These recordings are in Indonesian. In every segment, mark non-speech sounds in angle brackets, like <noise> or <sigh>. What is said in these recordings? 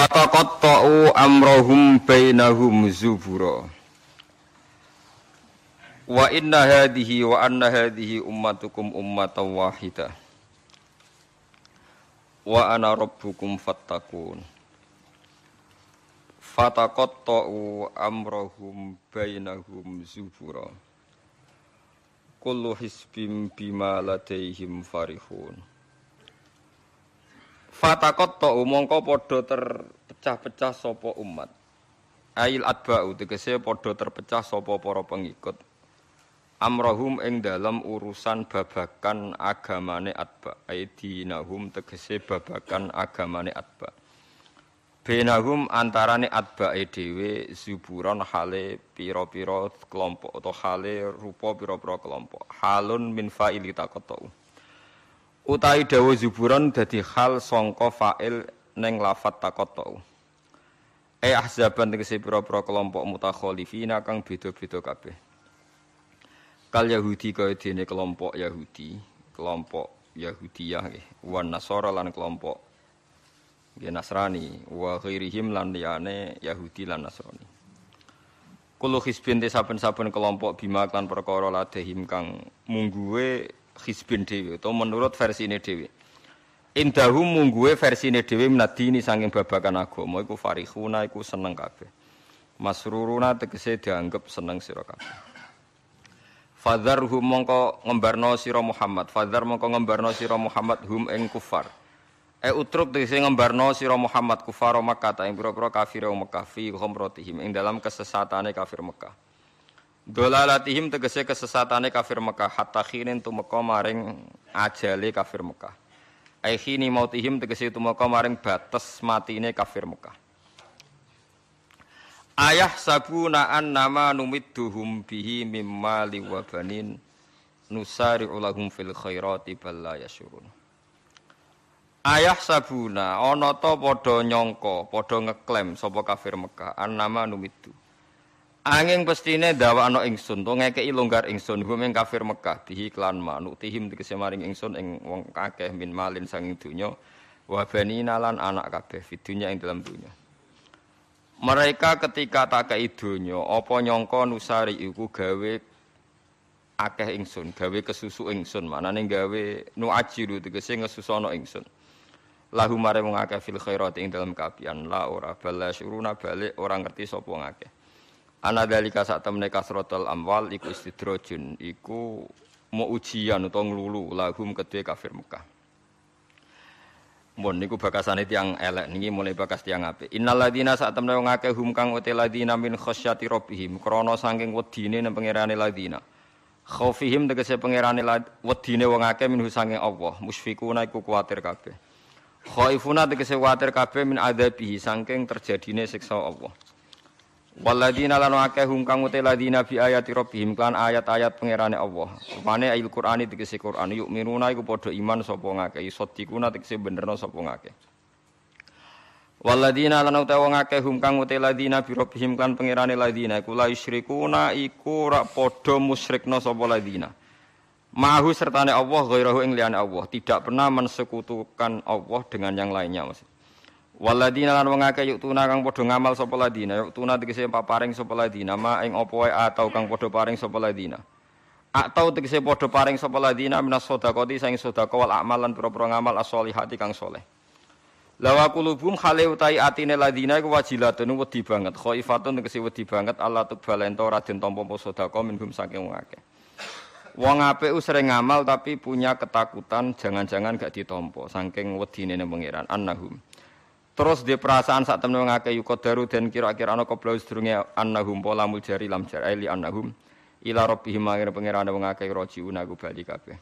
Fataqatta'u amrahum bainahum zubura. Wa inna hadhihi wa anna hadhihi ummatukum ummatan wahidah. Wa ana rabbukum fattaqun. Fataqatta'u amrahum bainahum zubura. Kullu hisbim bima ladaihim farihun. Fatakot to mongko podo terpecah-pecah sopo umat. Ail adba'u tegese podo terpecah sopo para pengikut. Amrohum ing dalam urusan babakan agamane adba. Aidinahum tegese babakan agamane adba. Benahum antarane adba dhewe zuburon hale piro-piro kelompok atau hale rupa piro-piro kelompok. Halun min fa'ili takotou Utai dawa zuburan dadi hal songko fa'il neng lafat takotou. E ahzaban tegese pira-pira kelompok mutakhalifina kang beda-beda kabeh. Kal Yahudi kaya dene kelompok Yahudi, kelompok Yahudiyah nggih, wan Nasara lan kelompok nggih Nasrani, wa ghairihim lan liyane Yahudi lan Nasrani. Kulo hizbin saben-saben kelompok bima kan perkara ladehim kang mungguwe Hizbin Dewi atau menurut versi Dewi. Indahum mungguwe versi ini Dewi menadini sanging babakan agama iku farihuna iku seneng kabeh. Masruruna tegese dianggap seneng sira kabeh. Fadhar hum mongko ngembarno sira Muhammad. Fadhar mongko ngembarno sira Muhammad hum ing kufar. E utruk tegese ngembarno sira Muhammad kufar Makkah ta ing pira-pira kafir Mekah fi ghamratihim ing dalam kesesatane kafir Mekah. Dolalatihim tegese kesesatane kafir Mekah hatta khinin tumeka maring ajale kafir Mekah. Ai khini mautihim tegese tumeka maring batas matine kafir Mekah. Ayah sabuna an nama numidduhum bihi mimma liwabanin nusari ulahum fil khairati balla yasyurun. Ayah sabuna ana ta padha nyangka, padha ngeklaim sapa kafir Mekah an nama numiddu Angin pestine dawakno ingsun to ngekeki longgar ingsun hum ing kafir Mekah bihi klan manuk tihim tegese maring ingsun ing wong kakeh min malin sanging donya wa banina lan anak kabeh fidunya ing dalam donya. Mereka ketika tak kei donya apa nyangka nusari iku gawe akeh ingsun, gawe kesusu ingsun, manane gawe nuajiru tegese ngesusono ingsun. Lahu mare wong akeh fil khairat ing dalam kapian la ora bala syuruna balik ora ngerti sapa ngakeh. Ana dalika sak temne kasratul amwal iku istidrojun iku mau ujian utawa nglulu lahum kedue kafir Mekah. Mun niku bakasane tiang elek niki mulai bakas tiang apik. Innal ladina sak temne wong akeh hum kang uti ladina min khasyati rabbihim krana saking wedine nang pangerane ladina. Khaufihim tegese pangerane wedine wong akeh minhu saking Allah musfikuna iku kuwatir kabeh. Khaifuna tegese kuwatir kabeh min adzabihi saking terjadine siksa Allah. Waladina lan akeh hum kang uti ladina bi ayati rabbihim kan ayat-ayat pangerane Allah. Rupane ayat Qur'ani tegese Qur'an yuk miruna iku padha iman sapa ngakeh isadikuna tegese benerno sapa ngakeh. Waladina lan uti wong akeh hum kang uti ladina bi rabbihim kan pangerane ladina iku la yusyrikuna iku ora padha musyrikna sapa ladina. Mahu sertane Allah ghairahu ing liyane Allah, tidak pernah mensekutukan Allah dengan yang lainnya maksud. Waladina lan wong akeh yuktuna kang padha ngamal sapa ladina, yuktuna tegese paring sapa ladina, ma ing apa wae atau kang padha paring sapa ladina. Atau tegese padha paring sapa ladina minas sedekati saing sedekah wal amal lan pira-pira ngamal as-solihati kang soleh. Lawa kulubum khale utai atine ladina iku wajilatun wedi banget, khaifatun tegese wedi banget Allah tubalento ora den tampa sedekah minhum saking wong akeh. Wong apik sering ngamal tapi punya ketakutan jangan-jangan gak ditompo saking wedine pangeran annahum. Terus di perasaan saat temen ngake yukodaru dan kira-kira ana qabla sedurunge annahum pola muljari lam jar li annahum ila rabbihim mangir pangeran wong akeh rajiuna ku bali kabeh.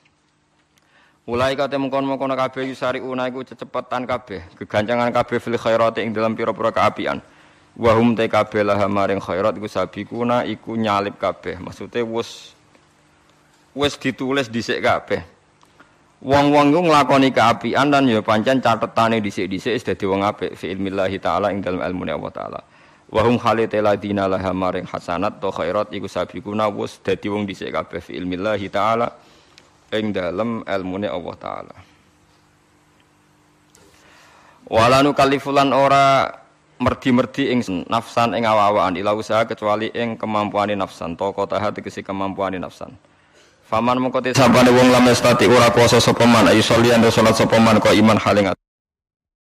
Mulai kate mengkon-mengkon kabeh yusari una iku cecepetan kabeh, gegancangan kabeh fil khairati ing dalam pira-pira kaapian. Wa hum te kabeh lah maring khairat iku sabikuna iku nyalip kabeh. Maksude wis wis ditulis dhisik kabeh. Wong-wong iku nglakoni keapian dan ya pancen catetane dhisik-dhisik wis dadi wong apik fi ilmillahi taala ing dalem ilmune Allah taala. Wa hum khalite ladina laha maring hasanat to khairat iku sabiquna wis dadi wong dhisik kabeh fi ilmillahi taala ing dalem ilmune Allah taala. Walanu kalifulan ora merdi-merdi ing nafsan ing awa-awaan ila usaha kecuali ing kemampuane nafsan toko tahat tegese kemampuane nafsan Faman mengko te sabane wong lam stati ora kuasa sapa man. Ayu sholian salat sapa man kok iman haling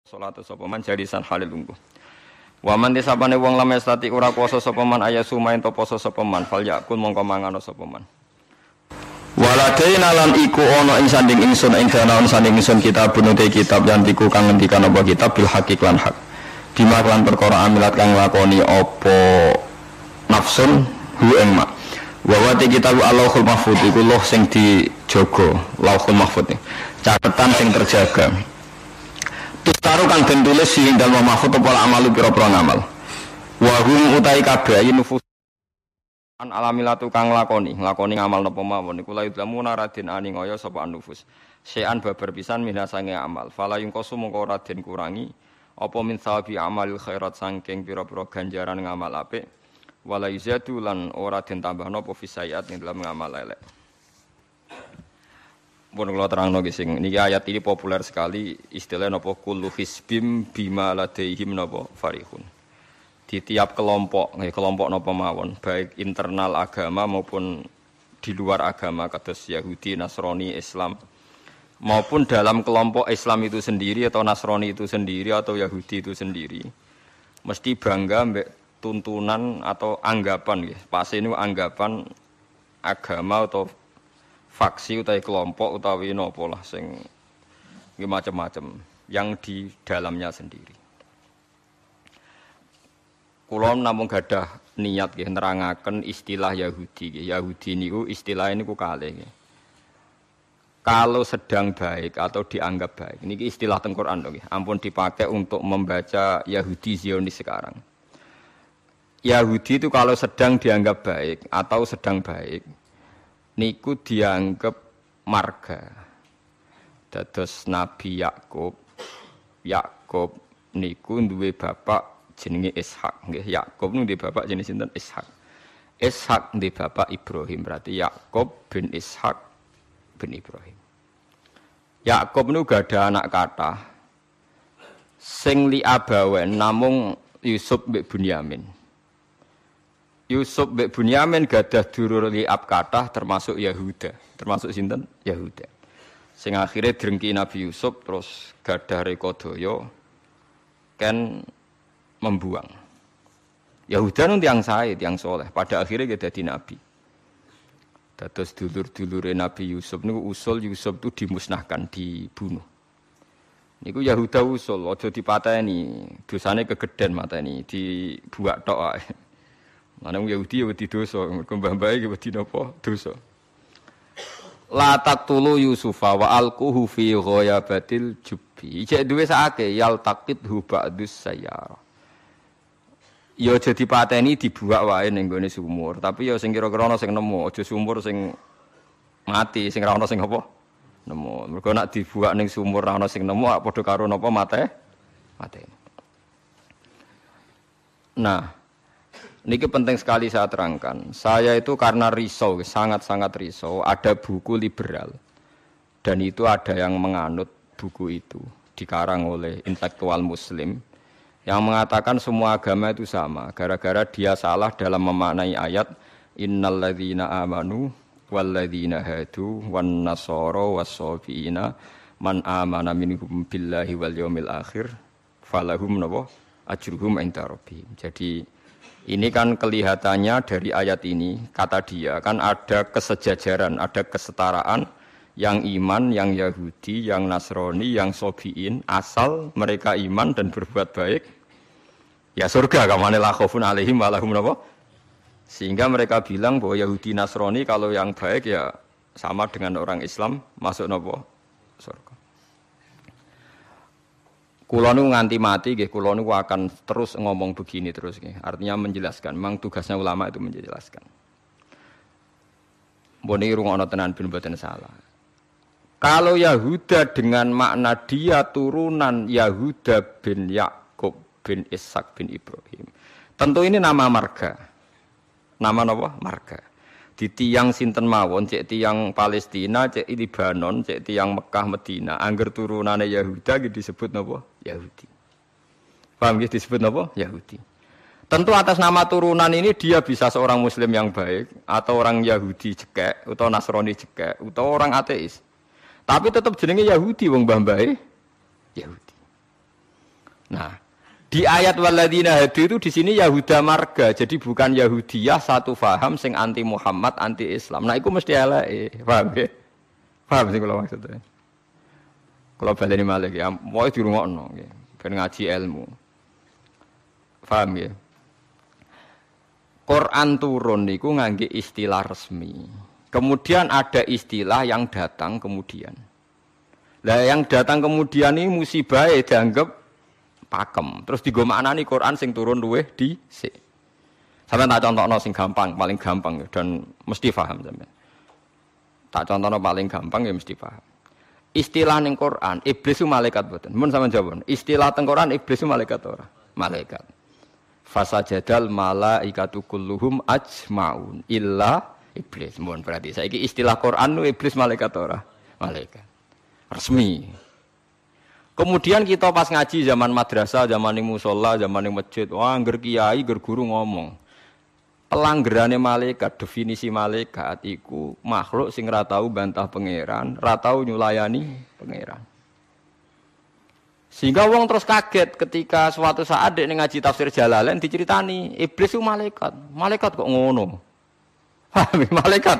salat sapa man jarisan halil lungguh. Waman te sabane wong lam stati ora kuasa sapa man ayasu main to poso sapa man. Fal yakun mongko mangano sapa man. Waladaina lan iku ana ing sanding ingsun ing dana sanding ingsun kitab bunute kitab yang diku kang ngendikan apa kitab bil hakik lan hak. Bima lan perkara amilat kang lakoni apa nafsun hu ing mak. Wa wa kitab Allahul Mahfuz iku loh sing dijaga, Lauhul Mahfuz. Catatan sing terjaga. Tustaru kang den tulis sing dalem mahfuz apa amalu pira-pira ngamal. Wa hum utai kabeh nufus An alamilatu kang lakoni, nglakoni ngamal napa mawon iku la yudlamu naradin ani ngoyo sapa anufus. Sean babar pisan minasange amal. Fala yungkosu mongko raden kurangi apa min sawabi amalil khairat sangking pira-pira ganjaran ngamal apik. Wala yuzadu lan ora den tambahno apa fisayat ing dalam ngamal elek. Pun kula terangno sing niki ayat ini populer sekali istilah napa? Kullu hisbim bima ladaihim napa? Farihun. Di tiap kelompok, kelompok nopo mawon, baik internal agama maupun di luar agama, kados Yahudi, Nasrani, Islam, maupun dalam kelompok Islam itu sendiri atau Nasrani itu sendiri atau Yahudi itu sendiri, mesti bangga mbek tuntunan atau anggapan, ya. pas ini anggapan agama atau faksi atau kelompok utawi nopo lah sing macam-macam yang di dalamnya sendiri. Kulo namung gadah niat nggih nerangaken istilah Yahudi nggih. Yahudi niku istilah niku kalih nggih. Kalau sedang baik atau dianggap baik. Ini istilah teng Quran dong, ampun dipakai untuk membaca Yahudi Zionis sekarang. Yahudi itu kalau sedang dianggap baik atau sedang baik, niku dianggap marga. Dados Nabi Yakub, Yakub niku duwe bapak jenenge Ishak. Nggih Yakub di bapak jenis sinten? Ishak. Ishak di bapak Ibrahim berarti Yakub bin Ishak bin Ibrahim. Yakub nu gak ada anak kata sing li abawen namung Yusuf bin Bunyamin Yusuf bin Bunyamin gadah durur li ab kata termasuk Yahuda termasuk sinten Yahuda sing akhirnya drengki Nabi Yusuf terus gadah rekodoyo kan membuang. Yahuda nun tiang saya, tiang soleh. Pada akhirnya dia jadi nabi. Terus dulur-dulur Nabi Yusuf niku usul Yusuf itu dimusnahkan, dibunuh. Niku Yahuda usul, ojo dipateni, dosane kegeden mateni, dibuat tok Mana Yahudi ya wedi dosa, mergo mbah-mbah iki wedi napa? Dosa. La taqtulu Yusufa wa alquhu fi ghayabatil jubbi. Cek duwe sakake yal taqidhu ba'dus sayyarah. Ya aja dipateni dibuak wae ning gone sumur, tapi ya sing kira-kira ana sing nemu, aja sumur sing mati, sing ra ana sing apa? Nemu. Mergo nek dibuak ning sumur ra ana sing nemu, padha karo napa mate? Mate. Nah, Niki penting sekali saya terangkan. Saya itu karena risau, sangat-sangat risau. Ada buku liberal. Dan itu ada yang menganut buku itu. Dikarang oleh intelektual muslim yang mengatakan semua agama itu sama gara-gara dia salah dalam memaknai ayat innalladzina amanu walladzina hadu wan nasara wasabiina man amana minhum billahi wal yaumil akhir falahum nawa ajruhum inda. Jadi ini kan kelihatannya dari ayat ini kata dia kan ada kesejajaran, ada kesetaraan yang iman, yang Yahudi, yang Nasrani, yang Sobiin asal mereka iman dan berbuat baik Ya surga kamane la khaufun alaihim walahum? Sehingga mereka bilang bahwa Yahudi Nasrani kalau yang baik ya sama dengan orang Islam masuk napa? Surga. Kulo nu nganti mati nggih kulo nu akan terus ngomong begini terus nggih. Artinya menjelaskan, memang tugasnya ulama itu menjelaskan. Boni rungokno tenan bin mboten salah. Kalau Yahuda dengan makna dia turunan Yahuda bin Yakub bin Ishak bin Ibrahim. Tentu ini nama marga. Nama apa? Marga. Di tiang sinten mawon, cek tiang Palestina, cek Libanon, cek tiang Mekah Medina. Angger turunannya Yahuda gitu disebut apa? Yahudi. Paham ya disebut apa? Yahudi. Tentu atas nama turunan ini dia bisa seorang muslim yang baik atau orang Yahudi jekek atau Nasrani jekek atau orang ateis. Tapi tetap jenenge Yahudi wong mbah Yahudi. Nah, di ayat waladina hadu itu di sini Yahuda marga, jadi bukan Yahudiyah satu faham sing anti Muhammad, anti Islam. Nah, itu mesti elek, paham ya? Paham sih kalau maksudnya. Kalau baleni malik ya, mau di rumah no, ya. ben ngaji ilmu. Paham ya? Quran turun niku ngangge istilah resmi. Kemudian ada istilah yang datang kemudian. Lah yang datang kemudian ini musibah dianggap pakem. Terus nih Quran sing turun luweh di si. Sampai tak contoh sing gampang, paling gampang dan mesti paham sampai. Tak contoh paling gampang ya mesti paham. Istilah ning Quran, iblis malaikat betul. Mun sama jawab. Istilah teng Quran iblis malaikat ora? Malaikat fasajadal malaikatu kulluhum ajmaun illa iblis. Mohon berarti saya istilah Quran nu iblis malaikat ora? Malaikat. Resmi. Kemudian kita pas ngaji zaman madrasah, zaman ning musola, zaman ning masjid, wah angger kiai, ger guru ngomong. Pelanggerane malaikat, definisi malaikat iku makhluk sing ora tau bantah pangeran, ora tau nyulayani pangeran. Sehingga wong terus kaget ketika suatu saat dia ngaji tafsir Jalalain diceritani iblis itu malaikat. Malaikat kok ngono? <laughs> malaikat.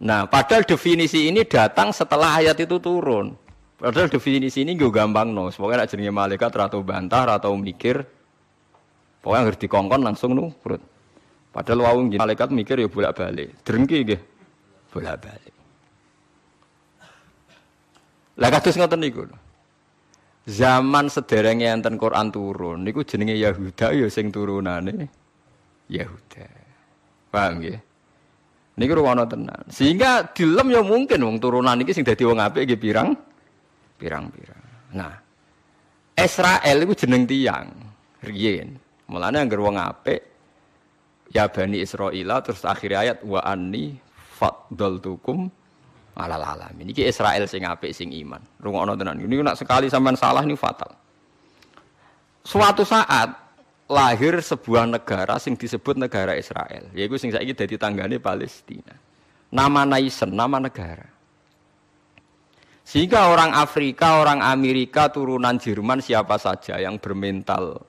Nah, padahal definisi ini datang setelah ayat itu turun. Padahal definisi ini gue gampang no. Pokoknya nak jenenge malaikat atau bantah atau mikir. Pokoknya harus dikongkon langsung nu perut. Padahal wawung malaikat mikir ya bolak balik. Drengki gitu. Bolak balik. Lah kados ngoten niku zaman sederenge enten Quran turun niku jenenge Yahuda ya sing turunane Yahuda. Paham nggih? Niku ruwono tenan. Sehingga dilem ya mungkin wong turunan iki sing dadi wong apik nggih pirang pirang-pirang. Nah, Israel iku jeneng tiang riyen. Mulane anggere wong apik ya Bani Israil terus akhir ayat wa anni faddaltukum alal alamin. Iki Israel sing apik sing iman. Rungokno tenan. Ini nak sekali sampean salah ini fatal. Suatu saat lahir sebuah negara sing disebut negara Israel. Yaitu sing saiki dadi tanggane Palestina. Nama Naisen, nama negara. Sehingga orang Afrika, orang Amerika, turunan Jerman siapa saja yang bermental,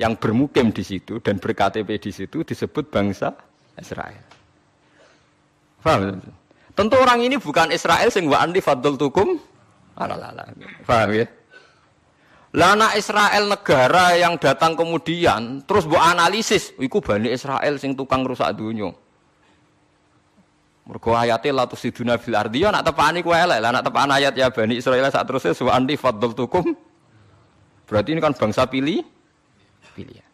yang bermukim di situ dan berKTP di situ disebut bangsa Israel. Paham? Tentu orang ini bukan Israel sing wa andi fadl tukum alalala. Paham ya? Lana Israel negara yang datang kemudian terus bu analisis, iku Bani Israel sing tukang rusak dunia. Mergo ayate la tusiduna fil ardi ya nak tepani ku elek, lah nak tepani ayat ya Bani Israel saat terusnya andi fadl tukum. Berarti ini kan bangsa pilih pilihan.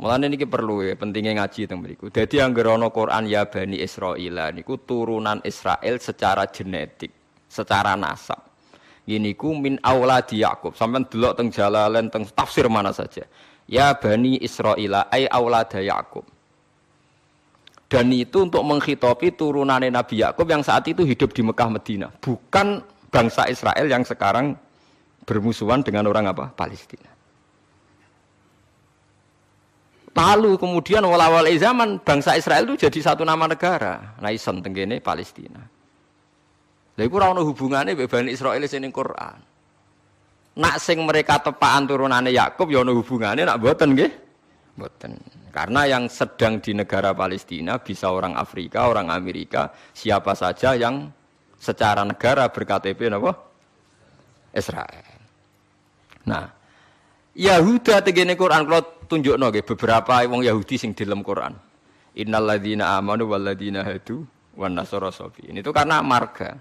Mulane niki perlu ya pentingnya ngaji teng mriku. Dadi anggere ana Quran ya Bani Israil niku turunan Israel secara genetik, secara nasab. Ini ku min auladi Yakub. Sampai delok teng Jalalain teng tafsir mana saja. Ya Bani Israil ai aulada Yakub. Dan itu untuk menghitopi turunan Nabi Yakub yang saat itu hidup di Mekah Medina, bukan bangsa Israel yang sekarang bermusuhan dengan orang apa? Palestina. Lalu kemudian walawal zaman bangsa Israel itu jadi satu nama negara. Naisen tenggene Palestina. Lha iku ora ono hubungane mbek sing Quran. Nak sing mereka tepaan turunane Yakub ya ono hubungane nak mboten nggih? Mboten. Karena yang sedang di negara Palestina bisa orang Afrika, orang Amerika, siapa saja yang secara negara berKTP napa? Israel. Nah, Yahuda tegene Quran kalau tunjukno nggih beberapa wong Yahudi sing dalam Quran. Innalladzina amanu walladzina hadu wan sabi. Ini itu karena marga.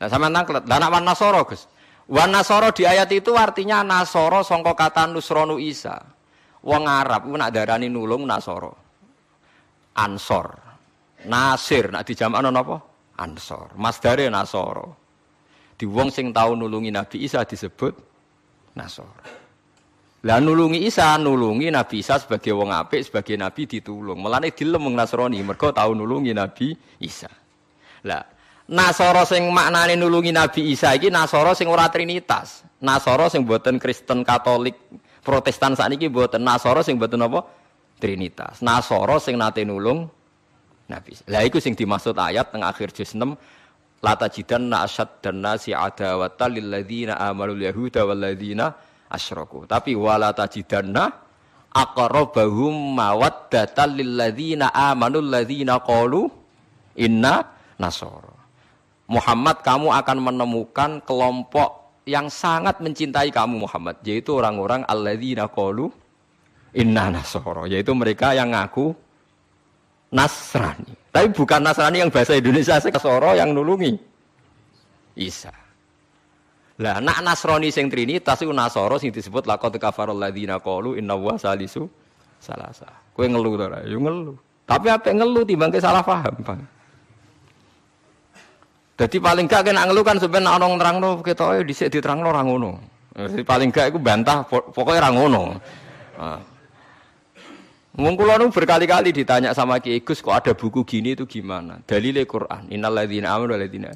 Nah sama nangklet, lah wan nasara, Gus. Wan nasara di ayat itu artinya nasara sangka kata nusronu Isa. Wong Arab ku nak darani nulung nasara. Ansor. Nasir nak dijamakno napa? Ansor. Masdare nasara. Di wong sing tau nulungi Nabi Isa disebut nasara. Lah nulungi Isa, nulungi Nabi Isa sebagai wong apik, sebagai nabi ditulung. Mulane dilem wong Nasrani, mergo tau nulungi Nabi Isa. Lah Nasara sing maknane nulungi Nabi Isa iki Nasara sing ora trinitas. Nasoro sing buatan Kristen Katolik Protestan saat ini buatan Nasoro sing buatan apa? Trinitas. Nasoro sing nate nulung Nabi. Lah iku sing dimaksud ayat teng akhir juz 6 lata jidan asad dan nasi adawata lil ladzina amalul yahuda wal ladzina asyraku. Tapi wala tajidanna aqrabahum mawaddatan lil ladzina amanul ladzina qalu inna nasara. Muhammad kamu akan menemukan kelompok yang sangat mencintai kamu Muhammad yaitu orang-orang alladzina qalu inna nasara yaitu mereka yang ngaku Nasrani. Tapi bukan Nasrani yang bahasa Indonesia Nasoro yang nulungi. Isa. Lah nak Nasrani sing Trinitas itu Nasoro sing disebut laqad kafarul ladzina qalu inna wa salisu salasa. Kowe ngeluh to yo ngeluh tapi apa ngeluh timbang salah paham Bang jadi paling gak kena ngeluh kan sebenarnya orang terang no kita di diterang no orang ngono. Jadi paling gak aku bantah pokoknya orang ngono. Nah. Mungkin berkali-kali ditanya sama Ki Gus kok ada buku gini itu gimana? Dalile Quran. Innalladzina amanu walladzina.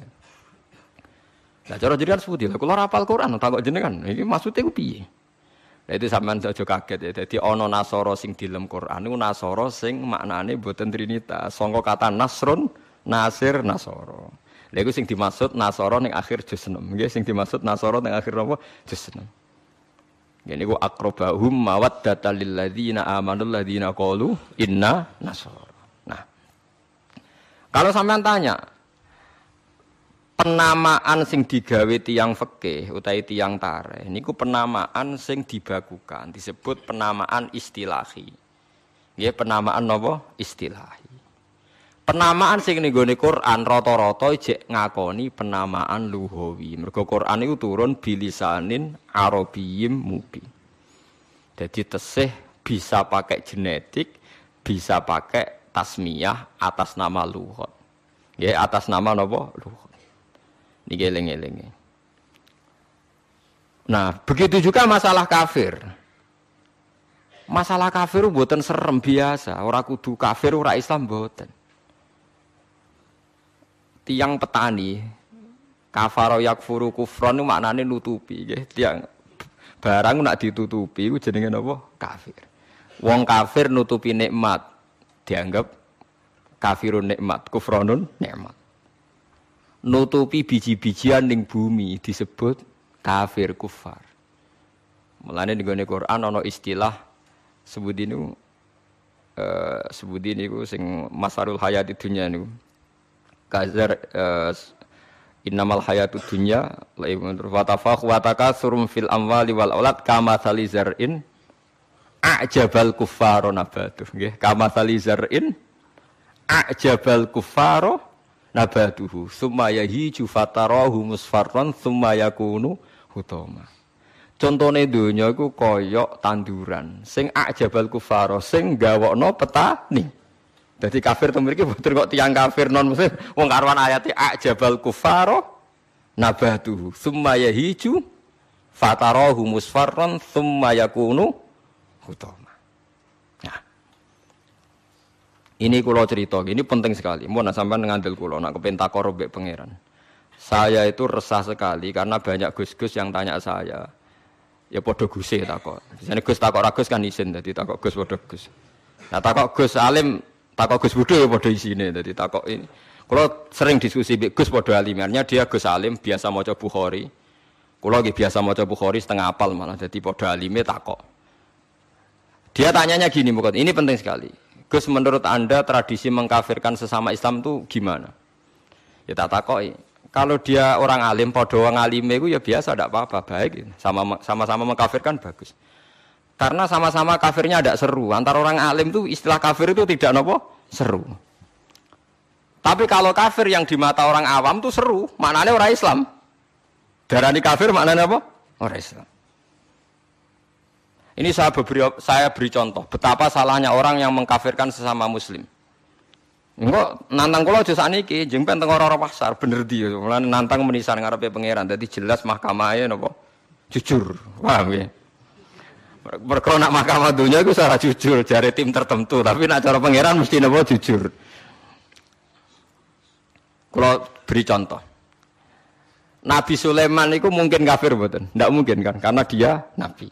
Nah, cara jenengan seputi lah. Kalau rapal Quran, takut jenengan. Ini maksudnya ku piye? Nah, itu sampean aja kaget ya. Jadi ono nasoro sing di dalam Quran itu nasoro sing maknane buatan trinitas. Songko kata nasrun, nasir, nasoro. Lha iku sing dimaksud Nasara ning akhir juz 6. Nggih sing dimaksud Nasara ning akhir napa? Juz 6. Ini ku akrobahum mawaddata lil ladzina amanu ladzina qalu inna nasara. Nah. Kalau sampean tanya penamaan sing digawe tiang fikih utawi tiang tareh niku penamaan sing dibakukan disebut penamaan istilahi. Nggih penamaan napa? Istilahi. Penamaan sing ning gone Quran rata-rata jek ngakoni penamaan luhawi. Mergo Quran itu turun bilisanin arabiyyim mubin. Jadi tesih bisa pakai genetik, bisa pakai tasmiyah atas nama luhut. Ya, atas nama napa? Luhut. Niki eling-eling. Nah, begitu juga masalah kafir. Masalah kafir buatan serem biasa, ora kudu kafir ora Islam buatan tiang petani kafaro yakfuru kufron itu maknanya nutupi nggih. Tiang barang nak ditutupi itu jenenge apa? Kafir. Wong kafir nutupi nikmat dianggap kafirun nikmat kufronun nikmat. Nutupi biji-bijian ning bumi disebut kafir kufar. Mulane ning Quran ana istilah sebut ini uh, sebut ini sing masarul hayat dunia niku kazar uh, innamal hayatu dunya wa tafakh wa takasurum fil amwali wal aulad kama salizar'in a'jabal kuffaro nabatuh. Nggih kama salizar'in a'jabal kuffaro nabatuhu summa yahiju fatarahu musfarran summa yakunu hutama. Contone donya iku koyok tanduran. Sing a'jabal kuffaro sing gawokno petani jadi kafir itu mriki boten kok tiang kafir non muslim wong karuan ayate ajabal kufaro nabatuhu summa yahiju fatarahu musfarran summa yakunu hutama. Nah. Ini kulo cerita, ini penting sekali. Mau nak sampai ngandel kulo, nak kepentak korobek pangeran. Saya itu resah sekali karena banyak gus-gus yang tanya saya. Ya podo guse takok. Misalnya gus takok ragus kan izin, jadi takok gus podo gus. Nah takok gus alim takok Gus Budi ya padha isine dadi takok ini. Kalau sering diskusi Gus padha alimannya dia Gus Alim biasa maca Bukhari. Kalau lagi biasa maca Bukhari setengah apal malah jadi padha alime takok. Dia tanyanya gini bukan ini penting sekali. Gus menurut Anda tradisi mengkafirkan sesama Islam itu gimana? Ya tak takoi. Kalau dia orang alim, podo orang alime itu ya biasa, tidak apa-apa, baik. Sama-sama mengkafirkan bagus. Karena sama-sama kafirnya ada seru. Antara orang alim itu istilah kafir itu tidak nopo seru. Tapi kalau kafir yang di mata orang awam itu seru, maknanya orang Islam. Darani kafir maknanya apa? Orang Islam. Ini saya beri, saya beri contoh betapa salahnya orang yang mengkafirkan sesama muslim. Enggak nantang kula aja sakniki, jeng teng ora pasar bener dia. Nantang menisan ngarepe pangeran. Dadi jelas mahkamahnya napa? Jujur. Paham ya? Mereka nak mahkamah dunia itu secara jujur, jari tim tertentu. Tapi nak cara pangeran mesti nopo jujur. Kalau beri contoh. Nabi Sulaiman itu mungkin kafir betul? Tidak mungkin kan? Karena dia Nabi.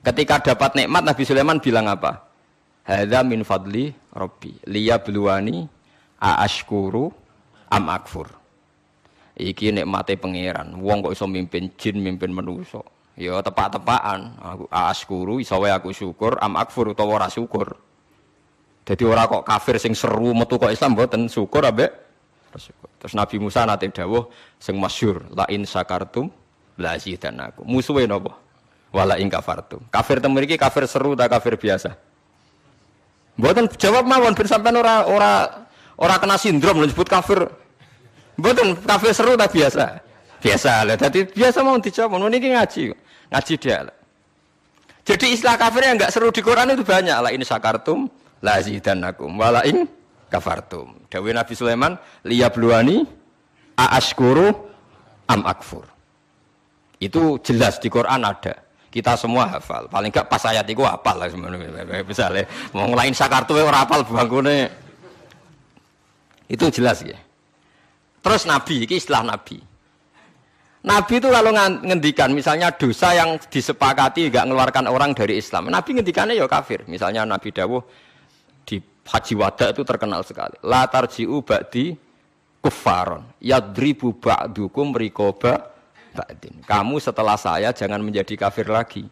Ketika dapat nikmat Nabi Sulaiman bilang apa? Hadza min fadli Rabbi liya bluwani aashkuru am akfur. Iki nikmate pangeran. Wong kok iso mimpin jin, mimpin manusa. Ya tepak-tepakan. Aku aashkuru iso aku syukur am akfur utawa ora syukur. Jadi ora kok kafir sing seru metu kok Islam mboten syukur ambek Terus Nabi Musa nate dawuh sing masyhur la in sakartum la zidanakum. Musuhe napa? Wala in kafartum. Kafir temu iki kafir seru ta kafir biasa? Mboten jawab mawon ben sampean ora ora ora kena sindrom disebut kafir. Mboten kafir seru ta biasa? Biasa lah. Dadi biasa mau dijawab. Niki ngaji. Ngaji dia. Jadi istilah kafir yang enggak seru di Quran itu banyak. La in sakartum la zidanakum. Wala in kafartum. Dawe Nabi Sulaiman, bluani aaskuru am akfur. Itu jelas di Quran ada. Kita semua hafal. Paling enggak pas ayat itu hafal lah sebenarnya. Misalnya mau ngelain sakartu ora hafal bangkune. Itu jelas ya. Terus Nabi, ini istilah Nabi. Nabi itu kalau ngendikan misalnya dosa yang disepakati enggak mengeluarkan orang dari Islam. Nabi ngendikannya ya kafir. Misalnya Nabi dawuh haji wada itu terkenal sekali. La tarji'u ba'di kuffaron. Yadribu ba'dukum rikoba ba'din. Kamu setelah saya jangan menjadi kafir lagi.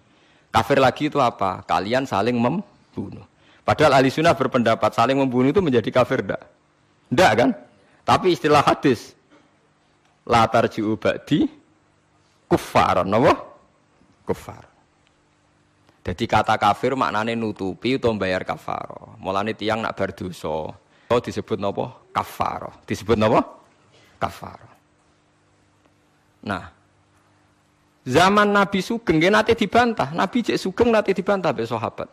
Kafir lagi itu apa? Kalian saling membunuh. Padahal ahli sunnah berpendapat saling membunuh itu menjadi kafir enggak? Enggak kan? Tapi istilah hadis. La tarji'u ba'di kuffaron. Apa? Kuffar. Jadi kata kafir maknane nutupi atau bayar kafaro. Mulane tiang nak berdosa. Oh disebut nopo kafaro. Disebut nopo kafaro. Nah, zaman Nabi Sugeng dia nanti dibantah. Nabi cek Sugeng nanti dibantah be sahabat.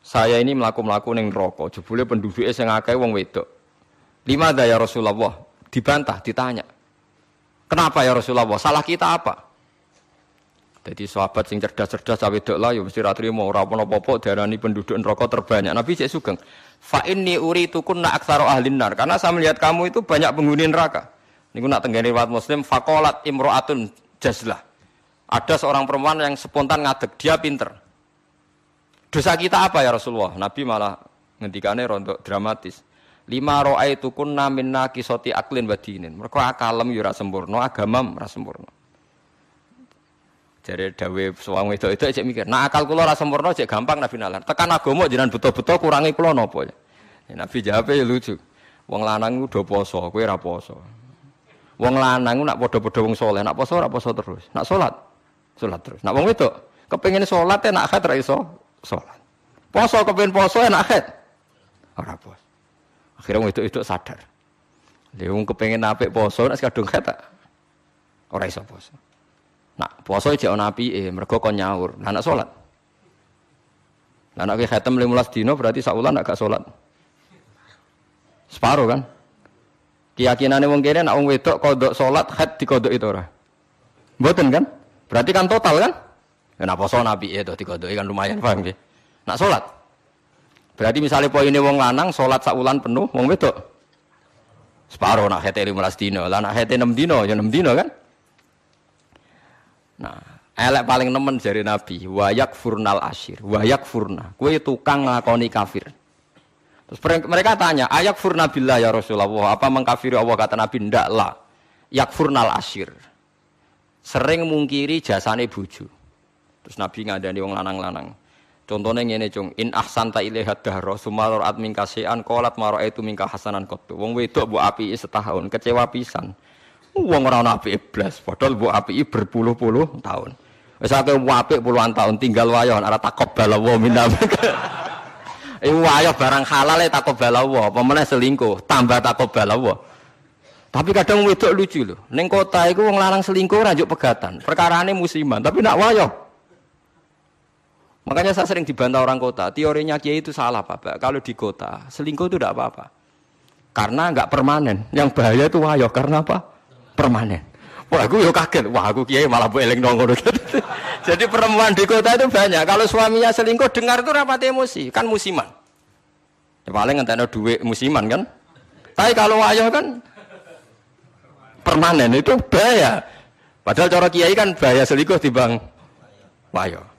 Saya ini melaku-melaku neng rokok. Jebule penduduknya sing akeh wong wedok. Lima ya Rasulullah. Dibantah, ditanya. Kenapa ya Rasulullah? Salah kita apa? Jadi sahabat sing cerdas-cerdas cawe dok lah ya mesti ratri mau ora penduduk neraka terbanyak. Nabi cek sugeng. Fa inni uritukun na aktsara ahlin nar. Karena saya melihat kamu itu banyak penghuni neraka. Niku nak tenggene riwayat Muslim faqalat imro'atun jazlah. Ada seorang perempuan yang spontan ngadeg, dia pinter. Dosa kita apa ya Rasulullah? Nabi malah ngendikane rontok dramatis. Lima ro'aitu kunna minna kisoti aklin wadinin. Mereka akalem yura sempurna, agamam ora sempurna. Jadi dawe suwang itu itu cek mikir. Nah akal kulo rasa sempurna cek gampang nabi nalar. Tekan agama jangan betul-betul kurangi kulo nopo ya. Nabi jawab ya lucu. Wong lanang udah poso, kue raposo. Wong lanang nak podo-podo wong soleh, nak poso raposo terus. Nak sholat, sholat terus. Nak wong itu kepengen sholat ya nak akad raiso sholat. Poso kepengen poso ya nak akad. Ora pos. Akhirnya wong itu itu sadar. Dia wong kepengen nape poso nak sekadung kata. Ora iso poso. Nak poso cek ana apike, mergo kon nyaur. Nak salat. Lah nek khatam 15 dino berarti sak wulan gak. Separo kan? Keyakinane wong kene nak wong wedok kodok salat khat dikodok itu ora. Mboten kan? Berarti kan total kan? Ya nak poso nabi itu dikodoki kan lumayan paham nggih. Nak salat. Berarti misalnya poin ini wong lanang salat sak wulan penuh, wong wedok separo nak hete 15 dino, lah nak hete 6 dino ya 6 dino kan? Nah, elek paling nemen dari Nabi, wayak furnal asyir, wayak furna. Kue tukang ngakoni kafir. Terus mereka tanya, ayak furna billah ya Rasulullah, apa mengkafiri Allah kata Nabi? Ndak lah. Yak furnal asyir. Sering mungkiri jasane buju. Terus Nabi ngadani wong lanang-lanang. Contohnya ngene cung, in ahsanta ilaiha dahra sumalor at mingka sean kolat maro itu mingka hasanan kotu. Wong wedok bu api setahun, kecewa pisan. Wong ora ana apike blas, padahal mbok apiki berpuluh-puluh tahun. Wis akeh apik puluhan tahun tinggal wayo ora takok balawa minna. <laughs> Iku wayo barang halal e takok balawa, apa meneh selingkuh, tambah takok balawa. Tapi kadang wedok lucu loh. Neng kota itu wong larang selingkuh rajuk pegatan. Perkarane musiman, tapi nak wayo. Makanya saya sering dibantah orang kota. Teorinya kiai itu salah, Pak. Kalau di kota, selingkuh itu tidak apa-apa. Karena nggak permanen. Yang bahaya itu wayo. Karena apa? permanen. Wah, aku yo kaget. Wah, aku kiai malah bu eleng nongol. <laughs> Jadi perempuan di kota itu banyak. Kalau suaminya selingkuh, dengar itu rapat emosi. Kan musiman. Ya, paling ada duit musiman kan. Tapi kalau ayah kan permanen itu bahaya. Padahal cara kiai kan bahaya selingkuh bang wayo.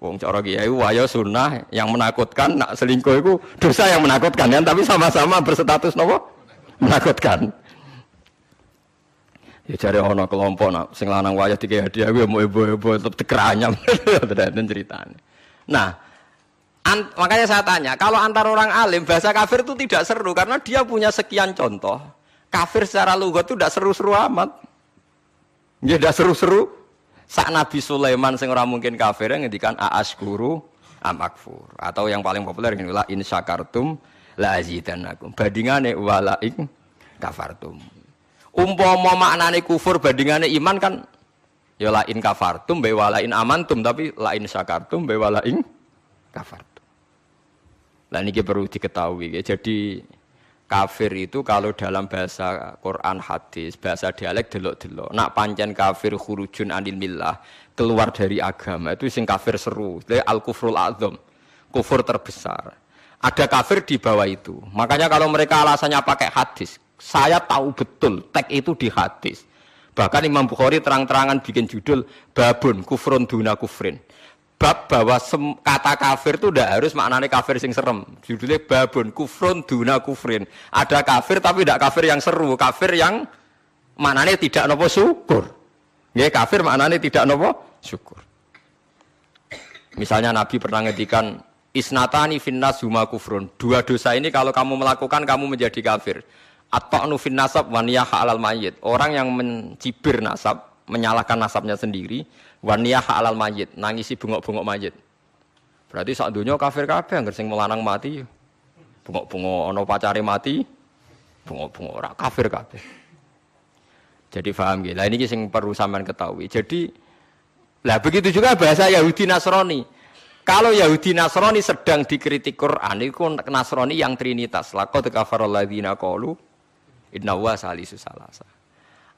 Wong cara kiai wayo sunnah yang menakutkan nak selingkuh itu dosa yang menakutkan kan tapi sama-sama berstatus nopo menakutkan. Ya cari ono kelompok nak sing lanang wayah tiga hadiah gue mau ibu-ibu tetep tekeranyam <laughs> dan ceritanya. Nah, an, makanya saya tanya, kalau antar orang alim bahasa kafir itu tidak seru karena dia punya sekian contoh. Kafir secara lugat itu tidak seru-seru amat. Ya tidak seru-seru. Saat Nabi Sulaiman sing ora mungkin kafir ngendikan guru amakfur atau yang paling populer ini la in la azidannakum. Bandingane wala in kafartum. Umpama maknane kufur bandingane iman kan ya lain kafartum be walain amantum tapi lain syakartum be walain kafartum. Lah niki perlu diketahui ya. Jadi kafir itu kalau dalam bahasa Quran hadis, bahasa dialek delok-delok. Nak pancen kafir khurujun anil millah, keluar dari agama itu sing kafir seru. Itu al kufrul azam, kufur terbesar. Ada kafir di bawah itu. Makanya kalau mereka alasannya pakai hadis, saya tahu betul teks itu di hadis. Bahkan Imam Bukhari terang-terangan bikin judul babun kufrun duna kufrin. Bab bahwa kata kafir itu tidak harus maknanya kafir sing serem. Judulnya babun kufrun duna kufrin. Ada kafir tapi tidak kafir yang seru, kafir yang maknanya tidak nopo syukur. Ya kafir maknanya tidak nopo syukur. Misalnya Nabi pernah ngedikan isnatani finnas huma kufrun. Dua dosa ini kalau kamu melakukan kamu menjadi kafir. Atau nufin nasab waniyah alal mayit. Orang yang mencibir nasab, menyalahkan nasabnya sendiri, waniyah alal mayit, nangisi bungok-bungok mayit. Berarti saat dunia kafir kafir yang sing melanang mati. Bungok-bungok ono pacari mati, bungok-bungok orang kafir kafir. Jadi paham gitu. Lah ini sing perlu sampean ketahui. Jadi lah begitu juga bahasa Yahudi Nasrani. Kalau Yahudi Nasrani sedang dikritik Quran, itu Nasrani yang trinitas. Laqad kafarul ladzina qalu Inna wa salisu salasa.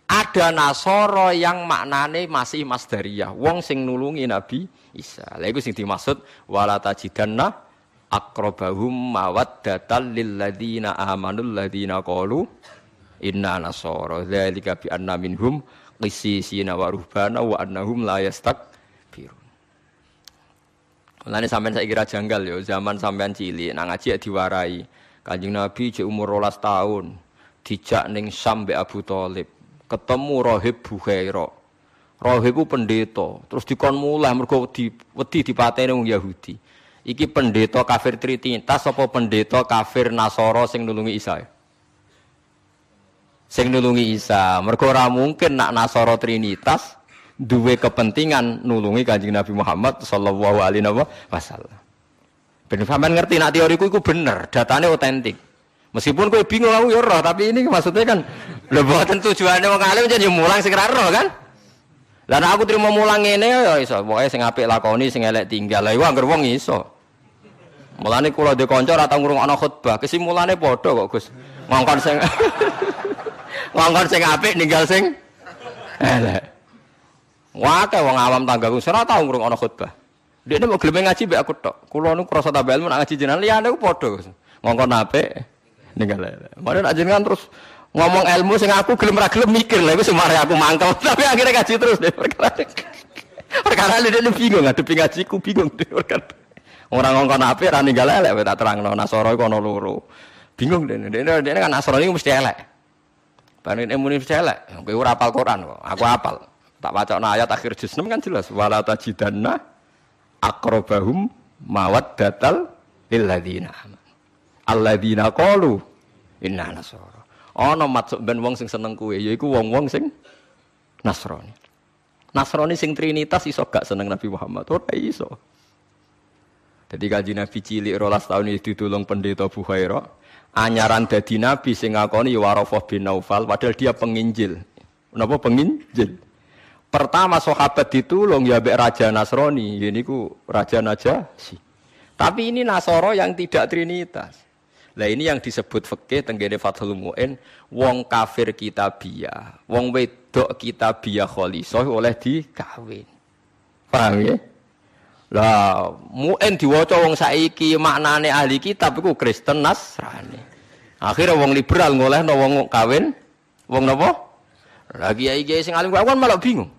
Ada Nasoro yang maknane masih masdariyah. Wong sing nulungi Nabi Isa. Lha iku sing dimaksud wala tajidanna aqrabahum mawaddatal lil ladzina amanul qalu inna nasara. Dzalika bi anna minhum qissisina wa ruhbana wa annahum la yastakbirun. Mulane sampean saya kira janggal ya zaman sampean cilik nang ngaji diwarai. Kanjeng Nabi cek umur 12 tahun dijak ning Sam Abu Thalib, ketemu Rohib Bukhaira. Rohib ku pendeta, terus dikon mulai mergo di wedi dipateni wong Yahudi. Iki pendeta kafir Trinitas apa pendeta kafir Nasara sing nulungi Isa? Sing nulungi Isa. Mergo ora mungkin nak Nasara Trinitas duwe kepentingan nulungi Kanjeng Nabi Muhammad sallallahu alaihi wasallam. Ben sampean ngerti nak teoriku iku bener, datane otentik. Meskipun kowe bingung aku ya tapi ini maksudnya kan lho mboten tujuane wong alim jadi mulang sing roh kan. Lah aku terima mulang ngene ya iso, pokoke sing apik lakoni, sing elek tinggal. Lah iku anggere wong iso. Mulane kula de kanca ora tau ngrungokno khutbah, kesimulane padha kok Gus. Ngongkon sing <laughs> ngongkon sing apik ninggal sing elek. Wake wong awam tanggaku ora tau ngrungokno khutbah. Dia ini mau gelem ngaji aku tok. Kulo nu krasa tambah ilmu ngaji jenengan liyane ku padha. Ngongkon apik ninggal Mari nak jenengan terus ngomong ilmu sing aku gelem ra gelem mikir lha iku semare aku mangkel. <laughs> Tapi akhirnya ngaji terus deh perkara. Perkara dia bingung ngadepi ngajiku bingung deh perkara. Orang ngongkon apik ra ninggal elek tak terangno Nasara iku ana loro. Bingung deh. Dene dene kan Nasara iku mesti elek. Bareng ilmu mesti elek. Kowe ora hafal Quran kok. Aku hafal. Tak wacana ayat akhir juz 6 kan jelas wala tajidanna aqrabahum mawaddatal lil alladzina qalu inna nasara. Ana maksud ben wong sing seneng kuwe yaiku wong-wong sing Nasrani. Nasrani sing trinitas iso gak seneng Nabi Muhammad ora iso. Jadi kaji Nabi cilik rolas tahun itu ditulung pendeta Bukhaira. Anyaran dadi Nabi sing ngakoni Warafah bin Naufal padahal dia penginjil. Kenapa penginjil? Pertama sahabat ditulung ya mbek Raja Nasrani, ini ku Raja Najasyi. Tapi ini Nasoro yang tidak trinitas. Lah ini yang disebut fikih tenggene Fathul Muin, wong kafir kitabiah, wong wedok kitabiah khalisah oleh dikawin. Paham ya? Lah Muin diwaca wong saiki maknane ahli kitab iku Kristen Nasrani. Akhirnya wong liberal ngolehno wong kawin wong napa? Lagi kiai kiai sing alim kan malah bingung.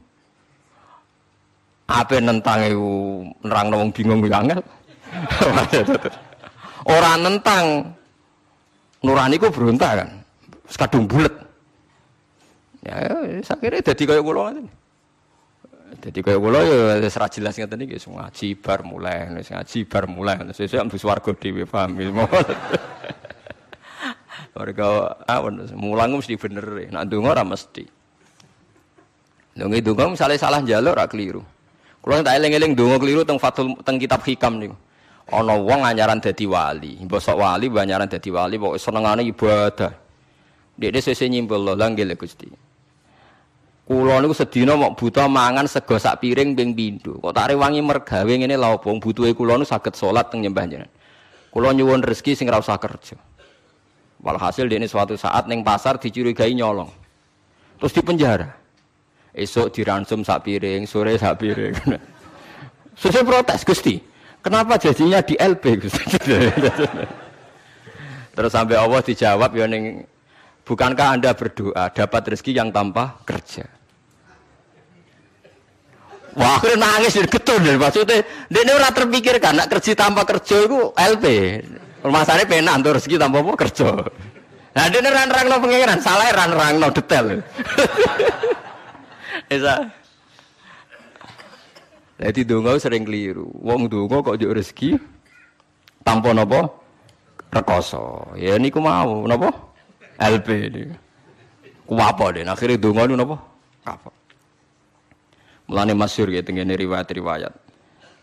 Apa nentang itu nerang wong bingung ya angel. <laughs> Orang nentang nurani ku berontak kan. Sekadung bulet. Ya, saya kira jadi kayak kula ngoten. Jadi kayak kula ya ra jelas ngeten iki ngaji bar mulai, ngaji bar mulai. Sesuk ambus warga dhewe paham. <laughs> Warga awon mulang mesti bener. Nak ndonga ora mesti. Ndonga ndonga misale salah njaluk ora keliru. Kula tak eling-eling ndonga keliru teng Fathul teng kitab Hikam niku. Ana wong anyaran dadi wali, mbok wali anyaran dadi wali pokoke senengane ibadah. Dekne sesuk nyimpul lho lha nggih Gusti. Kulo niku sedina mok buta mangan sego sak piring ping pindho. Kok tak rewangi mergawe ngene lha opo? Butuhe kulo niku saged salat teng nyembah jenengan. Kulo nyuwun rezeki sing ora usah kerja. Walhasil ini suatu saat neng pasar dicurigai nyolong. Terus di penjara. Esok diransum sak piring, sore sak piring. <laughs> Sesuai protes Gusti. Kenapa jadinya di LP? <laughs> Terus sampai Allah dijawab ya neng Bukankah Anda berdoa dapat rezeki yang tanpa kerja? Wah, akhirnya nangis getun dan maksudnya dia ini orang terpikirkan nak kerja tanpa kerja itu LP. Masalahnya pena untuk rezeki tanpa apa kerja. Nah dia ran rang no pengiran, salah ran rang no detail. <laughs> Bisa. Jadi dungo sering keliru. Wong dungo kok jadi rezeki tanpa nopo rekoso. Ya ini ku mau nopo LP ini. Ku apa deh? Akhirnya dungo ini nopo apa? Mulane masyhur gitu ngene riwayat-riwayat.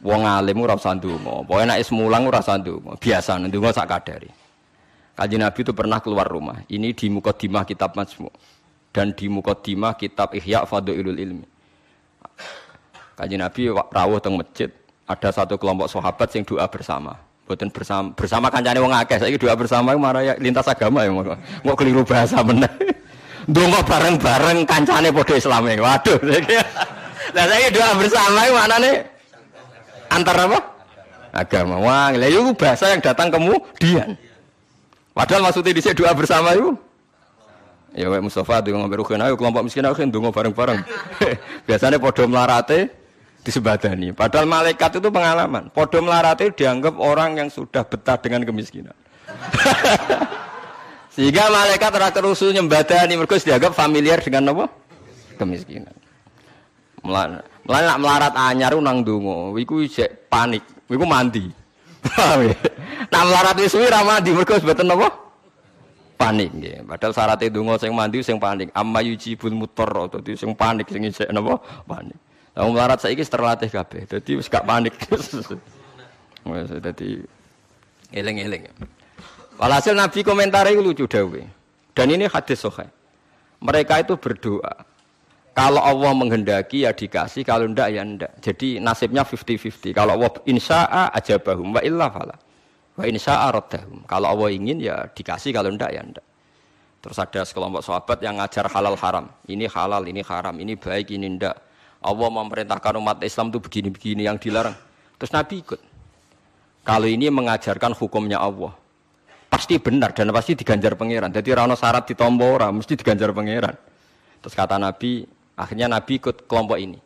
Wong alim ora usah ndonga. Pokoke nek mulang ora usah ndonga. Biasa ndonga sak kadari. Kanjeng Nabi itu pernah keluar rumah. Ini di mukadimah kitab Majmu dan di mukadimah kitab Ihya Fadhilul Ilmi. Kanjeng Nabi rawuh teng masjid, ada satu kelompok sahabat yang doa bersama. Boten bersama bersama kancane wong akeh. Saiki doa bersama marah ya lintas agama ya Mau keliru bahasa meneh. <laughs> Ndonga bareng-bareng kancane padha Islame. Waduh. Lah saya doa bersama mana nih? Antar apa? Agama. Wah, lah itu bahasa yang datang kemudian. Padahal maksudnya di doa bersama itu. Ya Wek Mustafa ngombe rugen ayo kelompok miskin ayo ndonga bareng-bareng. <laughs> Biasanya podo melarate disebadani. Padahal malaikat itu pengalaman. Podo melarate dianggap orang yang sudah betah dengan kemiskinan. <laughs> Sehingga malaikat terakhir usul nyembadani mereka dianggap familiar dengan apa? Kemiskinan. Melan, nak melarat anyar nang dungo, wiku cek panik, wiku mandi. <laughs> nak melarat wis suwi ra mandi mergo sebeten apa? Panik nggih. Padahal syaratnya donga sing mandi sing panik. Amma yujibul mutar dadi sing panik sing isek napa? Panik. Lah melarat saiki terlatih kabeh. Dadi wis gak panik. <laughs> Wis dadi eling-eling. Walhasil Nabi komentar itu lucu dawe. Dan ini hadis sahih. Mereka itu berdoa. Kalau Allah menghendaki ya dikasih, kalau ndak ya ndak. Jadi nasibnya 50-50. Kalau Allah insya'a ajabahum wa illa fala. Wa insya'a raddahum. Kalau Allah ingin ya dikasih, kalau ndak ya ndak. Terus ada sekelompok sahabat yang ngajar halal haram. Ini halal, ini haram, ini baik, ini ndak. Allah memerintahkan umat Islam itu begini-begini yang dilarang. Terus Nabi ikut. Kalau ini mengajarkan hukumnya Allah. Pasti benar dan pasti diganjar pangeran. Jadi rano syarat ditompo ora, mesti diganjar pangeran. Terus kata Nabi, Akhirnya Nabi ikut kelompok ini.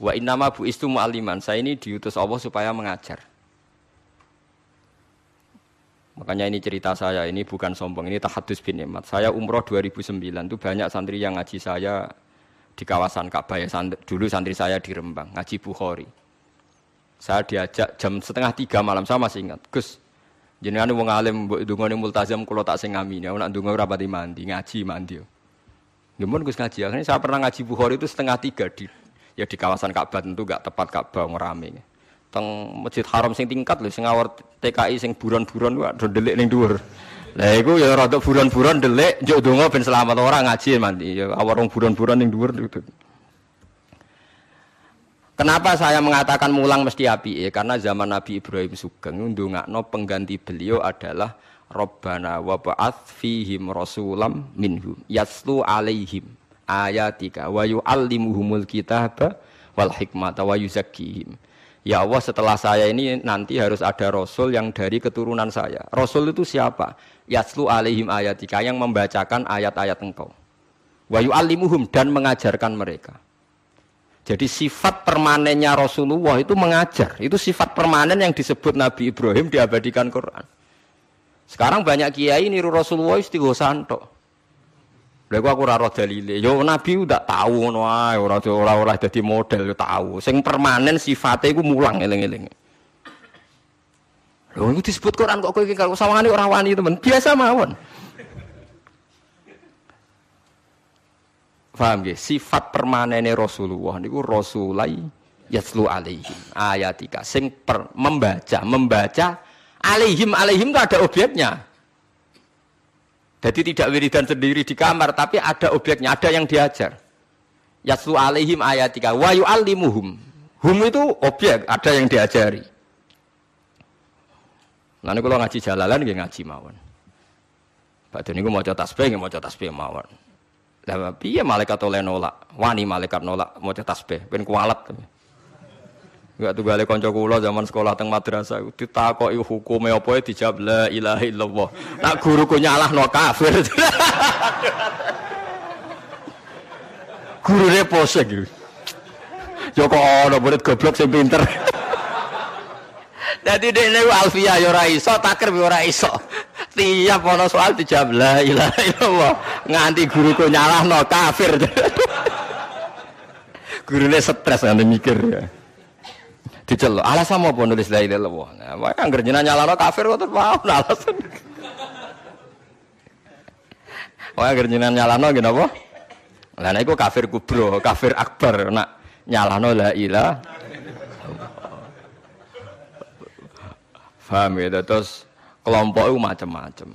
Wa innama bu istu mu'aliman. Saya ini diutus Allah supaya mengajar. Makanya ini cerita saya, ini bukan sombong, ini tahadus bin Imat. Saya umroh 2009, itu banyak santri yang ngaji saya di kawasan Ka'bah ya, dulu santri saya di Rembang, ngaji Bukhari. Saya diajak jam setengah tiga malam, saya masih ingat. Gus, jenengan wong alim mbok ndongane multazam kula tak sing ngamin ya, nak ndonga ora pati mandi, ngaji mandi. Gimana Gus ngaji? Akhirnya saya pernah ngaji Bukhari itu setengah tiga di ya di kawasan Ka'bah tentu gak tepat Ka'bah ngerame. Teng Masjid Haram sing tingkat loh, sing awar TKI sing buron-buron wae delik ning dhuwur. Lah iku ya rada buron-buron delik njuk donga ben selamat orang ngaji mandi. Ya awar wong buron-buron ning dhuwur. Kenapa saya mengatakan mulang mesti api? Ya, karena zaman Nabi Ibrahim Sugeng ndongakno pengganti beliau adalah Rabbana wa ba'ath fihim rasulam minhum yaslu alaihim ayatika wa yu'allimuhumul kitaba wal hikmata wa yuzakkihim. Ya Allah setelah saya ini nanti harus ada rasul yang dari keturunan saya. Rasul itu siapa? Yaslu alaihim ayatika yang membacakan ayat-ayat engkau. Wa yu'allimuhum dan mengajarkan mereka. Jadi sifat permanennya Rasulullah itu mengajar. Itu sifat permanen yang disebut Nabi Ibrahim diabadikan Quran. Sekarang banyak kiai niru Rasulullah istighosan tok. Lha aku ora roh dalile. Yo Nabi udah tahu ngono ae, ora ora ora dadi model yo tahu. Sing permanen sifatnya iku mulang eling-eling. Lho itu disebut Quran kok kowe iki kalau sawangane ora wani teman. Biasa mawon. Paham ya? Sifat permanennya Rasulullah niku Rasulai yaslu alaihim ayatika sing per, membaca membaca alaihim alaihim itu ada objeknya jadi tidak wiridan sendiri di kamar tapi ada objeknya ada yang diajar yaslu alaihim ayatika wa yu'allimuhum hum itu objek ada yang diajari Nanti kalau ngaji jalalan nggih ngaji mawon. Badhe niku maca tasbih nggih maca tasbih mawon. Lah piye malaikat oleh nolak? Wani malaikat nolak mau tasbih, ben kualat. Enggak balik konco kula zaman sekolah teng madrasah ditakoki hukume apa ya dijawab la ilaha illallah. Nak guruku nyalahno kafir. <laughs> Gurune pose gitu. Ya kok ana goblok sing pinter. Dadi dekne Alfia ya ora iso, takir ya ora iso. Tiap ana soal dijawab la ilaha illallah. Nganti guruku nyalahno kafir. <laughs> Gurune stres nganti mikir ya. Diceluk, alasan apa nulis la ilaha illallah. Nah, wae anggere jenengan nyalahno kafir kok terus mau alasan. <laughs> Wae anggere jenengan nyalahno nggih napa? Lah nek iku kafir kubro, kafir akbar nak nyalahno la ilaha Faham ya, terus kelompok itu macam-macam.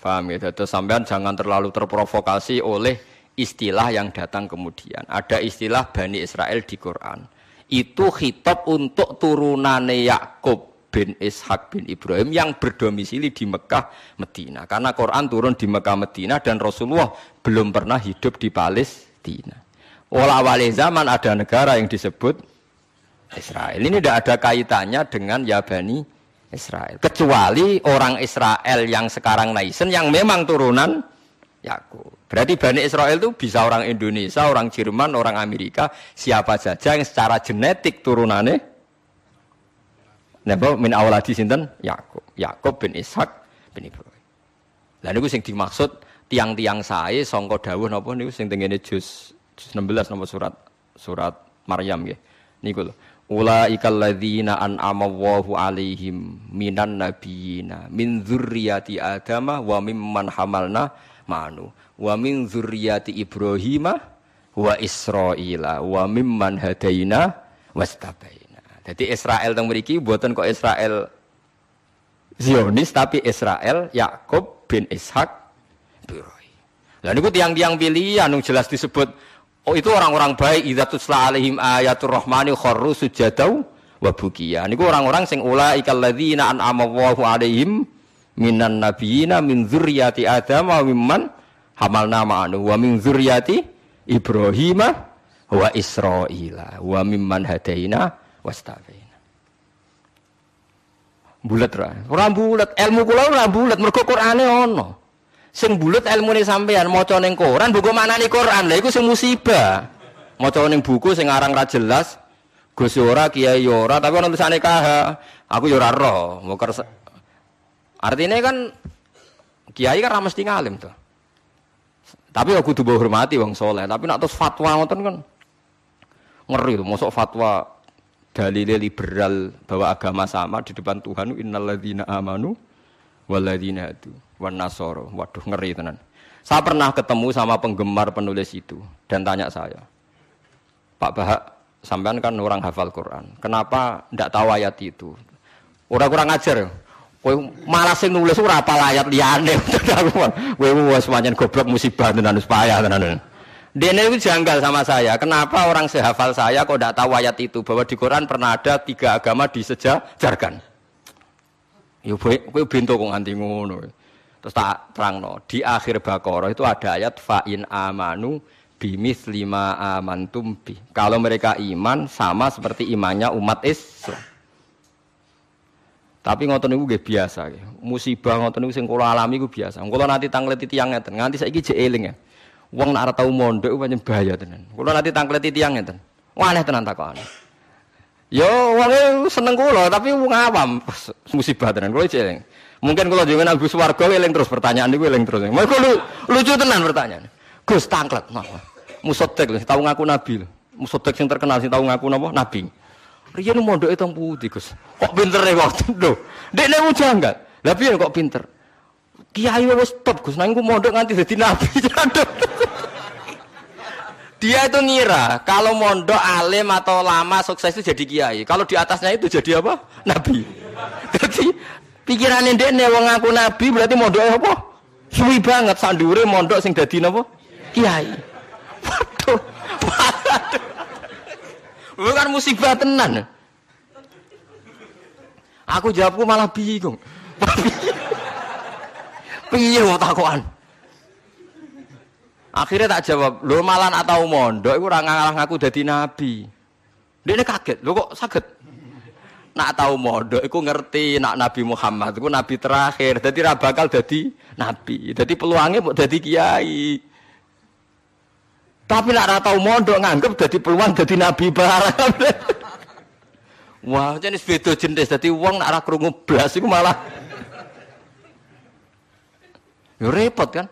Faham ya? Terus sampean jangan terlalu terprovokasi oleh istilah yang datang kemudian. Ada istilah Bani Israel di Quran. Itu khitab untuk turunannya Yakub bin Ishak bin Ibrahim yang berdomisili di Mekah, Medina. Karena Quran turun di Mekah, Medina dan Rasulullah belum pernah hidup di Palestina. Walau awal zaman ada negara yang disebut Israel. Ini tidak ada kaitannya dengan Yabani Israel. Kecuali orang Israel yang sekarang naisen yang memang turunan Yakub. Berarti Bani Israel itu bisa orang Indonesia, orang Jerman, orang Amerika, siapa saja yang secara genetik turunannya Napa min awaladi sinten? Yakub. Yakub bin Ishak bin Ibrahim. Lah niku sing dimaksud tiang-tiang sae sangka dawuh napa niku sing tengene juz juz 16 nomor surat surat Maryam nggih. Niku lho. Ulaikal ladzina an'ama Allahu alaihim minan nabiyina min dzurriyyati Adama wa mimman hamalna ma'anu wa min dzurriyyati Ibrahim wa Israila wa mimman hadaina wastabaina. Jadi Israel teng mriki mboten kok Israel Zionis tapi Israel Yakub bin Ishak Ibrahim. Lah niku tiang-tiang pilihan jelas disebut Oh itu orang-orang baik idza tusla alaihim ayatul rahmani kharru sujadau wa bukiya. Niku orang-orang sing ulaikal ladzina an'ama Allahu alaihim minan nabiyina min dzurriyyati Adam wa mimman hamalna ma'anu wa min dzurriyyati Ibrahim wa Israila wa mimman hadaina wastafaina. Bulat ra. Ora bulat, ilmu kula ora bulat mergo Qur'ane ono. Sing bulut ilmune sampean maca ning koran buku maknane Quran. Lah iku sing musibah. Maca ning buku sing aran ra jelas, Gus ora, Kiai ora, tapi ana tulisane KH. Aku yo ora roh. Artinya kan Kiai kan ra mesti ngalim tuh. Tapi aku kudu hormati wong soleh. Tapi nak terus fatwa ngoten kan ngeri tuh. Masuk fatwa dalil liberal bahwa agama sama di depan Tuhan innalladzina amanu walladzina itu wan nasoro. Waduh ngeri tenan. Saya pernah ketemu sama penggemar penulis itu dan tanya saya, Pak Bahak, sampean kan orang hafal Quran, kenapa ndak tahu ayat itu? Orang kurang ajar. Kowe malah sing nulis ora apal ayat liyane. <laughs> Kowe wis pancen goblok musibah tenan wis payah tenan. Dene itu janggal sama saya. Kenapa orang sehafal saya kok tidak tahu ayat itu bahwa di Quran pernah ada tiga agama disejajarkan. Ya kowe bento kok nganti ngono. Terus tak terangno, di akhir Baqarah itu ada ayat fa'in amanu bimis lima amantum bi. Kalau mereka iman sama seperti imannya umat Islam. Tapi ngoten niku nggih biasa. Musibah ngoten niku sing kula alami iku biasa. Kula nanti tangleti tiyang ngeten, nganti saiki jek eling ya. Wong nak ora tau mondok pancen bahaya tenan. Kula nanti tangkleti tiyang ngeten. Wah aneh tenan takon. Yo wonge seneng kula tapi wong awam musibah tenan kula celing. Mungkin kalau jangan Agus Warga eling terus pertanyaan niku eling terus. Mergo lu, lucu tenan pertanyaan. Gus tangklet napa? Musodek lho tau ngaku nabi lho. Musodek sing terkenal sing tau ngaku napa? Nabi. Riyen mondoke teng pundi Gus? Kok pintere waktu lho. Dekne mujanggal. Lah piye kok pinter? Kiai wis top Gus, nang mondok nganti dadi nabi. <laughs> Dia itu ngira kalau mondok alim atau lama sukses itu jadi kiai. Kalau di atasnya itu jadi apa? Nabi. Jadi pikiran dia nih wong ngaku nabi berarti mondok apa? Suwi banget sandure mondok sing dadi napa? Kiai. <laughs> Waduh. Bukan musibah tenan. Aku jawabku malah bingung. Piye mau <laughs> takokan? Akhirnya tak jawab, lo malah nak tahu mondok, iku ora ngalah ngaku dadi nabi. Dia kaget, lo kok sakit? Nak tahu mondok, iku ngerti nak Nabi Muhammad, iku nabi terakhir, jadi ra bakal dadi nabi. Jadi peluangnya buat dadi kiai. Tapi nak tahu mondok nganggep dadi peluang dadi nabi barang. <laughs> Wah, jenis beda jenis. Jadi uang nak krungu blas iku malah Ya repot kan?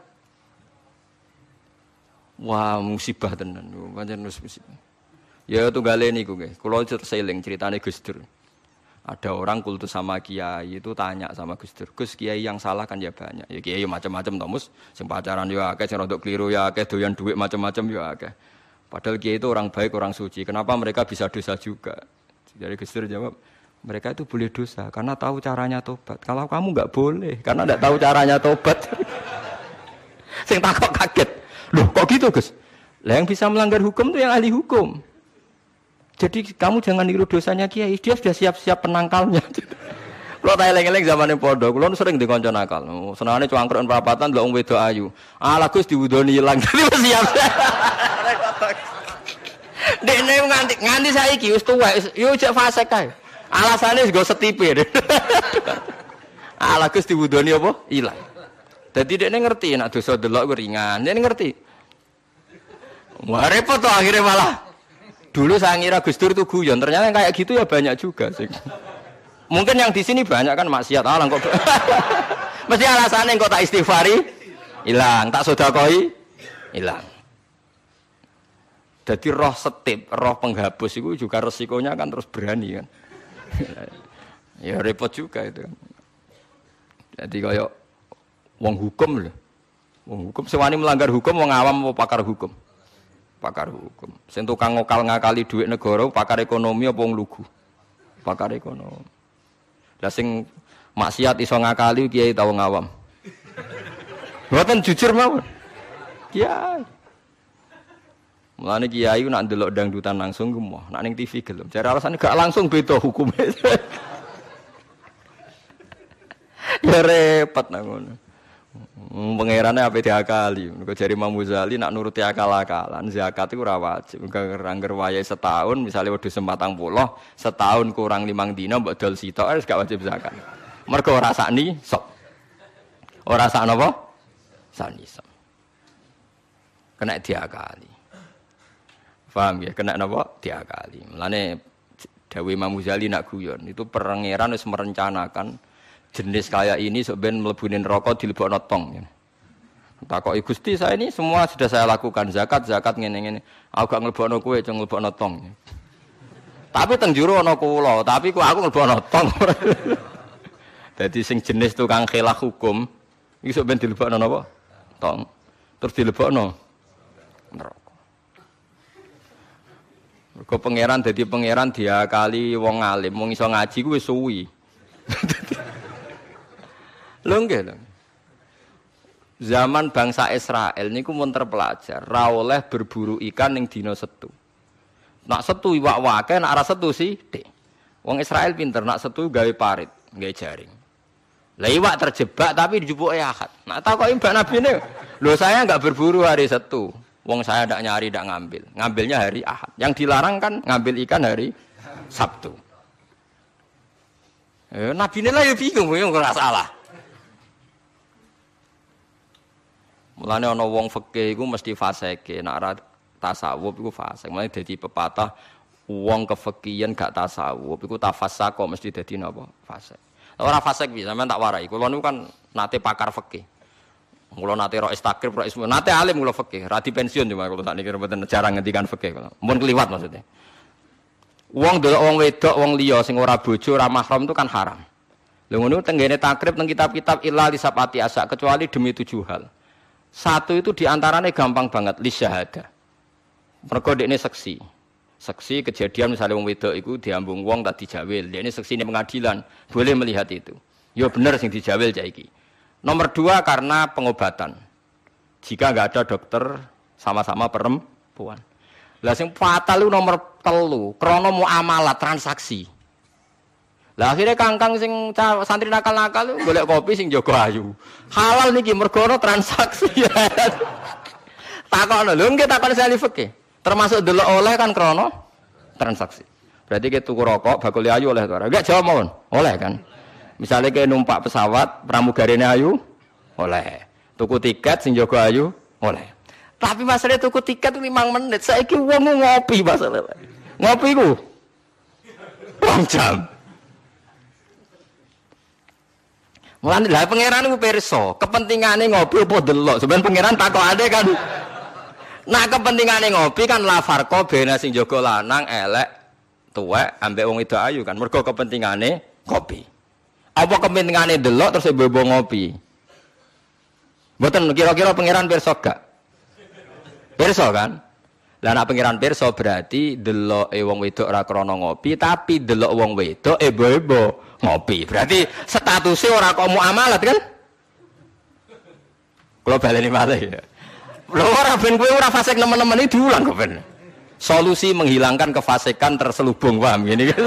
Wah, musibah tenan. Pancen musibah. Ya tunggale niku nggih. Kula seling ceritane Gus Dur. Ada orang kultus sama kiai itu tanya sama Gus Dur, Gus kiai yang salah kan ya banyak. Ya kiai macam-macam Tomus, sing pacaran ya akeh, sing rodok keliru ya akeh, doyan duit macam-macam ya akeh. Padahal kiai itu orang baik, orang suci. Kenapa mereka bisa dosa juga? Jadi Gus Dur jawab, mereka itu boleh dosa karena tahu caranya tobat. Kalau kamu nggak boleh karena nggak tahu caranya tobat. <laughs> Sing takut kaget. Loh kok gitu Gus? Lah yang bisa melanggar hukum itu yang ahli hukum. Jadi kamu jangan niru dosanya kiai. Dia sudah siap-siap penangkalnya. <laughs> Kalau tak eleng-eleng zaman podo, kalau sering dikonco nakal. Oh, senangnya cuangkron perapatan, lo wedo ayu. Ah, Gus diwudoni hilang. <laughs> Jadi siap. <laughs> Dene nganti nganti saiki wis tuwek, yo cek fase kae. Alasane go setipe. Ala Gus diwudoni apa? Ilang. Dadi dekne ngerti nek dosa delok ringan. Dekne ngerti. Wah repot tuh akhirnya malah. Dulu saya ngira Gus Dur itu guyon, ternyata yang kayak gitu ya banyak juga sih. Mungkin yang di sini banyak kan maksiat alang kok. <laughs> Mesti alasannya kok tak istighfari, hilang, tak sodakoi, hilang. Jadi roh setip, roh penghapus itu juga resikonya kan terus berani kan. <laughs> ya repot juga itu. Jadi kayak wong hukum loh. Wong hukum sewani melanggar hukum wong awam mau pakar hukum. Pakar hukum. Sing tukang ngokal ngakali duit negara pakar ekonomi apa wong lugu? Pakar ekonomi. Lah sing maksiat iso ngakali kiai tau ngawam. Mboten jujur mawon. Kiai. Mulane kiai nak ndelok dangdutan langsung gemoh, nak ning TV gelem. Jare alasane gak langsung beda hukumnya. <laughs> ya repot nang ngono. Hmm, pangerane ape diakali. Mergo jari Imam Ghazali nak nuruti akal-akalan, zakat iku ora wajib. Angger wayahe setahun, misalnya wedhus sematang puluh, setahun kurang limang dina mbok dol sitok wis gak wajib zakat. Mergo ora sakni sok. Ora sak napa? Sakni sok. Kena diakali. Paham ya? Kena napa? Diakali. Mulane Dewi Imam Ghazali nak guyon itu perengeran wis merencanakan jenis kayak ini sebenarnya melebunin rokok di lebok notong. Ya. kok Gusti saya ini semua sudah saya lakukan zakat zakat ngene ngene. Aku gak nglebokno kowe ceng nglebokno tong. Ya. Tapi teng jero kula, tapi kok aku nglebokno tong. <laughs> Jadi sing jenis tukang khilaf hukum iki sok ben dilebokno napa? Tong. Terus dilebokno neraka. Mergo pangeran dadi pangeran dia kali wong alim, wong iso ngaji kuwi suwi. <laughs> Lho nggih lho. Zaman bangsa Israel niku mun terpelajar, ra oleh berburu ikan ning dina setu. Nak setu iwak wake, nak ora setu sih, dek. Wong Israel pinter, nak setu gawe parit, gawe jaring. Lah iwak terjebak tapi dijupuke akad. Nak takoki Mbak Nabi ini, lho saya enggak berburu hari setu. Wong saya tidak nyari, tidak ngambil. Ngambilnya hari Ahad. Yang dilarang kan ngambil ikan hari Sabtu. Eh, Nabi ini lah ya bingung, ya nggak salah. Mulane ana wong fikih iku mesti fasike, nek ora tasawuf iku fasik. Mulane dadi pepatah wong kefikihan gak tasawuf iku tafassak kok mesti dadi napa? Fasik. Ora fasik bisa, sampean tak warai. Kulo niku kan nate pakar fikih. Kulo nate ro istakrib, ro ismu. Nate alim kulo fikih, ra pensiun cuma kulo sakniki mboten jarang ngendikan fikih. Mun keliwat maksudnya. Wong delok wong wedok, wong liya sing ora bojo, ora mahram itu kan haram. Lha ngono tenggene takrib teng kitab-kitab illa lisapati asa kecuali demi tujuh hal. Satu itu di antaranya gampang banget li syahada. Mergo dekne seksi. Seksi kejadian misalnya wong wedok itu diambung wong tak dijawil. Dekne seksi ini pengadilan, boleh melihat itu. Ya bener sing dijawil iki. Nomor dua karena pengobatan. Jika nggak ada dokter sama-sama perempuan. Lah sing fatal itu nomor telu, krono muamalah transaksi. Lah akhirnya kangkang sing santri nakal-nakal golek kopi sing jago ayu. Halal niki mergo transaksi. <laughs> Takono lho nggih takon sali fikih. Termasuk delok oleh kan krono transaksi. Berarti kita tuku rokok bakul ayu oleh ora? Enggak jawab mohon. Oleh kan. Misalnya kayak numpak pesawat pramugarine ayu oleh. Tuku tiket sing jago ayu oleh. Tapi masalahnya tuku tiket 5 menit. Saiki wong ngopi masalahnya. Ngopi ku. Wong jam. Mulane lah pangeran ku pirsa, kepentingane ngopi apa delok. Sampeyan pangeran takokane kan. Nah kepentingane ngopi kan la farqa bena sing jaga lanang elek tuwek ambek wong itu ayu kan. Mergo kepentingane kopi. Apa kepentingane delok terus bebo ngopi? Mboten kira-kira pangeran pirsa gak? Pirsa kan? Lah nek pangeran pirsa berarti delok e wong wedok ora krana ngopi, tapi delok wong wedok ebo-ebo ngopi. Berarti statusnya orang kok muamalat kan? Kalau baleni malah ya. Lo orang ben gue orang fasik teman-teman ini diulang kok ben. Solusi menghilangkan kefasikan terselubung paham gini kan?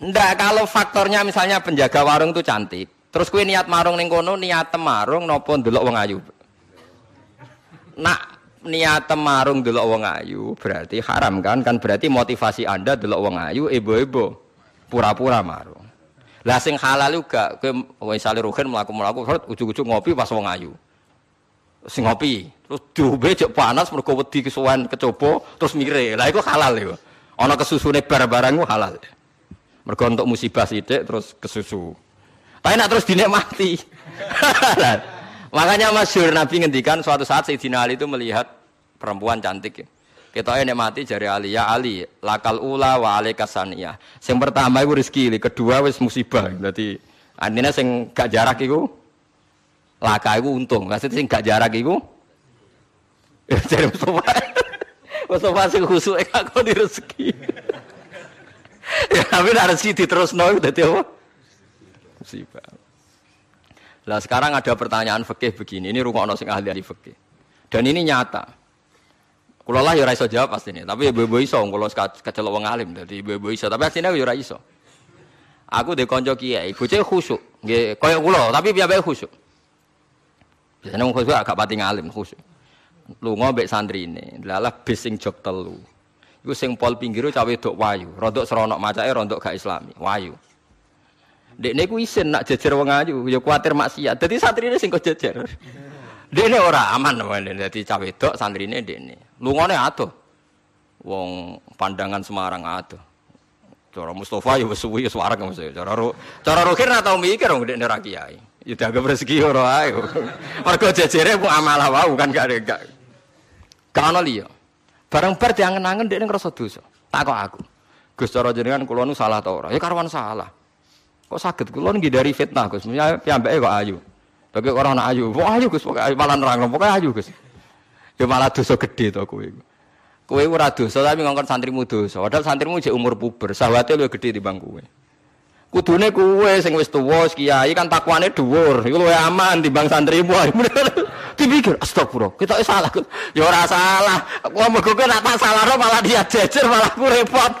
Ndak kalau faktornya misalnya penjaga warung itu cantik. Terus kue niat marung ning kono niat marung nopo ndelok wong ayu. Nak niat marung delok wong ayu berarti haram kan? Kan berarti motivasi Anda delok wong ayu ebo-ebo pura-pura marung. Lah sing halal juga kowe misale ruhin mlaku-mlaku ujug-ujug ngopi pas wong ayu. Sing ngopi, terus diombe cek panas mergo wedi kesuwen kecoba terus mire. Lah iku halal iku. Ana kesusune bar-barang ku halal. Mergo untuk musibah sithik terus kesusu. Tapi nak terus dinikmati. <laughs> Makanya masyhur Nabi ngendikan suatu saat Sayyidina Ali itu melihat perempuan cantik. Ya. Kita ini mati jari Ali ya Ali lakal ula wa alika saniyah. Sing pertama itu rezeki, kedua wis musibah. Berarti artinya sing gak jarak itu laka itu untung. Maksudnya sing gak jarak itu <laughs> jari Mustafa. <laughs> Mustafa sing khusuk kok di rezeki. <laughs> ya tapi rezeki terus nol dadi apa? Musibah. Lah sekarang ada pertanyaan fikih begini. Ini rumah sing ahli ahli fikih. Dan ini nyata. Kulo lah ya ora iso jawab pasti ini, tapi ibu-ibu iso kulo kecelok wong alim dadi ibu-ibu iso, tapi asline ya ora iso. Aku de kanca kiai, bocah khusyuk, nggih kaya kula, tapi piye khusyuk. Biasanya wong khusyuk agak pati ngalim khusyuk. Lunga mbek santrine, lalah bis sing jog telu. Iku sing pol pinggir cawe dok wayu, rodok seronok macake rodok gak islami, wayu. Dek niku isin nak jejer wong ayu, ya kuatir maksiat. Dadi santrine sing kok jejer. Dene ora aman dadi cawe dok santrine dene. Lungone atuh. Wong pandangan Semarang atuh. Cara Mustafa ya wis suwi wis wareg mesti. Cara ro, cara rokir ora tau mikir wong ndek ra kiai. Ya dianggap rezeki ora ae. <laughs> Mergo jejere ku amalah wau kan gak gak. Gak ono liya. Bareng bar diangen-angen ndek ngrasa dosa. Tak kok aku. Gus cara jenengan kula nu salah ta ora? Ya karwan salah. Kok saged kula dari fitnah Gus. Piyambake kok ayu. Bagi orang anak ayu, wah ayu Gus, pokoke malah nerang, pokoke ayu Gus. Ya malah dosa gede to kowe. Kowe ora dosa tapi ngongkon santrimu dosa. Padahal santrimu jek umur puber, sawate luwih gede timbang kowe. Kudune kowe sing wis tuwa kiai kan takwane dhuwur. Iku luwih aman timbang santrimu. <laughs> Dipikir astagfirullah, kita salah. Ya ora salah. Kok mergo kowe nak tak salahno malah dia jejer malah aku repot.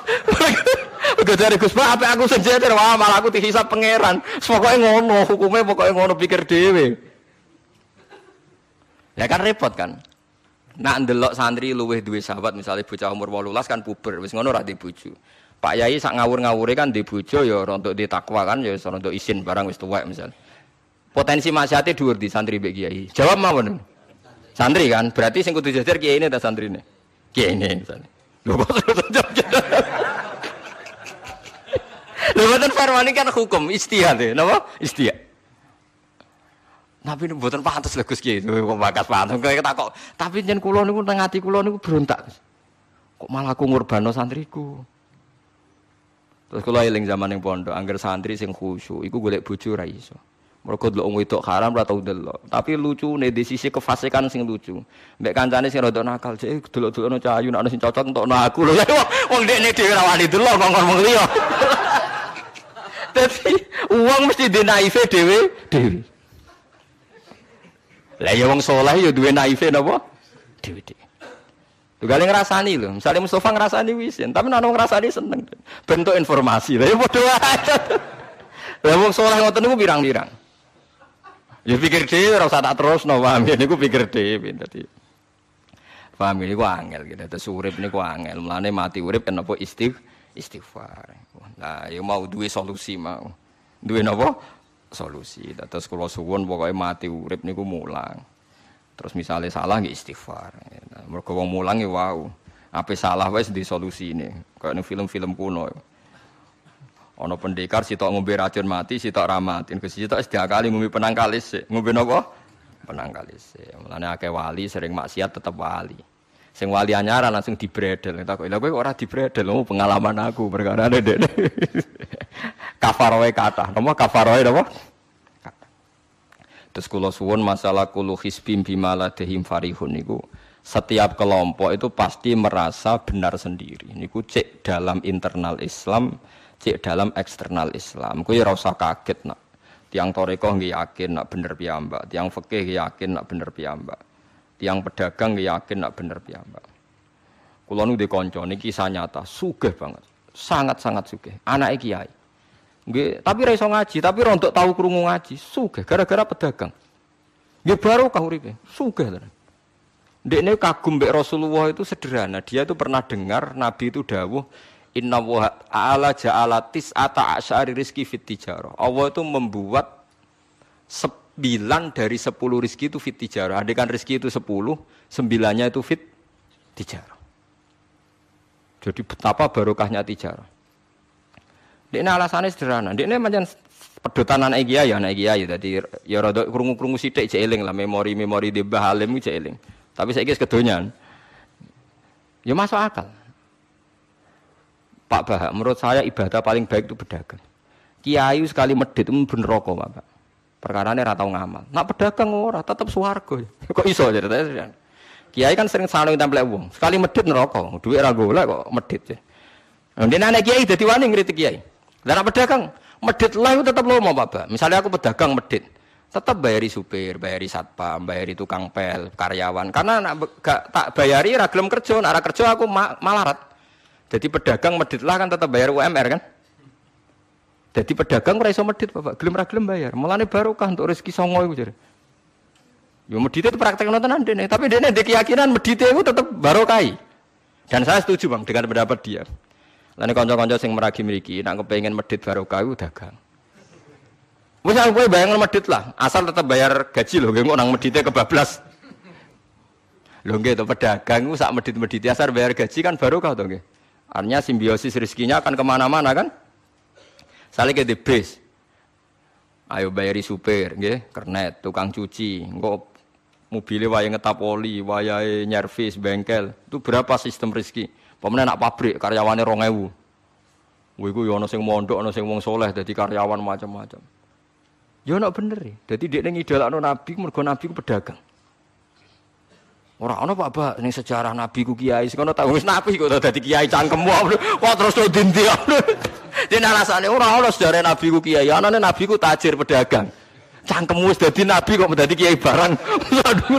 <laughs> Mergo dari Gus Pak apa aku jejer wah malah aku dihisap pangeran. Pokoke ngono, hukume pokoke ngono pikir dhewe. Ya kan repot kan. Nak ndelok santri luweh duwe sahabat misalnya bocah umur 18 kan puber wis ngono ra bojo. Pak Yai sak ngawur-ngawure kan di bojo ya untuk di takwa kan ya untuk isin barang wis tuwek misalnya. Potensi maksiate dhuwur di santri mbek kiai. Jawab mawon. Santri kan, berarti sing kudu jajar kiai ini ta santrine. Kiai ini misalnya. Lho kok Mboten farwani kan hukum istihad ya, napa? Istihad. Tapi ini buatan pantas lah Gus Kiai, kok bakas pantas. Kayak tak kok. Tapi jen kulo niku teng ati kulo niku berontak. Kok malah aku ngurbano santriku. Terus kalau eling zaman yang pondok, angger santri sing khusyuk, iku golek bojo ra iso. Mergo delok wedok haram ora tau delok. Tapi lucu nih di sisi kefasikan sing lucu. Mbek kancane sing rada nakal, cek delok-delokno cahayu nek ana sing cocok entokno aku lho. <laughs> Wong dekne dhewe ra wani delok kok ngomong liya. <laughs> Dadi uang mesti dinaife dhewe dhewe. Lah ya wong saleh ya duwe naife napa? Dhewe-dhewe. Tugale ngrasani lho. Misale Mustofa ngrasani wisin, tapi nek ngrasani seneng. Bentuk informasi. Lah ya padha wae. Lah wong saleh ngoten niku pirang-pirang. Ya pikir dhewe ora usah tak terusno, paham ya niku pikir dhewe dadi. Paham niku angel gitu. Terus urip niku angel. Mulane mati urip kenapa istigh istighfar. Nah, ya mau duwe solusi mau. Duwe napa? Solusi. Terus kula suwun pokoke mati urip niku mulang. Terus misalnya salah nggih istighfar. Nah, mergo wong mulang ya wow. Apa salah wis di ini. Kayak ning film-film kuno. Ono pendekar sitok ngombe racun mati, sitok ramatin. Ke sitok diakali ngombe penang kalis. Ngombe napa? Penang kalis. Mulane akeh wali sering maksiat tetap wali. Sing wali anyara langsung dibredel. Tak kok lha kowe ora dibredel, oh, pengalaman aku perkara ndek. <laughs> Kafaroe kata. Napa kafaroe napa? Terus kula suwun masalah kulu hisbim bimala dehim farihun niku setiap kelompok itu pasti merasa benar sendiri. Niku cek dalam internal Islam, cek dalam eksternal Islam. Kuwi ora usah kaget nak. Tiang toreko nggih yakin nak bener piyambak, tiang fikih yakin nak bener piyambak. Tiang pedagang yakin nak bener piyambak. Kula nu kanca niki kisah nyata, sugih banget. Sangat-sangat sugih. Anake kiai. Nggih, tapi ra iso ngaji, tapi ora untuk tahu krungu ngaji. Sugih gara-gara pedagang. Nggih baru uripe. Sugih tenan. Ndekne kagum mbek Rasulullah itu sederhana. Dia itu pernah dengar Nabi itu dawuh Inna wa ala ja'ala tis'ata asyari rizki fit. Allah itu membuat sembilan dari sepuluh rizki itu fit tijarah. Andai kan rizki itu sepuluh, sembilannya itu fit tijarah. Jadi betapa barokahnya tijarah. Ini alasannya sederhana. Ini macam pedotan anak kiai ya anak kiai. Jadi ya rada krungu-krungu sithik cek eling lah memori-memori di Mbah Halim cek eling. Tapi saya kira kedonyan. Ya masuk akal. Pak Bah, menurut saya ibadah paling baik itu pedagang. Kiai sekali medit itu bener rokok, Pak. Perkara ini ratau ngamal. Nak pedagang ora, tetap suwargo. <laughs> Kok iso ceritanya? Kiai kan sering saling templek wong. Sekali medit neraka, duit ra golek kok medit. Nanti anak kiai dadi wani ngritik kiai. Lah pedagang, medit lah itu tetap lomo Bapak. Misalnya aku pedagang medit, tetap bayari supir, bayari satpam, bayari tukang pel, karyawan. Karena nak gak tak bayari ragilum kerja, nak kerja aku ma malarat. Jadi pedagang medit lah kan tetap bayar UMR kan. Jadi pedagang ora iso medit Bapak, gelem ra gelem bayar. Mulane barokah untuk rezeki songo iku jare. Yo medit itu praktek nonton dene, tapi dene di keyakinan medit itu tetap barokah. Dan saya setuju Bang dengan pendapat dia. Lain konco-konco sing meragi mriki, nak kepengen medit barokah iku dagang. Aku kowe bayang medit lah, asal tetap bayar gaji lho, nggih nang medite kebablas. Lho nggih to pedagang ku sak medit-medit asal bayar gaji kan barokah nggih. Artinya simbiosis rezekinya akan ke mana-mana kan. Saling ke bis. Ayo bayari supir, nggih, kernet, tukang cuci, engko mobilnya waya ngetap oli, waya nyervis, bengkel. Itu berapa sistem rezeki? Pemenang nak pabrik karyawannya rong ewu. Wiku yo ya sing mondok, ana sing wong soleh, jadi karyawan macam-macam. Yo ya nak bener ya. Jadi dia nengi idolakno nabi, mergo nabi ku pedagang. Ora ana Pak Ba ning sejarah nabi ku kiai, sekono tak wis nabi kok dadi kiai cangkem kok terus to dindi. <laughs> Dene alasane ora ana sejarah nabi ku kiai, anane nabi ku tajir pedagang. Cangkem wis dadi nabi kok dadi kiai barang.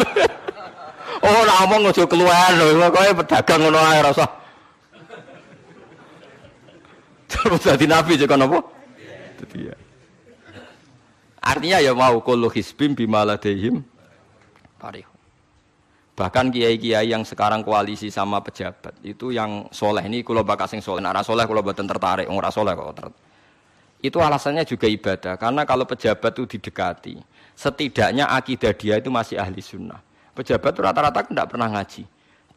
<laughs> oh, ngomong aja keluar lho, pokoke pedagang ngono ae rasa. Terus jadi nabi juga nopo? Jadi ya. Artinya ya mau kalau hisbim bimaladehim parih. Bahkan kiai-kiai yang sekarang koalisi sama pejabat itu yang soleh ini kalau bakas sing soleh, nara soleh kalau buatan tertarik, orang soleh kok ter... Itu alasannya juga ibadah. Karena kalau pejabat itu didekati, setidaknya akidah dia itu masih ahli sunnah. Pejabat itu rata-rata tidak pernah ngaji.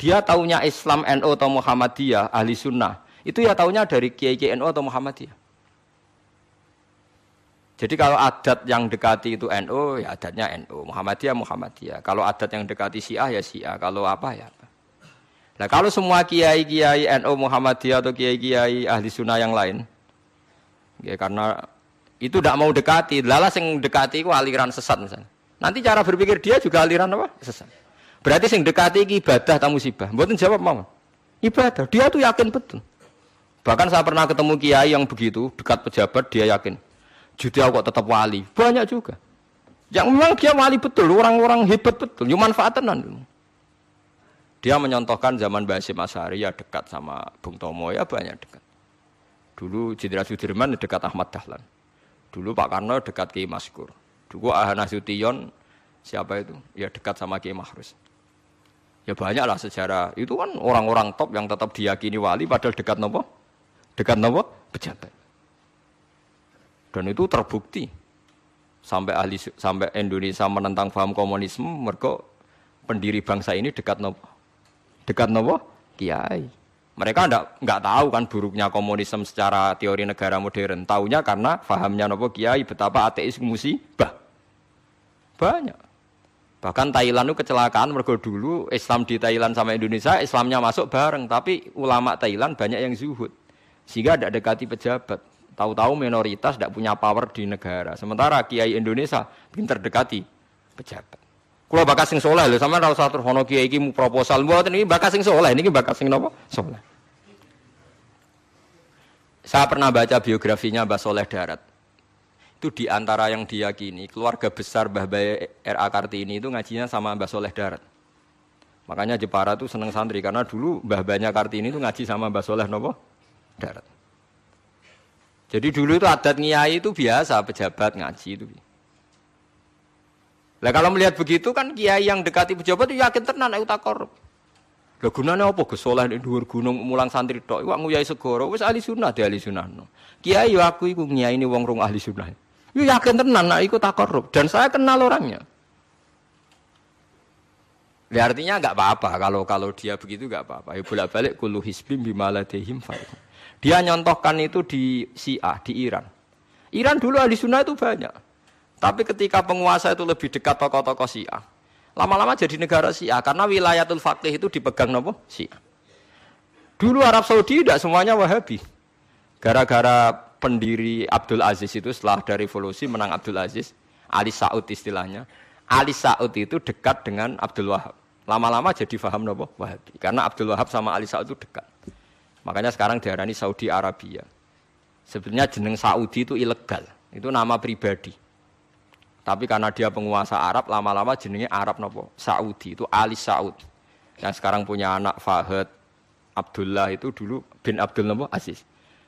Dia taunya Islam NU atau Muhammadiyah, ahli sunnah. Itu ya taunya dari Kiai NU atau Muhammadiyah. Jadi kalau adat yang dekati itu NU, ya adatnya NU. Muhammadiyah, Muhammadiyah. Kalau adat yang dekati Syiah, ya Syiah. Kalau apa, ya. Nah kalau semua kiai-kiai NU Muhammadiyah atau kiai-kiai ahli sunnah yang lain, Ya, karena itu tidak mau dekati. Lala sing dekati itu aliran sesat misalnya. Nanti cara berpikir dia juga aliran apa? Sesat. Berarti sing dekati ibadah atau musibah. Mboten jawab mau. Ibadah. Dia tuh yakin betul. Bahkan saya pernah ketemu kiai yang begitu dekat pejabat dia yakin. Jadi aku tetap wali. Banyak juga. Yang memang dia wali betul, orang-orang hebat betul, cuma manfaatan Dia menyontohkan zaman Basim Asyari ya dekat sama Bung Tomo ya banyak dekat. Dulu Jenderal Sudirman dekat Ahmad Dahlan. Dulu Pak Karno dekat Kiai Maskur. Dulu Ahana Sution siapa itu? Ya dekat sama Kiai Mahrus. Ya banyak lah sejarah. Itu kan orang-orang top yang tetap diyakini wali padahal dekat nopo? Dekat nopo? Pejabat. Dan itu terbukti. Sampai ahli sampai Indonesia menentang paham komunisme, mereka pendiri bangsa ini dekat nopo? Dekat nopo? Kiai. Mereka enggak, enggak tahu kan buruknya komunisme secara teori negara modern. Taunya karena fahamnya nopo kiai betapa ateis musibah. Banyak. Bahkan Thailand itu kecelakaan mergo dulu Islam di Thailand sama Indonesia, Islamnya masuk bareng, tapi ulama Thailand banyak yang zuhud. Sehingga ada dekati pejabat. Tahu-tahu minoritas tidak punya power di negara. Sementara kiai Indonesia pinter dekati pejabat. Kalau bakas sing soleh lho, sama ora usah terus kiai iki proposal mboten ini bakas sing soleh, niki bakas sing napa? Soleh. Saya pernah baca biografinya Mbah Soleh Darat. Itu di antara yang diyakini keluarga besar Mbah Baye R.A. Kartini itu ngajinya sama Mbah Soleh Darat. Makanya Jepara itu seneng santri karena dulu Mbah Banyak Kartini itu ngaji sama Mbah Soleh nopo Darat. Jadi dulu itu adat ngiyai itu biasa pejabat ngaji itu. Lah kalau melihat begitu kan kiai yang dekati pejabat itu yakin tenan nek tak korup. Lah gunane apa Gus Saleh ning dhuwur gunung mulang santri tok iku nguyai segoro wis ahli sunnah di ahli sunnah. Kiai yo aku iku ini wong rong ahli sunnah. Yo yakin tenan nek iku tak korup dan saya kenal orangnya. Ya artinya enggak apa-apa kalau kalau dia begitu enggak apa-apa. Ya bolak-balik kullu hisbim bimaladehim Dia nyontohkan itu di Syiah di Iran. Iran dulu ahli sunnah itu banyak. Tapi ketika penguasa itu lebih dekat tokoh-tokoh Syiah, lama-lama jadi negara Syiah karena wilayatul faqih itu dipegang nopo Syiah. Dulu Arab Saudi tidak semuanya Wahabi. Gara-gara pendiri Abdul Aziz itu setelah dari revolusi menang Abdul Aziz, Ali Saud istilahnya. Ali Saud itu dekat dengan Abdul Wahab. Lama-lama jadi faham nopo Wahabi. Karena Abdul Wahab sama Ali Saud itu dekat. Makanya sekarang diarani Saudi Arabia. Sebenarnya jeneng Saudi itu ilegal. Itu nama pribadi. Tapi karena dia penguasa Arab, lama-lama jenenge Arab nopo Saudi itu Ali Saud. Yang sekarang punya anak Fahad Abdullah itu dulu bin Abdul nopo Aziz.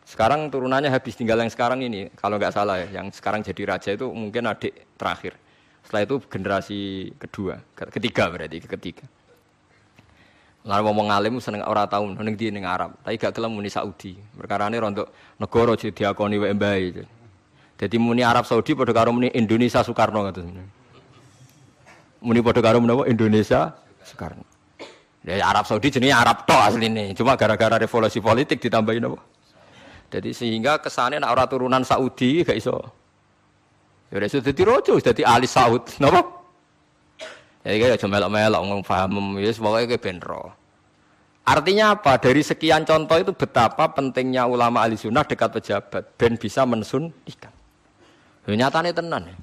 Sekarang turunannya habis tinggal yang sekarang ini, kalau nggak salah ya, yang sekarang jadi raja itu mungkin adik terakhir. Setelah itu generasi kedua, ketiga berarti ketiga. Lalu ngomong alim seneng ora tau ning di ning Arab, tapi gak kelem muni Saudi. Perkara ini rontok negara jadi diakoni wae mbae. Jadi muni Arab Saudi pada karo muni Indonesia Soekarno gitu. Muni pada karo menapa Indonesia Soekarno. Ya Arab Saudi jenis Arab tok asline, cuma gara-gara revolusi politik ditambahin apa? Jadi sehingga kesannya nak orang turunan Saudi gak iso. Ya udah sudah rojo, jadi ahli Saud, napa? Jadi kayak cuma melok-melok ngomong paham, ya semoga kayak benro. Artinya apa? Dari sekian contoh itu betapa pentingnya ulama ahli sunnah dekat pejabat dan bisa mensunnikan. Ya nyatane tenan.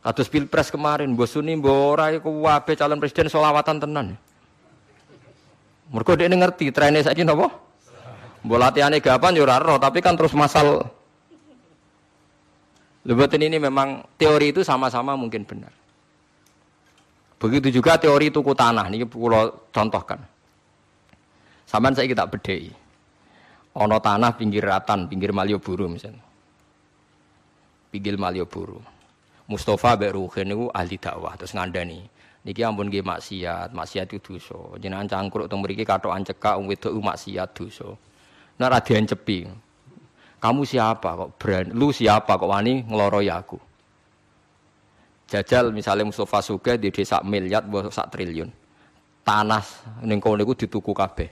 Kados Pilpres kemarin, Mbok Suni mbok ora wabe calon presiden selawatan tenan. Mergo dia ngerti trennya saiki napa? Mbok latihane gapan yo ora tapi kan terus masal Lebatin ini memang teori itu sama-sama mungkin benar. Begitu juga teori tuku tanah, ini pulau contohkan. Saman saya kita bedai. Ono tanah pinggir ratan, pinggir Malioboro misalnya. Pigil Malioboro. Mustafa mbek Ruhin ahli dakwah terus ngandani. Niki ampun nggih maksiat, maksiat itu dosa. Jenengan cangkruk teng mriki kathokan cekak wong wedok maksiat dosa. Nek ra diancepi. Kamu siapa kok brand? Lu siapa kok wani ngeloroi aku? Jajal misalnya Mustafa Suge di desa miliar buat sak triliun. Tanah ning niku dituku kabeh.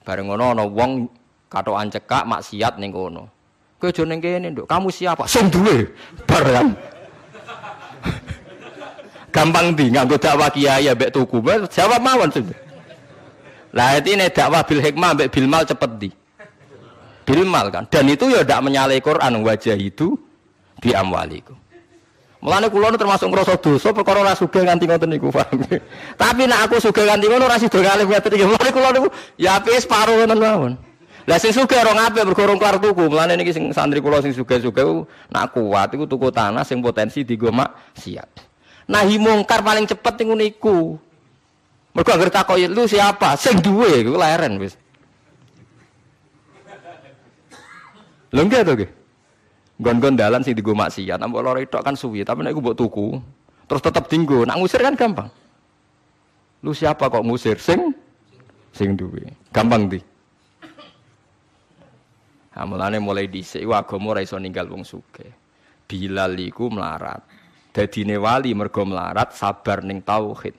Bareng ngono ana wong katokan cekak maksiat ning kono. Kowe aja ning kene. Kamu siapa? Sing duwe. Barang. <laughs> Gampang di nganggo dakwah kiai mbek tuku. Jawab mawon sing. Lah ini dakwah bil hikmah mbek bil mal cepet di. Bil mal kan. Dan itu ya ndak menyalahi Quran wajah itu bi amwalikum. Mulane kula nu termasuk ngrasa dosa perkara ora sugih nganti ngoten niku, paham. <laughs> Tapi nek aku sugih nganti ngono ora sida ngalih ngoten iki. Mulane kula niku ya apik separo ngoten mawon. Lah sing sugih ora ngapik mergo urung kelar tuku. Mulane niki sing santri kula sing sugih-sugih nak kuat iku tuku tanah sing potensi digo maksiat. Nahi mungkar paling cepet niku niku. Mergo anggere takoki lu siapa? Sing duwe iku leren wis. Lho nggih to nggih. Gon-gon dalan sing digo maksiat, mbok loro tok kan suwi, tapi nek mbok tuku, terus tetep dinggo, nak ngusir kan gampang. Lu siapa kok ngusir? Sing sing duwe. Gampang di. Nah, mulane mulai dhisik iku agama ora iso ninggal wong sugih. Bilal iku melarat. Dadine wali mergo melarat sabar ning tauhid.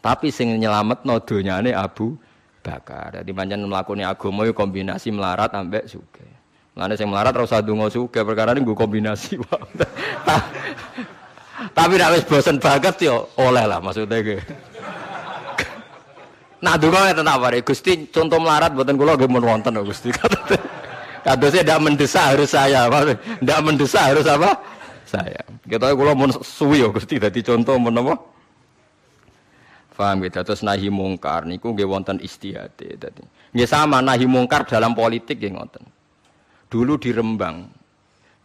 Tapi sing nyelametno donyane Abu Bakar. Dadi pancen mlakune agama iku kombinasi melarat ambek sugih. Mulane sing melarat ora usah donga sugih perkara ini nggo kombinasi Tapi nek wis bosen banget yo oleh lah maksudnya ge. Nah donga ngeten apa Gusti contoh melarat mboten kula nggih mun wonten Gusti. Kadosnya tidak mendesak harus saya, tidak mendesak harus apa? Saya. Kita kalau mau suwi ya Gusti dadi contoh mau apa? Paham gitu. Terus nahi mungkar niku nggih wonten istihate dadi. Nggih sama nahi mungkar dalam politik nggih ngoten. Dulu di Rembang.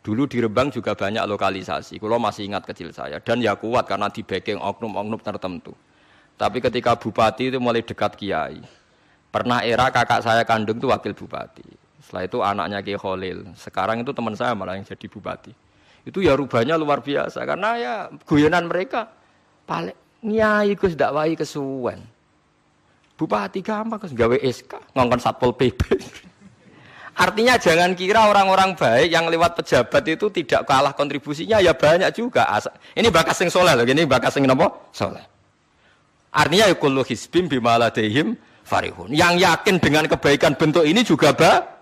Dulu di Rembang juga banyak lokalisasi. Kalau masih ingat kecil saya dan ya kuat karena di backing oknum-oknum tertentu. Tapi ketika bupati itu mulai dekat kiai. Pernah era kakak saya kandung itu wakil bupati. Setelah itu anaknya Kiai Khalil. Sekarang itu teman saya malah yang jadi bupati. Itu ya rubahnya luar biasa karena ya guyonan mereka paling nyai Gus dakwahi kesuwen. Bupati gampang Gus gawe SK ngongkon Satpol PP. <laughs> Artinya jangan kira orang-orang baik yang lewat pejabat itu tidak kalah kontribusinya ya banyak juga. Ini bakas sing soleh loh, ini bakas sing nopo soleh. Artinya ya kullu hisbim bimaladehim farihun. Yang yakin dengan kebaikan bentuk ini juga ba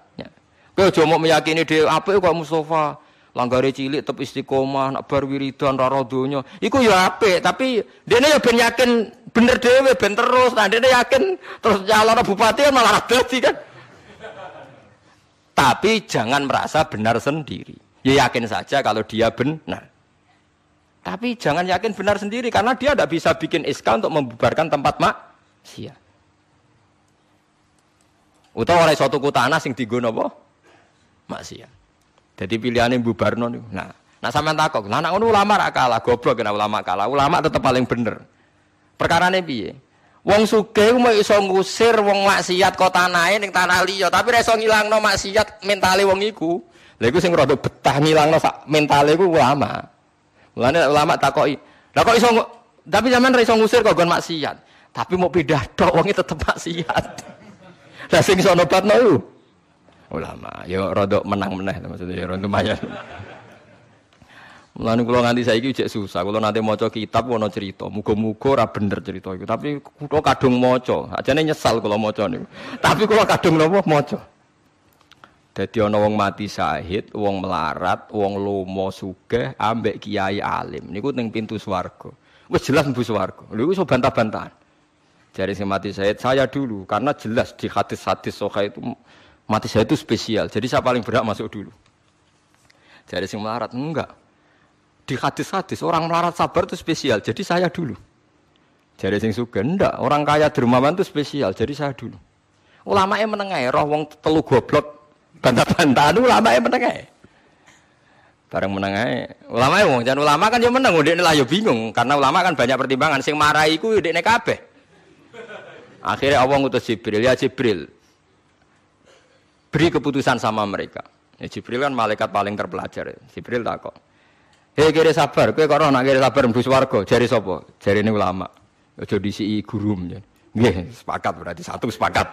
Kowe aja mau meyakini dhewe apik kok Mustafa. Langgare cilik tetep istiqomah, nak bar wiridan ora donya. Iku ya apik, tapi dene ya ben yakin bener dhewe ben terus. Nah dene yakin terus calon bupati kan malah dadi kan. Tapi jangan merasa benar sendiri. Ya yakin saja kalau dia benar. Tapi jangan yakin benar sendiri karena dia tidak bisa bikin SK untuk membubarkan tempat maksiat. Utawa oleh suatu tanah sing digo napa? maksiat. Jadi pilihannya bubarno nih. Nah, nah sampean takok, nah anak ulama ra kalah, goblok kena ulama kalah. Ulama tetap paling bener. Perkara nih piye? Wong sugih mau iso ngusir wong maksiat kota naik ning tanah liya, tapi ra iso ngilangno maksiat mentale wong iku. Lha iku sing rada betah ngilangno sak mentale iku ulama. Mulane ulama takoki, "Lah kok iso tapi zaman ra iso ngusir kok gon maksiat, tapi mau <laughs> pindah tok wonge tetep maksiat." <laughs> Lah sing iso nobatno ulama. Ya rodok menang meneh maksudnya ya lumayan. Mulane kula nganti saiki cek susah. Kula nanti maca kitab ana cerita, muga-muga ora bener cerita iku. Tapi kula kadung maca. Ajane nyesal kula maca niku. Tapi kula kadung napa maca. Dadi ana wong mati syahid, wong melarat, wong lomo sugih ambek kiai alim. Niku ning pintu swarga. Wis jelas mlebu swarga. Lha iku iso bantah-bantahan. Jari sing mati syahid saya dulu karena jelas di hadis-hadis soha itu Mati saya itu spesial. Jadi saya paling berhak masuk dulu. Jadi sing melarat enggak. Di hadis-hadis orang melarat sabar itu spesial. Jadi saya dulu. Jadi sing suka enggak. Orang kaya dermawan itu spesial. Jadi saya dulu. Ulama yang menengah roh wong telu goblok bantah-bantahan ulama yang menengah. Bareng menengah. Ulama ya wong jangan ulama kan dia menang. Udah lah ya bingung karena ulama kan banyak pertimbangan. Sing marahi ku udah kabeh. Akhirnya Allah ngutus Jibril ya Jibril beri keputusan sama mereka. Ya, Jibril kan malaikat paling terpelajar. Jibril tak kok. Hei kira sabar, kowe kok ora kira sabar mlebu swarga, jari sapa? Jari ini ulama. Aja disi guru. Ya. Nggih, sepakat berarti satu sepakat.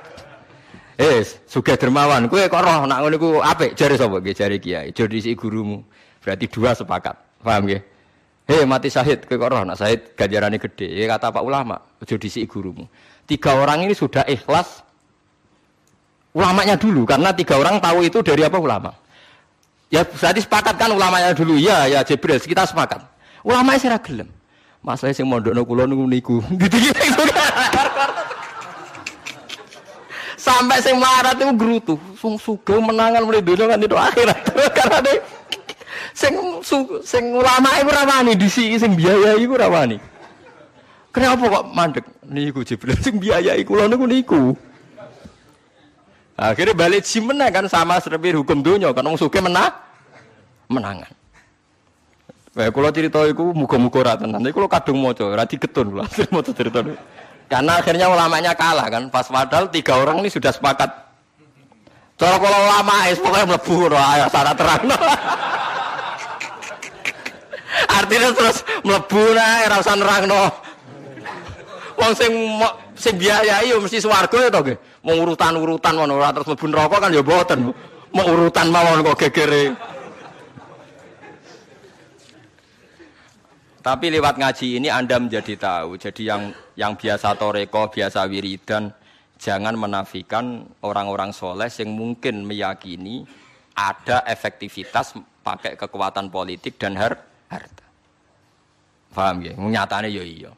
Eh, suge dermawan, kue kok roh nak ngono iku apik jare sapa nggih jare kiai. Si gurumu. Berarti dua sepakat. Paham nggih? Hei mati syahid, kue kok roh nak syahid ganjarannya gede. Ya kata Pak ulama, jadi si gurumu. Tiga orang ini sudah ikhlas ulamanya dulu karena tiga orang tahu itu dari apa ulama. Ya berarti sepakat kan ulamanya dulu. Ya, ya Jibril, kita sepakat. Ulamanya sira gelem. Masalah sing mondokno kula niku niku. <laughs> Gitu-gitu. Sampai sing melarat itu gerutu. Sung suge menangan mulai dunia kan itu akhirat. <laughs> Karena deh sing su, sing ulama itu rawani di sini sing biaya itu rawani. Kenapa kok mandek? Niku Jibril sing biaya iku niku niku. Akhirnya balik si menang kan sama seperti hukum dunia kan wong suge menang menangan. Kayak kalau cerita itu muka-muka rata nanti kalau kadung moco, rati ketun lah, mau cerita itu. Karena akhirnya ulamanya kalah kan. Pas padahal tiga orang ini sudah sepakat. Cara kalau ulama es pokoknya melebu ayo sana terang. <laughs> Artinya terus melebu nah ora usah nerangno. Wong sing sing biayai yo mesti swarga ya to nggih. Mau urutan-urutan ngono ora terus mlebu neraka kan ya mboten. Mau urutan mawon kok gegere. Tapi lewat ngaji ini Anda menjadi tahu. Jadi yang yang biasa toreko, biasa wiridan, jangan menafikan orang-orang soleh yang mungkin meyakini ada efektivitas pakai kekuatan politik dan har harta. Paham ya? Nyatanya ya iya.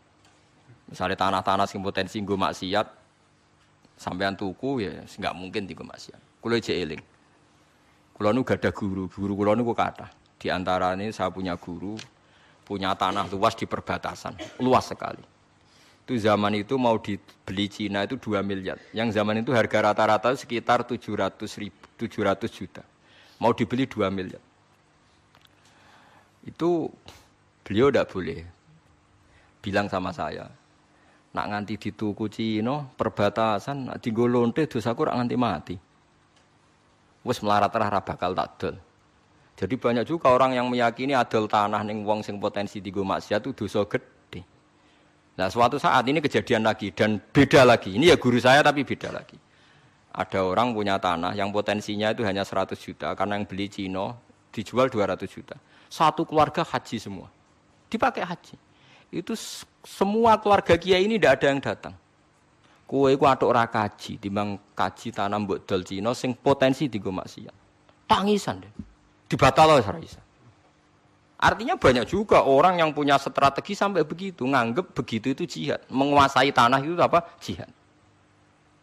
Misalnya tanah-tanah sing potensi gue maksiat, sampean tuku ya nggak mungkin tiga maksiat. Kulo aja eling. Kulo nu gak ada guru, guru kulo nu kata. Di antara ini saya punya guru, punya tanah luas di perbatasan, luas sekali. Itu zaman itu mau dibeli Cina itu 2 miliar. Yang zaman itu harga rata-rata sekitar 700 ribu, 700 juta. Mau dibeli 2 miliar. Itu beliau tidak boleh bilang sama saya. Nak nganti dituku Cina, perbatasan, nak digolonte dosaku rak nganti mati. Wes melarat-lara bakal tak dol. Jadi banyak juga orang yang meyakini adol tanah ning wong sing potensi digo maksiat itu dosa gede. Nah, suatu saat ini kejadian lagi dan beda lagi. Ini ya guru saya tapi beda lagi. Ada orang punya tanah yang potensinya itu hanya 100 juta karena yang beli Cino dijual 200 juta. Satu keluarga haji semua. Dipakai haji. Itu semua keluarga kiai ini tidak ada yang datang. Kue ku atuk ora kaji, timbang kaji tanah mbok dol Cina sing potensi digo maksiat. Tangisan deh dibatal oleh Raisa. Artinya banyak juga orang yang punya strategi sampai begitu, nganggep begitu itu jihad. Menguasai tanah itu apa? Jihad.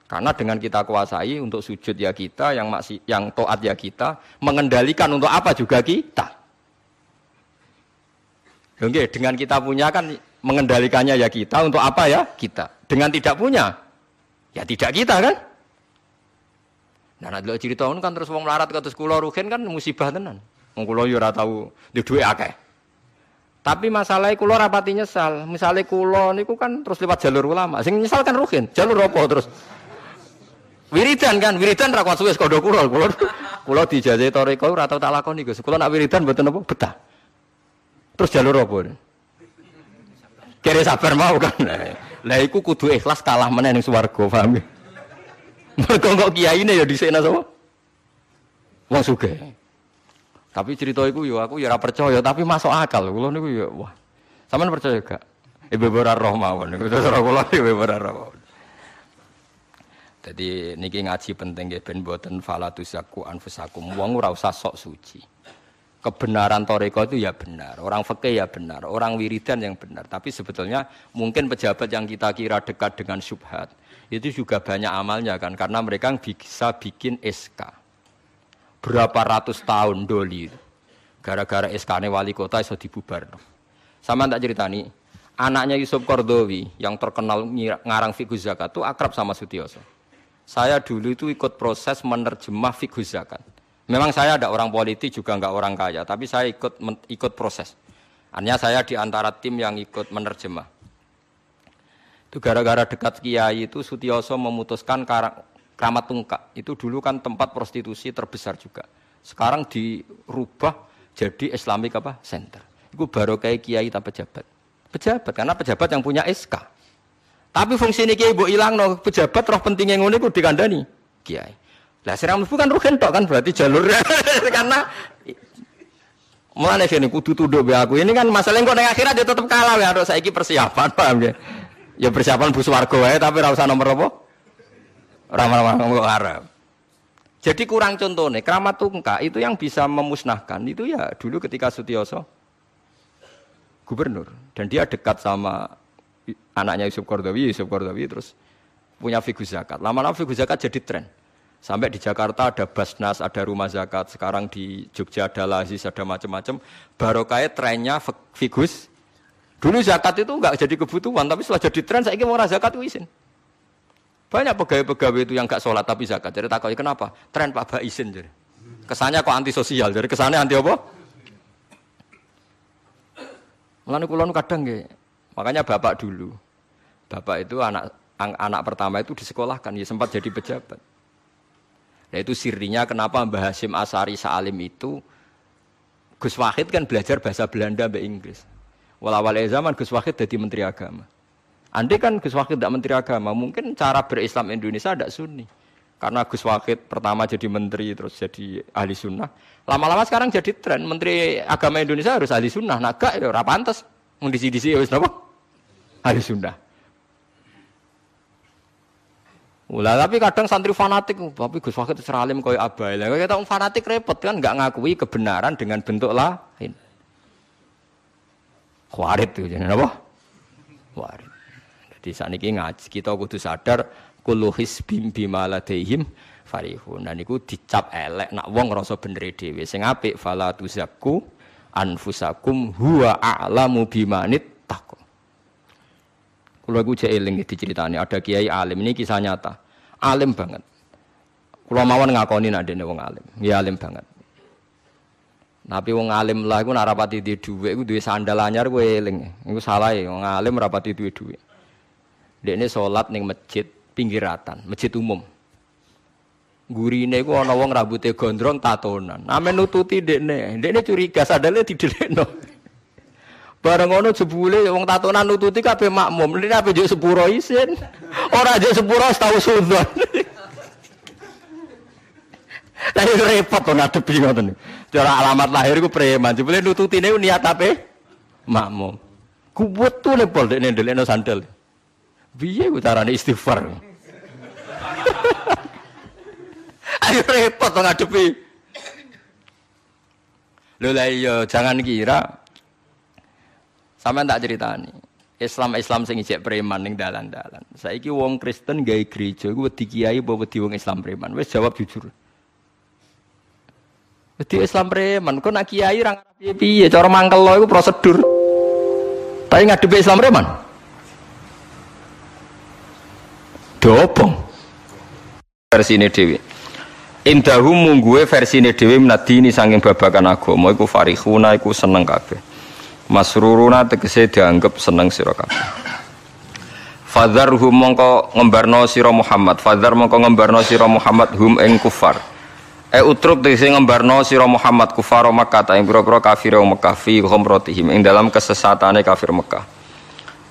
Karena dengan kita kuasai untuk sujud ya kita, yang masih yang toat ya kita, mengendalikan untuk apa juga kita. Oke, dengan kita punya kan mengendalikannya ya kita, untuk apa ya kita. Dengan tidak punya, ya tidak kita kan. Nah, nek delok cerita kan terus wong melarat kados kula rugen kan musibah tenan. Wong kula yo ora tau di dhuwit akeh. Tapi masalah kula rapati nyesal. Misale kula niku kan terus lewat jalur ulama. Sing nyesal kan rugen. Jalur apa terus? Wiridan kan, wiridan ra kuat suwe kodo kula. Kula kula dijajahi toreko ora tau tak lakoni Gus. Kula nak wiridan mboten apa betah. Terus jalur apa? Kere sabar mau kan. Lah iku kudu ikhlas kalah meneh ning swarga, paham ya? Mergo kok kiyaine ya dhisikna sapa? Wong sugih. Tapi cerita iku yo aku ya ora percaya, tapi masuk akal. Kula niku ya wah. Sampeyan percaya gak? Ibu ora roh mawon niku cara kula ibu ora roh. Jadi niki ngaji penting nggih ben boten falatusaku anfusakum. Wong ora usah sok suci. Kebenaran toreko itu ya benar, orang fakih ya benar, orang wiridan yang benar. Tapi sebetulnya mungkin pejabat yang kita kira dekat dengan subhat, itu juga banyak amalnya kan karena mereka bisa bikin SK berapa ratus tahun doli gara-gara SK wali kota iso dibubar sama tak cerita nih anaknya Yusuf Kordowi yang terkenal ngarang fikih zakat itu akrab sama Sutioso. Saya dulu itu ikut proses menerjemah fikih zakat memang saya ada orang politik juga nggak orang kaya tapi saya ikut ikut proses hanya saya di antara tim yang ikut menerjemah itu gara-gara dekat kiai itu Sutioso memutuskan Keramat Tungkak. Itu dulu kan tempat prostitusi terbesar juga. Sekarang dirubah jadi Islamic apa? Center. Itu baru kayak kiai tak pejabat. Pejabat karena pejabat yang punya SK. Tapi fungsi ini kiai bu hilang no pejabat roh pentingnya ngono itu dikandani kiai. Lah sirah mlebu kan rugen tok kan berarti jalur <laughs> karena Mulane sini kudu tunduk be aku. Ini kan masalah kok ning akhirat ya tetep kalah ya harus saiki persiapan <laughs> paham ya. Ya persiapan bus warga wae tapi ora usah nomor apa? Ora nomor Arab. Jadi kurang contohnya, keramat tungka itu yang bisa memusnahkan itu ya dulu ketika Sutioso gubernur dan dia dekat sama anaknya Yusuf Kordawi, Yusuf Kordawi terus punya figur zakat. Lama-lama figur zakat jadi tren. Sampai di Jakarta ada Basnas, ada rumah zakat. Sekarang di Jogja ada Lazis, ada macam-macam. Barokahnya trennya figus. Dulu zakat itu enggak jadi kebutuhan, tapi setelah jadi tren, saya ingin orang zakat itu izin. Banyak pegawai-pegawai itu yang enggak sholat tapi zakat. Jadi takut kenapa? Tren Pak Ba izin. Jadi. Kesannya kok antisosial, jadi kesannya anti apa? Mulane kula kadang nggih. Makanya bapak dulu. Bapak itu anak anak pertama itu disekolahkan, ya sempat jadi pejabat. Nah itu sirinya kenapa Mbah Hasim Asari Salim itu Gus Wahid kan belajar bahasa Belanda Mbak Inggris. Walau zaman Gus Wahid jadi menteri agama. Andai kan Gus Wahid tidak menteri agama, mungkin cara berislam Indonesia tidak sunni. Karena Gus Wahid pertama jadi menteri, terus jadi ahli sunnah. Lama-lama sekarang jadi tren, menteri agama Indonesia harus ahli sunnah. Nah, gak ya, pantas. Mendisi-disi ya, Ahli sunnah. Ulah tapi kadang santri fanatik, tapi Gus Wahid seralim koyo abai. Lah kita fanatik repot kan nggak ngakui kebenaran dengan bentuk lain. Khawarit itu jadi apa? Khawarit. Jadi saat ini ngaji kita kudu sadar kullu hisbim bima ladaihim farihun. Dan itu dicap elek nak wong rasa bener dhewe. Sing apik anfusakum huwa a'lamu bimanit kalau aku cek eling diceritani ada kiai alim ini kisah nyata. Alim banget. Kalau mawon ngakoni nak dene wong alim. Ya alim banget. Tapi wong alim lah iku nak rapati di dhuwit iku duwe sandal anyar kowe eling. Iku salah ya wong alim rapati duwe dhuwit. Dekne salat ning masjid pinggiratan, masjid umum. Gurine iku ana wong rambutnya gondrong tatonan. Ame nututi dekne. Dekne curiga sandale didelekno. Bareng ngono jebule wong tatonan nututi kabeh makmum. Ini apa juk sepuro isin. Ora juk sepuro tahu sudzon. Lah repot to ngadepi ngoten. Cara alamat lahir ku preman. Jebule nututine niat apa? Makmum. Kuwet tuh lepol dekne ndelekno sandal. Piye ku carane istighfar? <laughs> Ayo repot to ngadepi. Lho lah iya jangan kira sama tak ceritani. Islam Islam sing ijek preman ning dalan-dalan. Saiki wong Kristen gawe gereja iku wedi kiai apa wedi wong Islam preman? Wis jawab jujur. Wedi Islam preman, kok nak kiai ra piye-piye, cara mangkel lo iku prosedur. Tapi ngadepi Islam preman. Dobong. Versi ini dewi. Indahum mungguwe versi ini dewi menadini sanging babakan agama iku farihuna iku seneng kabeh. Masruruna tegese dianggap seneng sira kabeh. Fadzarhum mongko ngembarno sira Muhammad, fadzar mongko ngembarno sira Muhammad hum ing kufar. E utruk tegese ngembarno sira Muhammad kufar Makkah ta ing pira-pira kafir Mekah fi ghamratihim ing dalam kesesatane kafir Mekah.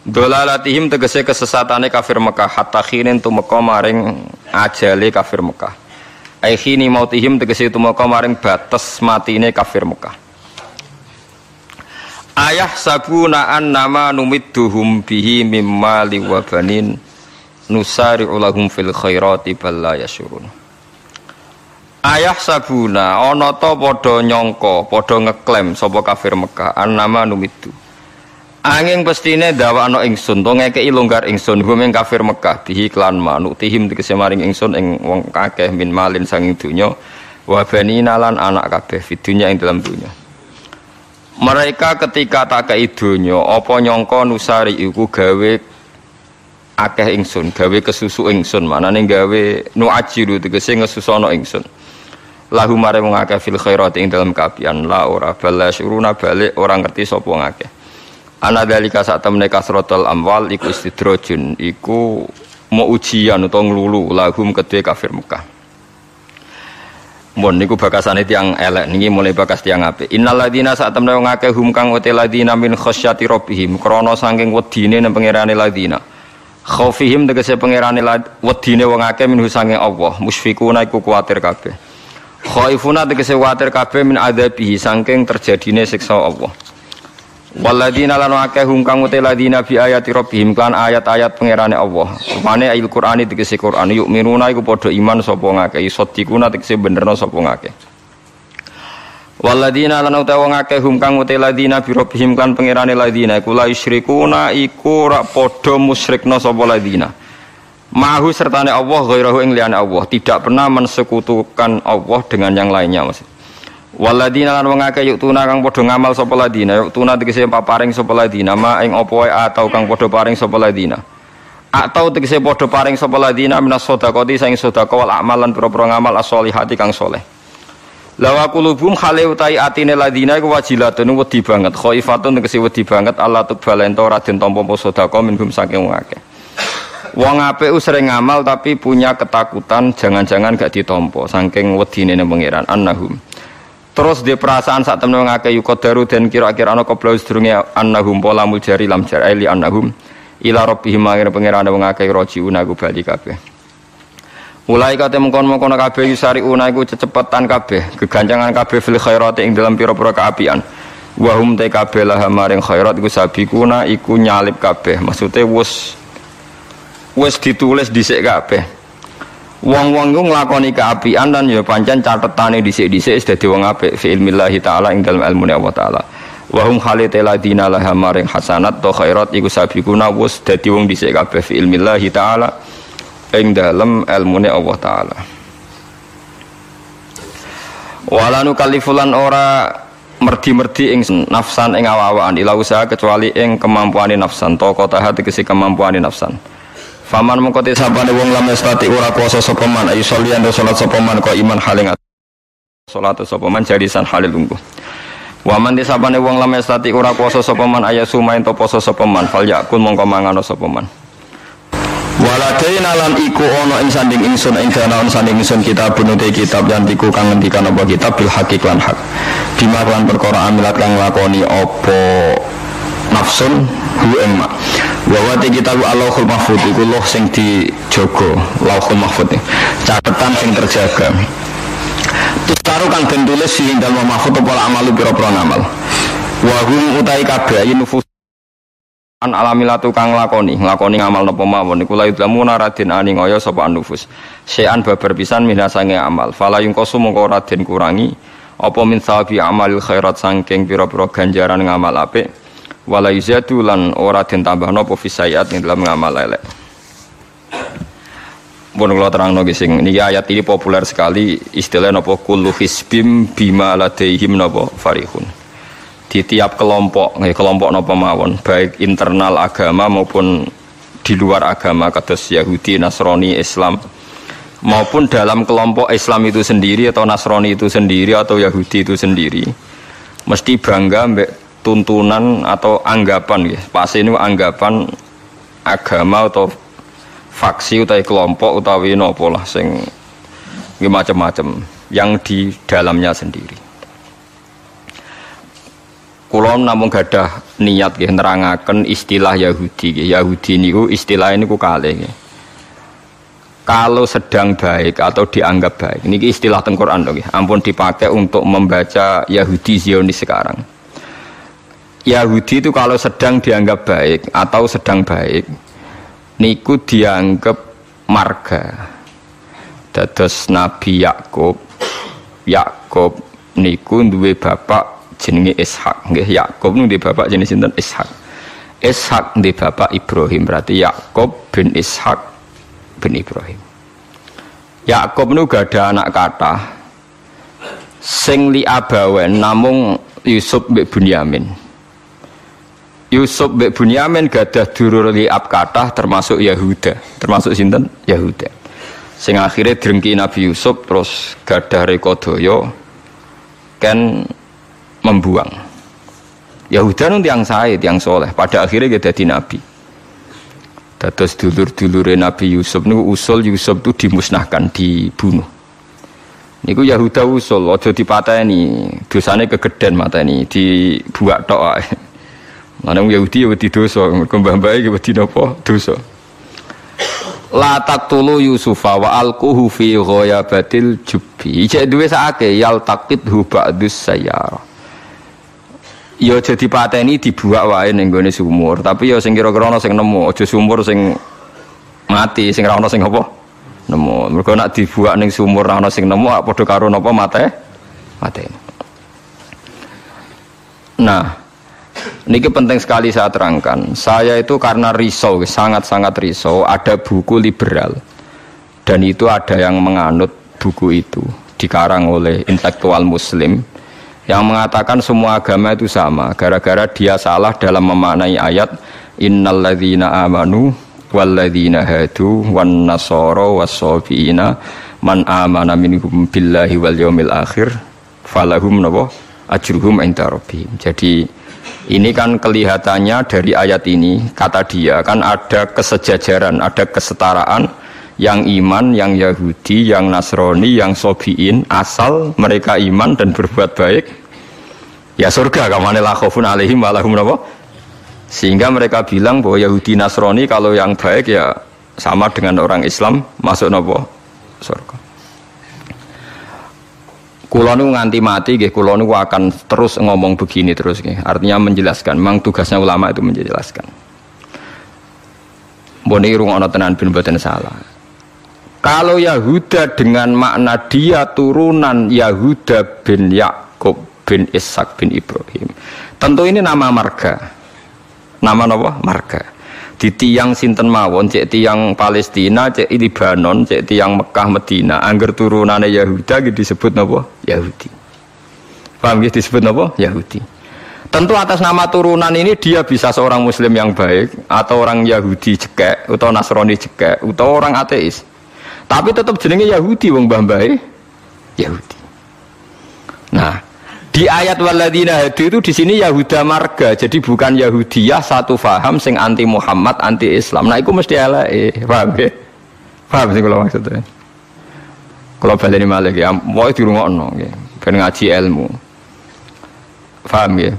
Dolalatihim tegese kesesatane kafir Mekah hatta khinin tumeka maring ajale kafir Mekah. Ai khini mautihim tegese tumeka maring batas matine kafir Mekah. Ayah sabuna an nama numidduhum bihi mimma liwabanin nusari ulahum fil khairati balla yasurun. Ayah sabuna ana ta padha nyangka, ngeklaim sapa kafir Mekah an nama numiddu. Angin pestine dawakno ingsun to ngekeki longgar ingsun hum ing kafir Mekah bihi klan manuk tihim tegese maring ingsun ing wong kakeh min malin sanging donya wa banina lan anak kabeh fidunya ing dalam dunya mereka ketika tak kei donya apa nyangka nusari iku gawe akeh ingsun gawe kesusu ingsun manane gawe nuajiru tegese ngesusono ingsun. Lahu mare wong akeh fil khairat ing dalam kapian la ora bala syuruna balik orang ngerti sapa ngakeh ana dalika sak temne kasratul amwal iku istidrojun iku mau ujian utawa nglulu lahum kedhe kafir Mekah Mun niku bakasane tiang elek niki mulai bakas tiang apik. Innalladzina saat temne wong akeh hum kang uti min khasyati rabbihim krana saking wedine nang pangerane ladzina. Khaufihim tegese pangerane wedine wong minhu sange Allah, musfikuna iku kuwatir kabeh. Khaifuna tegese kuwatir kabeh min adzabihi saking terjadine siksa Allah. Waladina lan akeh hum kang uti ladina bi ayati rabbihim kan ayat-ayat pangerane Allah. Mane ayat Qur'ani tegese Qur'an yuk minuna iku padha iman sapa ngakeh, isadikuna tegese benerno sapa ngakeh. Waladina lan uta wong akeh hum kang uti ladina bi rabbihim kan pangerane ladina iku la yusyrikuna iku rak padha musyrikna sapa ladina. Mahu sertane Allah ghairahu ing liyane Allah, tidak pernah mensekutukan Allah dengan yang lainnya maksud. Waladina lan wong akeh yuk tuna kang padha ngamal sapa ladina yuk tuna tegese paring sapa ladina ma ing apa wae atau kang padha paring sapa ladina. Atau tegese padha paring sapa ladina minas sedekati saing sedekah wal amal lan pira-pira ngamal as-solihati kang soleh. Lawa kulubum khale utai atine ladina iku wajilatun wedi banget khaifatun tegese wedi banget Allah tubalento ora den tampa sedekah minhum saking wong akeh. Wong apik sering ngamal tapi punya ketakutan jangan-jangan gak ditompo saking wedine pangeran annahum Terus di perasaan saat temen ngake yukodaru dan kira-kira ana qabla sedurunge annahum pola muljari lam jar li annahum ila rabbihim mangir pangeran wong akeh rajiuna ku bali kabeh. Mulai kate mengkon-mengkon kabeh yusari una cecepetan kabeh, gegancangan kabeh fil khairati ing dalam pira-pira kaapian. Wa hum te kabeh lah maring khairat iku sabikuna iku nyalip kabeh. Maksude wis wis ditulis dhisik kabeh. Wong-wong ku nglakoni keapian dan ya pancen catetane dhisik-dhisik wis dadi wong apik fi ilmillahi taala ing dalem ilmu Allah taala. Wa hum khalite laha maring hasanat to khairat iku sabiquna wis dadi wong dhisik kabeh fi ilmillahi taala ing dalem ilmu Allah taala. Wala nukallifulan ora merdi-merdi ing nafsan ing awa-awaan ila usaha kecuali ing kemampuane nafsan to kota hati kesi kemampuane nafsan. Faman mengkoti sabane wong lam yastati ora kuasa sapa man ayu sholian do salat sapa man kok iman haling salat sapa man jadisan halil lungguh. Waman di sabane wong lam yastati ora kuasa sapa man sumain to poso sapa man fal yakun mongko mangano sapa man. Lan iku ana ing sanding ingsun ing danaon sanding ingsun kitab bunute kitab yang diku kang ngendikan apa kitab bil hakik lan hak. Bima lan perkara amilat kang lakoni apa nafsun hu ing mak wa wa te kitab Allahul Mahfud iku loh sing dijaga Lauhul Mahfud catatan sing terjaga. Terus karo kang den tulis sing dalem mahfud apa amalu pira-pira ngamal. Wa hum utai kabeh nufus an alamilatu kang lakoni nglakoni ngamal napa mawon. Iku la yudlamuna radin ani ngoyo sapa nufus. Sean babar pisan minasange amal. Fala yungkosu mongko kurangi apa min sawabi amalil khairat sangking pira-pira ganjaran ngamal apik wala yuzadu lan ora den tambahno apa fisayat ing dalam ngamal elek. Pun kalau terang nggih sing niki ayat ini populer sekali istilah napa? Kullu hisbim bima ladaihim napa? Farihun. Di tiap kelompok, kelompok napa mawon, baik internal agama maupun di luar agama kados Yahudi, Nasrani, Islam maupun dalam kelompok Islam itu sendiri atau Nasrani itu sendiri atau Yahudi itu sendiri mesti bangga mbek tuntunan atau anggapan ya pasti ini anggapan agama atau faksi utawi kelompok utawi nopo lah sing macam-macam yang di dalamnya sendiri Kulo namun gadah niat ya nerangaken istilah Yahudi ya. Yahudi niku istilah ini ku kali ya. Kalau sedang baik atau dianggap baik, ini istilah tengkoran dong ya. Ampun dipakai untuk membaca Yahudi Zionis sekarang Yahudi itu kalau sedang dianggap baik atau sedang baik niku dianggap marga. Dados Nabi Yakub Yakub niku duwe bapak jenenge Ishak. Nggih Yakub niku duwe bapak jenenge sinten? Ishak. Ishak duwe bapak Ibrahim berarti Yakub bin Ishak bin Ibrahim. Yakub niku gak ada anak kata sing li abawen namung Yusuf mbek Bunyamin Yusuf mbek Bunyamin gadah durur liab kathah termasuk Yahuda, termasuk sinten? Yahuda. Sing akhirnya drengki Nabi Yusuf terus gadah rekodaya kan membuang. Yahuda nun tiang saya, tiang soleh. Pada akhirnya dia jadi nabi. Dados dulur-dulure Nabi Yusuf niku usul Yusuf itu dimusnahkan, dibunuh. Niku Yahuda usul, aja dipateni, dosane kegeden mateni, dibuat tok Mana Yahudi ya wedi dosa, mergo mbah-mbah iki wedi napa? Dosa. la taqtulu yusufa wa alquhu fi ghayabatil jubbi. Cek duwe sakake yal taqidhu ba'dus sayyara ya jadi pateni dibuak wae ning gone sumur tapi ya sing kira-kira ana sing nemu aja sumur sing mati sing ora ana sing apa? Nemu. Mergo nak dibuak ning sumur ana sing nemu padha karo napa? Mate? Mate. Nah ini penting sekali saya terangkan. Saya itu karena risau, sangat-sangat risau. Ada buku liberal dan itu ada yang menganut buku itu dikarang oleh intelektual Muslim yang mengatakan semua agama itu sama. Gara-gara dia salah dalam memaknai ayat Innalladzina amanu walladzina hadu wan nasara wasofiina man amana minhum billahi wal yaumil akhir falahum nabo ajruhum inda. Jadi ini kan kelihatannya dari ayat ini, kata dia kan ada kesejajaran, ada kesetaraan yang iman, yang Yahudi, yang Nasrani, yang Sobiin, asal mereka iman dan berbuat baik, ya surga. Kamane la khaufun alaihim walahum Sehingga mereka bilang bahwa Yahudi Nasrani kalau yang baik ya sama dengan orang Islam masuk nopo surga. Kulo nu nganti mati nggih kulo nu akan terus ngomong begini terus nggih. Artinya menjelaskan, memang tugasnya ulama itu menjelaskan. Mbone rungokno tenan bin mboten salah. Kalau Yahuda dengan makna dia turunan Yahuda bin Yakub bin Ishak bin Ibrahim. Tentu ini nama marga. Nama apa? Marga di tiang sinten mawon cek tiang Palestina cek Libanon cek tiang Mekah Medina. Angger turunannya Yahuda gitu disebut napa? Yahudi. Paham gitu disebut napa? Yahudi. Tentu atas nama turunan ini dia bisa seorang muslim yang baik atau orang Yahudi cekek atau Nasrani cekek atau orang ateis. Tapi tetap jenenge Yahudi wong mbah Yahudi. Nah di ayat waladina hadu itu di sini Yahuda marga, jadi bukan Yahudiyah satu faham sing anti Muhammad, anti Islam. Nah, itu mesti eh, paham ya? Paham sih kalau maksudnya? Kalau balik malah ya, mau di rumah no, ya, ngaji ilmu. Paham ya?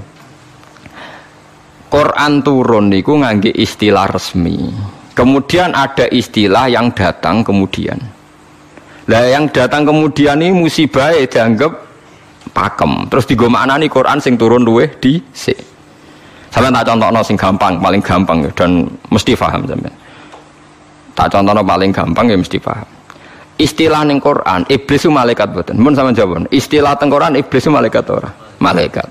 Quran turun niku ngangge istilah resmi. Kemudian ada istilah yang datang kemudian. Lah yang datang kemudian ini musibah dianggap pakem. Terus nih Quran sing turun luwe di si. Sampai tak contoh sing gampang, paling gampang dan mesti paham sampai. Tak contoh paling gampang ya mesti paham. Istilah ning Quran, iblis itu malaikat betul. Mun sama jawab. Istilah teng Quran iblis itu malaikat ora? Malaikat.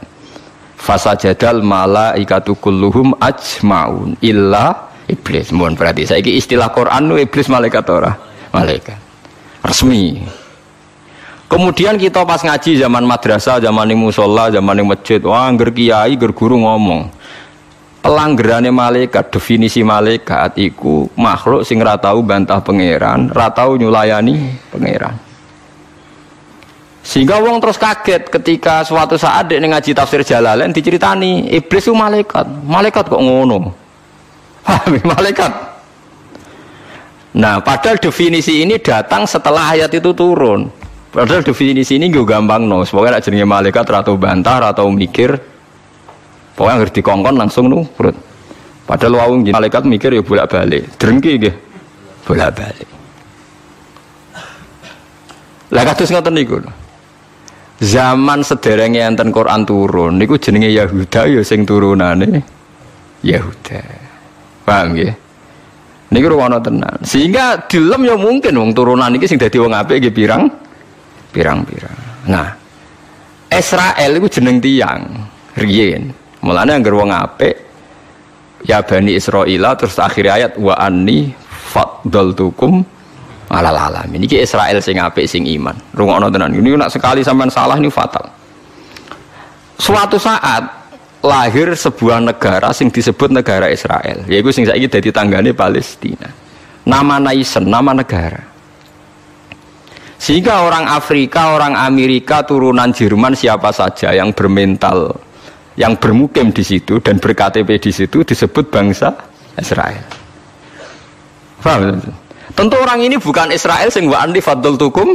Fasajadal malaikatu kulluhum ajmaun illa iblis. Mohon berarti saya istilah Quran nu iblis malaikat ora? Malaikat. Resmi. Kemudian kita pas ngaji zaman madrasah, zaman yang musola, zaman yang masjid, wah angger kiai, ger guru ngomong. Pelanggarannya malaikat, definisi malaikat iku makhluk sing ratau bantah pangeran, ratau nyulayani pangeran. Sehingga wong terus kaget ketika suatu saat dia ngaji tafsir Jalalain diceritani iblis itu malaikat. Malaikat kok ngono? <laughs> malaikat. Nah, padahal definisi ini datang setelah ayat itu turun. Padahal definisi ini gue gampang no. Pokoknya nak jenenge malaikat atau bantah atau mikir. Pokoknya ngerti kongkon langsung nu perut. Padahal wawung malaikat mikir ya bolak balik. Drengki gitu. Bolak balik. Lah kados ngoten niku. Zaman sederenge enten Quran turun niku jenenge Yahuda ya sing turunane Yahuda. Paham nggih? Niku ruwono tenan. Sehingga dilem ya mungkin wong turunan iki sing dadi wong apik nggih pirang pirang-pirang. Nah, Israel itu jeneng tiang, riyen. Mulane anggar wong apik ya bani Israel terus akhir ayat wa anni faddaltukum alal alamin. Iki Israel sing apik sing iman. Rungokno tenan. Ini nak sekali sampean salah ini fatal. Suatu saat lahir sebuah negara sing disebut negara Israel, yaitu sing saiki dadi tanggane Palestina. Nama Naisen, nama negara. Sehingga orang Afrika, orang Amerika, turunan Jerman siapa saja yang bermental, yang bermukim di situ dan berKTP di situ disebut bangsa Israel. Paham? Tentu orang ini bukan Israel sing wa andi fadl tukum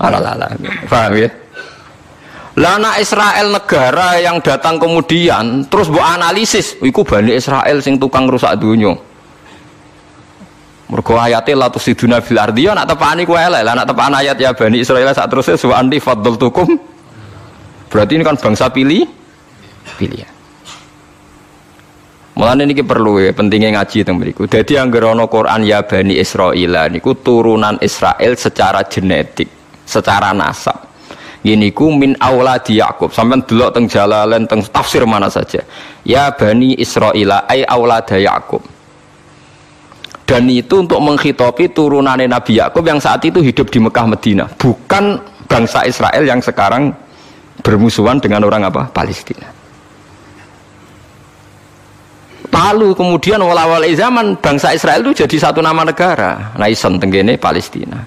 alalala. Paham ya? Lana Israel negara yang datang kemudian terus buat analisis, iku bani Israel sing tukang rusak dunia. Mergo ayate la tusiduna fil ardi ya nak tepani ku elek. Lah nak tepan ayat ya Bani Israil sak terusnya wa anti tukum. Berarti ini kan bangsa pilih pilihan. Mulane niki perlu ya pentingnya ngaji teng mriku. Dadi anggere ana Quran ya Bani Israil niku turunan Israel secara genetik, secara nasab. Gini ku min auladi Yakub. Sampai delok teng Jalalain teng tafsir mana saja. Ya Bani Israil ay aulada Yakub dan itu untuk menghitopi turunannya Nabi Yakub yang saat itu hidup di Mekah Medina. Bukan bangsa Israel yang sekarang bermusuhan dengan orang apa? Palestina. Lalu kemudian walawal zaman bangsa Israel itu jadi satu nama negara. Naison tenggene Palestina.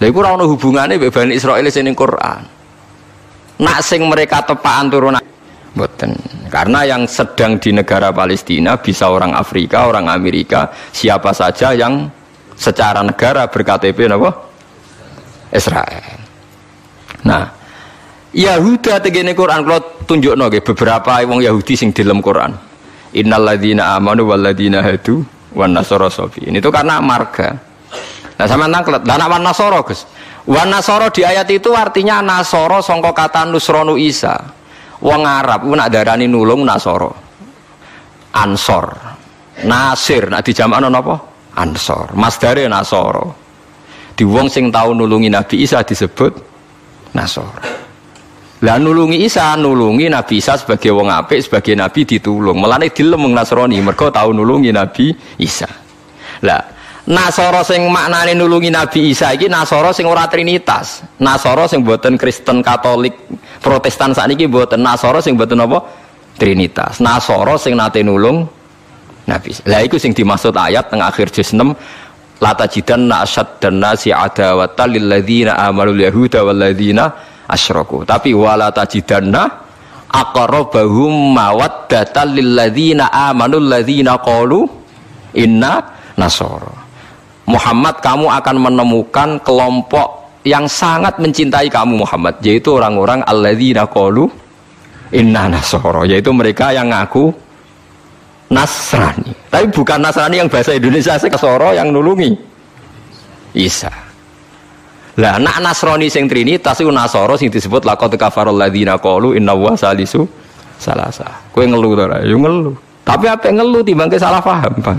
Lha iku ora ono hubungane Bani Israel sing Quran. Nak sing mereka tepaan turunan Boten. Karena yang sedang di negara Palestina bisa orang Afrika, orang Amerika, siapa saja yang secara negara berKTP apa? Israel. Nah, Yahuda tegene Quran kalau tunjukno nggih beberapa wong Yahudi sing dalam Quran. Innalladzina amanu walladzina hadu wan nasara. Ini itu karena marga. Nah, sama nangklet, dan wan nasara, Gus. Wan nasara di ayat itu artinya nasara sangka kata nusronu Isa. Wong Arab nak darani nulung Nasoro. Ansor. Nasir nak dijamakno napa? Ansor. Masdare Nasoro. Di wong sing tau nulungi Nabi Isa disebut Nasoro. Lah nulungi Isa, nulungi Nabi Isa sebagai wong apik, sebagai nabi ditulung. Melane dilem Nasrani mergo tau nulungi Nabi Isa. Lah Nasoro sing maknane nulungi Nabi Isa iki Nasoro sing ora trinitas. Nasoro sing buatan Kristen Katolik Protestan sakniki buatan Nasoro sing buatan apa? Trinitas. Nasoro sing nate nulung Nabi. Lah iku sing dimaksud ayat teng akhir juz 6 lata jidan nasad dan nasi adawata lilladzina amalul yahuda walladzina asyraku. Tapi wala tajidanna aqrabahum mawaddatan lilladzina amanul ladzina qalu inna nasara. Muhammad kamu akan menemukan kelompok yang sangat mencintai kamu Muhammad. Yaitu orang-orang alladzina qalu inna nasara yaitu mereka yang ngaku Nasrani. Tapi bukan Nasrani yang bahasa Indonesia Nasoro yang nulungi. Isa. Lah nak Nasrani sing Trinitas itu Nasoro sing disebut laqad kafarul ladzina qalu inna wa salisu salasa. Kowe ngeluh to yo ngeluh tapi apa ngeluh timbang salah paham Bang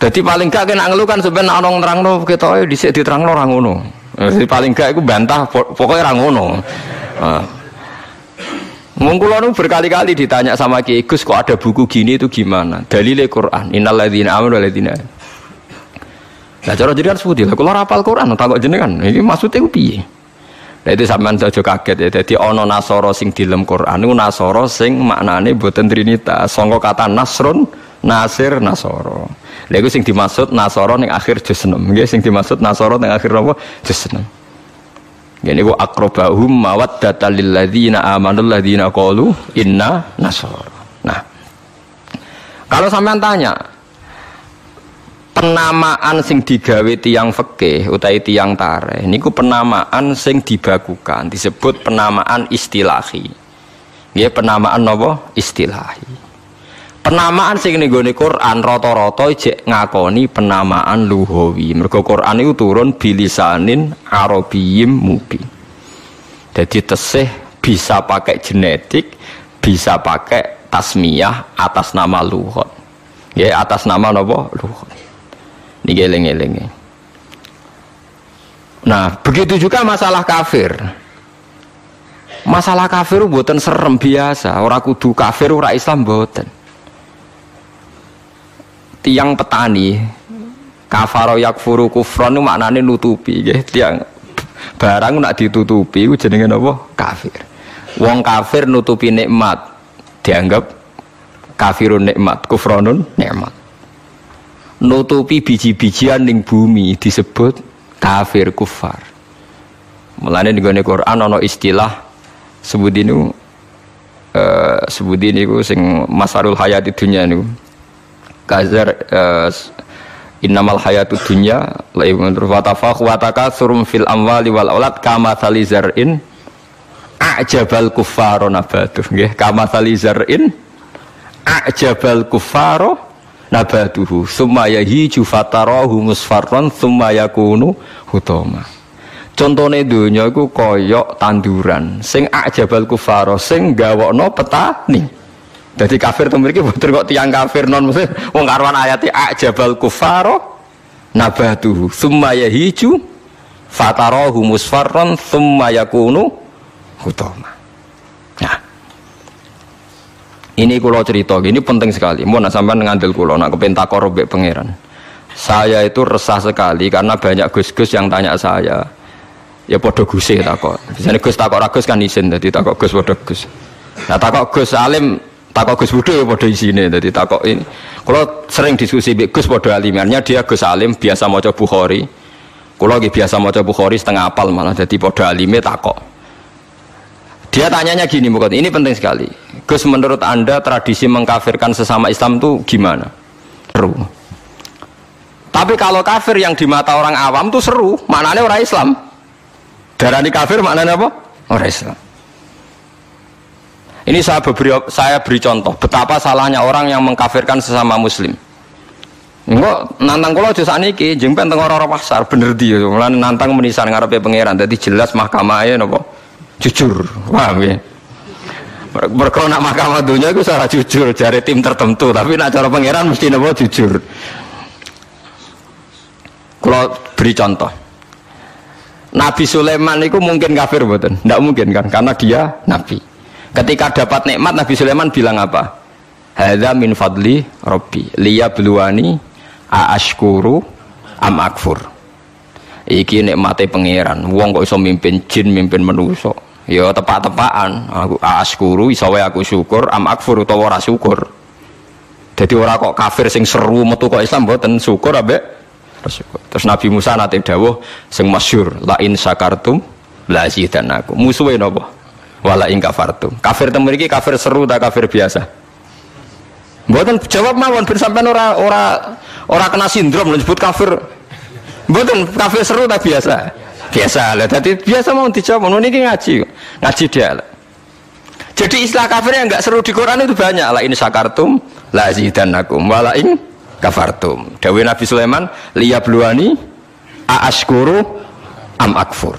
jadi paling gak kena ngeluh kan sebenarnya orang terang no kita di sini diterang no orang ngono. Jadi paling gak aku bantah pokoknya orang. Nah. Mengkulo berkali-kali ditanya sama Ki Gus kok ada buku gini itu gimana? Dalilnya Quran. Innalladzina amanu walladzina. Lah cara jenengan seputi lah kula rapal Quran takok jenengan. Ini maksudnya piye? Lah itu sampean aja kaget ya. Dadi ana nasara sing dilem Quran niku nasara sing maknane boten trinitas. Sangka kata nasrun, nasir, nasara. Lha sing dimaksud Nasara ning akhir juz 6. Nggih sing dimaksud Nasara ning akhir apa? Juz 6. Ini ku akrobahum mawaddata lil ladzina amanu ladzina qalu inna nasara. Nah. Kalau sampean tanya penamaan sing digawe tiang fikih utawi tiang tareh niku penamaan sing dibakukan disebut penamaan istilahi. Nggih penamaan napa? Istilahi. Penamaan sing ning gone Quran rata-rata jek ngakoni penamaan luhawi. Mergo Quran itu turun bilisanin arabiyyim mubin. Jadi tesih bisa pakai genetik, bisa pakai tasmiyah atas nama luhut. Ya atas nama napa? Luhut. Niki eling-eling. Nah, begitu juga masalah kafir. Masalah kafir buatan serem biasa, ora kudu kafir ora Islam buatan tiang petani kafaro yakfuru kufron itu maknanya nutupi ya tiang barang nak ditutupi itu jenenge apa? Kafir. Wong kafir nutupi nikmat dianggap kafirun nikmat kufronun nikmat. Nutupi biji-bijian ning bumi disebut kafir kufar. Mulane di Quran ana istilah sebut ini uh, sebut ini sing masarul hayat dunia niku kazar uh, innamal hayatu dunya laibun wa tafakhu wa takatsum fil amwali wal aulad kama in a'jabal kuffaro nabatuh. Nggih kama in a'jabal kuffaro nabatuhu summa yahiju fatarahu musfarran summa yakunu hutama. Contone donya iku koyok tanduran. Sing ajabal kufaro sing gawokno petani. Jadi kafir itu mriki boten kok tiang kafir non muslim wong karuan ayate ajabal kufaro nabatuhu summa yahiju fatarahu musfarran summa yakunu hutama. Nah, ini kulo cerita, ini penting sekali. Mau nak sampai ngandel kulo, nak kepentak korobek pangeran. Saya itu resah sekali karena banyak gus-gus yang tanya saya ya podo guse takok. Misalnya gus takok ragus kan isin, jadi takok gus podo gus. Nah takok gus alim takok gus budo ya podo isine, jadi takok ini. Kalau sering diskusi gus podo alimannya dia gus alim biasa mau coba bukhori. Kalau lagi biasa mau coba bukhori setengah apal malah jadi podo alime takok. Dia tanyanya gini, bukan ini penting sekali. Gus menurut anda tradisi mengkafirkan sesama Islam itu gimana? Seru. Tapi kalau kafir yang di mata orang awam tuh seru, maknanya orang Islam. Darani kafir maknanya apa? Orang Islam. Ini saya beri, saya beri contoh betapa salahnya orang yang mengkafirkan sesama muslim. Enggak nantang kula aja sakniki jempen teng ora pasar bener dia Mulane nantang menisan ngarepe pangeran dadi jelas mahkamahe napa jujur. Paham ya? Mereka nak mahkamah dunia itu salah jujur jari tim tertentu tapi nak cara pangeran mesti napa jujur. Kalau beri contoh. Nabi Sulaiman itu mungkin kafir betul, tidak mungkin kan, karena dia nabi. Ketika dapat nikmat Nabi Sulaiman bilang apa? Hadza min fadli Robbi liya bluwani aashkuru am akfur. Iki nikmate pangeran. Wong kok iso mimpin jin, mimpin manusa. Ya tepak-tepakan. Aku aashkuru iso wae aku syukur, am akfur utawa ora syukur. Jadi ora kok kafir sing seru metu kok Islam mboten syukur ambek Terus Nabi Musa nate dawuh sing masyhur la in syakartum la zidanakum. Musuhe napa? Wala in kafartum. Kafir temu iki kafir seru tak kafir biasa? Mboten jawab mawon ben sampean ora ora ora kena sindrom disebut kafir. Mboten kafir seru tak biasa? Biasa lah. Dadi biasa mau dijawab niki ngaji. Ngaji dia. Jadi istilah kafir yang enggak seru di Quran itu banyak. La in syakartum la zidanakum. Wala in kafartum. Dawe Nabi Sulaiman liya bluani aaskuru am akfur.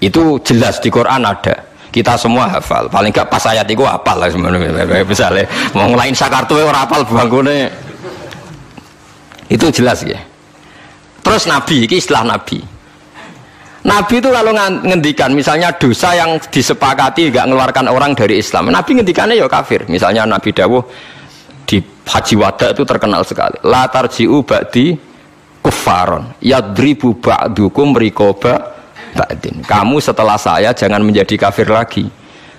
Itu jelas di Quran ada. Kita semua hafal. Paling enggak pas ayat itu hafal lah sebenarnya. Misalnya mau ngelain sakartu orang hafal bangunnya. Itu jelas ya. Terus Nabi, ini istilah Nabi. Nabi itu kalau ngendikan misalnya dosa yang disepakati nggak mengeluarkan orang dari Islam. Nabi ngendikannya ya kafir. Misalnya Nabi Dawuh di haji wada itu terkenal sekali. Latar jiu ba'di kufaron. Yadribu ba'dukum rikoba ba'din. Kamu setelah saya jangan menjadi kafir lagi.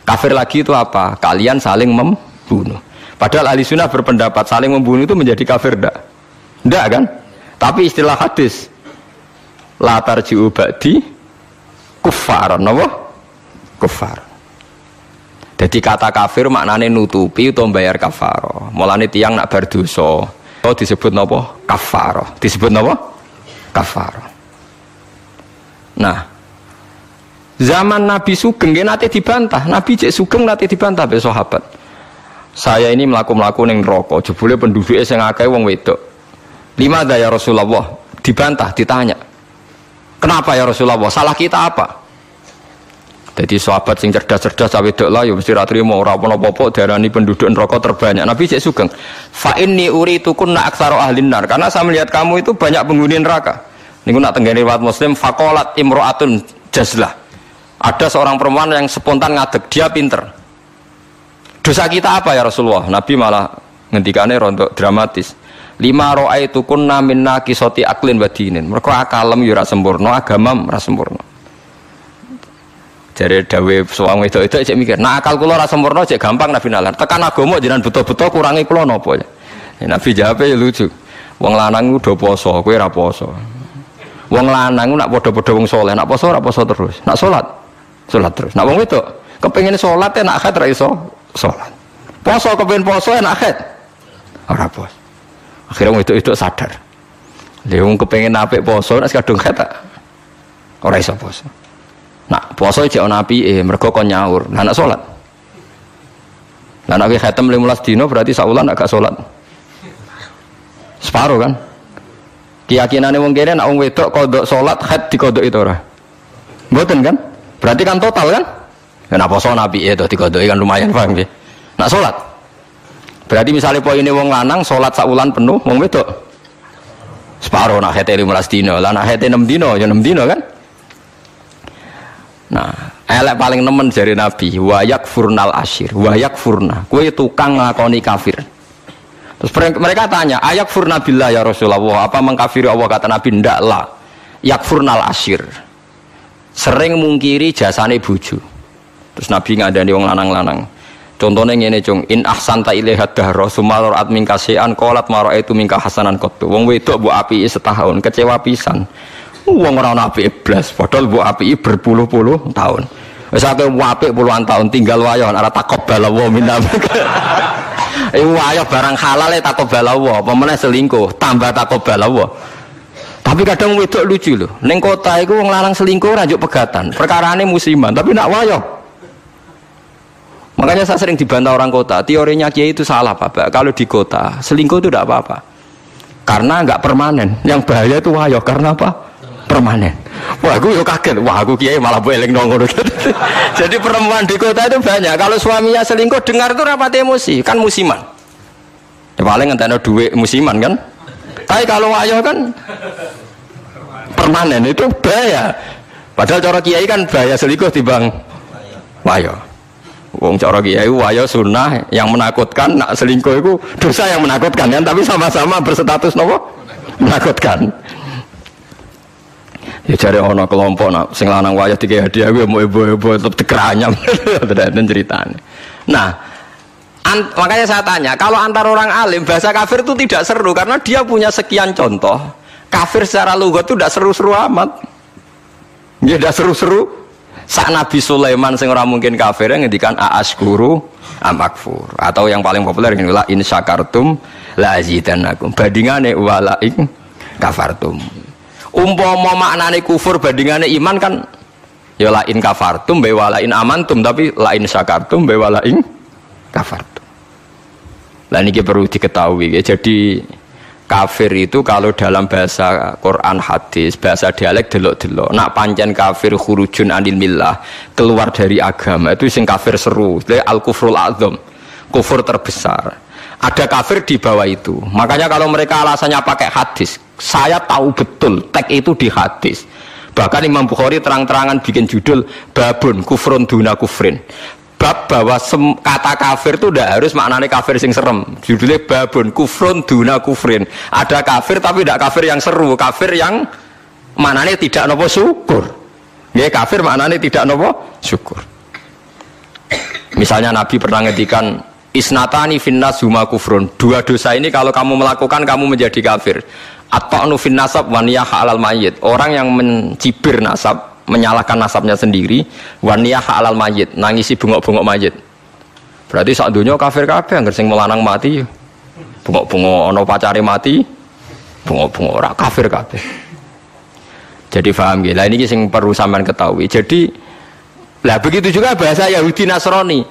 Kafir lagi itu apa? Kalian saling membunuh. Padahal ahli sunnah berpendapat saling membunuh itu menjadi kafir enggak? Enggak kan? Tapi istilah hadis. Latar jiu ba'di kufaron. Apa? Kufaron. Jadi kata kafir maknanya nutupi atau bayar kafaro. Mulane tiang nak berdosa. Oh disebut nopo kafaro. Disebut nopo kafaro. Nah, zaman Nabi Sugeng nanti dibantah. Nabi Cek Sugeng nanti dibantah be sahabat. Saya ini melaku melaku neng rokok. Jebule penduduknya saya ngakai wong wedok. Lima daya Rasulullah dibantah, ditanya. Kenapa ya Rasulullah? Salah kita apa? Jadi sahabat sing cerdas-cerdas cawe dok lah ya mesti ra trimo ora apa-apa darani penduduk neraka terbanyak. Nabi cek sugeng. Fa inni nak aksaro ahlin nar. Karena saya melihat kamu itu banyak penghuni neraka. Niku nak tenggene riwayat Muslim faqalat imro'atun jazlah. Ada seorang perempuan yang spontan ngadeg, dia pinter. Dosa kita apa ya Rasulullah? Nabi malah ngendikane rontok dramatis. Lima roa itu kunna minna kisoti aklin wadinin. Mereka akalem yura sempurna, agamam ora sempurna. Jadi dawe suang itu itu cek mikir. Nah akal kulo rasa sempurna cek gampang nabi nalar. Tekan agama jangan betul-betul kurangi kulo nopo ya. Nabi jawab ya lucu. Wong lanang udah poso, kue raposo. Wong lanang nak podo-podo wong soleh, nak poso raposo terus. Nak sholat, sholat terus. Nak wong itu kepengen sholat ya nak akad raiso sholat. Poso kepengen poso ya nak akad. Ora pos. Akhirnya wong itu itu sadar. Dia wong kepengen nape poso, nak sekadung kata. Ora iso poso. Nak poso cek ana eh mergo kon nyaur. Lah nak salat. Lah nak khatam 15 dino berarti saulan agak salat. Separuh kan? Keyakinannya wong kene nek wong wedok kodok salat haid dikodok itu ora. Mboten kan? Berarti kan total kan? Kenapa so nabi itu dikodoki kan lumayan paham ya? Nak salat. Berarti misalnya poin ini wong lanang salat saulan penuh, wong wedok separuh nak hete 15 dino, lah nak hete 6 dino ya 6 dino kan? Nah, elek paling nemen jari Nabi, wayak furnal asyir, wayak furna. Kue tukang ngakoni kafir. Terus mereka tanya, ayak furna billah ya Rasulullah, apa mengkafiri Allah kata Nabi? Ndak lah. Yak furnal asyir. Sering mungkiri jasane buju. Terus Nabi ngadani wong lanang-lanang. Contohnya ngene cung, in ahsanta ilaiha dahra sumalor at mingka sean kolat maro itu mingka hasanan kotu. Wong wedok bu api setahun, kecewa pisan. Wong ora ana api blas, padahal bu api berpuluh-puluh tahun. Wis akeh apik puluhan tahun tinggal wayo ora takok balawa minam. <laughs> Iku ayo barang halal tak balawa, apa meneh selingkuh, tambah tak balawa. Tapi kadang wedok lucu loh. Neng kota itu wong lanang selingkuh rajuk pegatan. Perkarane musiman, tapi nak wayo. Makanya saya sering dibantah orang kota. Teorinya kiai itu salah, Pak. Kalau di kota selingkuh itu tidak apa-apa. Karena nggak permanen. Yang bahaya itu wayo. Karena apa? Permanen. Wah, aku yuk kaget. Wah, aku kiai malah boleh nongol. <laughs> Jadi perempuan di kota itu banyak. Kalau suaminya selingkuh, dengar itu rapat emosi. Kan musiman. Ya paling ngenteno duit musiman kan. Tapi kalau wayo kan permanen itu bahaya. Padahal cara kiai kan bahaya selingkuh bang wayo. Wong cara kiai wayo sunnah yang menakutkan nak selingkuh itu dosa yang menakutkan kan tapi sama-sama berstatus nopo menakutkan. Ya cari ono kelompok nak sing lanang wayo tiga hadiah gue mau ibu-ibu tetap tekeranyam <laughs> tidak ceritanya. Nah, An makanya saya tanya, kalau antar orang alim bahasa kafir itu tidak seru karena dia punya sekian contoh. Kafir secara lugat itu tidak seru-seru amat. Ya tidak seru-seru. Saat Nabi Sulaiman sing ora mungkin kafir yang ngendikan guru amakfur atau yang paling populer ini la in syakartum la azidannakum. Bandingane wala in kafartum. Umpama maknane kufur bandingane iman kan ya la in kafartum be wala in amantum tapi la in syakartum be wala in kafartum. Lah ini perlu diketahui ya. Jadi kafir itu kalau dalam bahasa Quran hadis bahasa dialek delok-delok. Nak pancen kafir khurujun anil millah keluar dari agama itu sing kafir seru. Al kufrul azam kufur terbesar. Ada kafir di bawah itu. Makanya kalau mereka alasannya pakai hadis saya tahu betul teks itu di hadis. Bahkan Imam Bukhari terang-terangan bikin judul babun kufrun duna kufrin bab bahwa kata kafir itu tidak harus maknanya kafir sing serem. Judulnya babun kufrun duna kufrin. Ada kafir tapi tidak kafir yang seru, kafir yang maknanya tidak nopo syukur. Ya kafir maknanya tidak nopo syukur. Misalnya Nabi pernah ngedikan isnatani finnas huma kufrun. Dua dosa ini kalau kamu melakukan kamu menjadi kafir. Atau anu nasab waniyah halal mayit. Orang yang mencibir nasab menyalahkan nasabnya sendiri waniyah halal mayit nangisi bungok-bungok mayit. Berarti saat dunia kafir kafir yang sing melanang mati bungok-bungok ono pacari mati bungok-bungok orang kafir kafir jadi paham gila ini sing perlu sampean ketahui. Jadi lah begitu juga bahasa Yahudi Nasrani.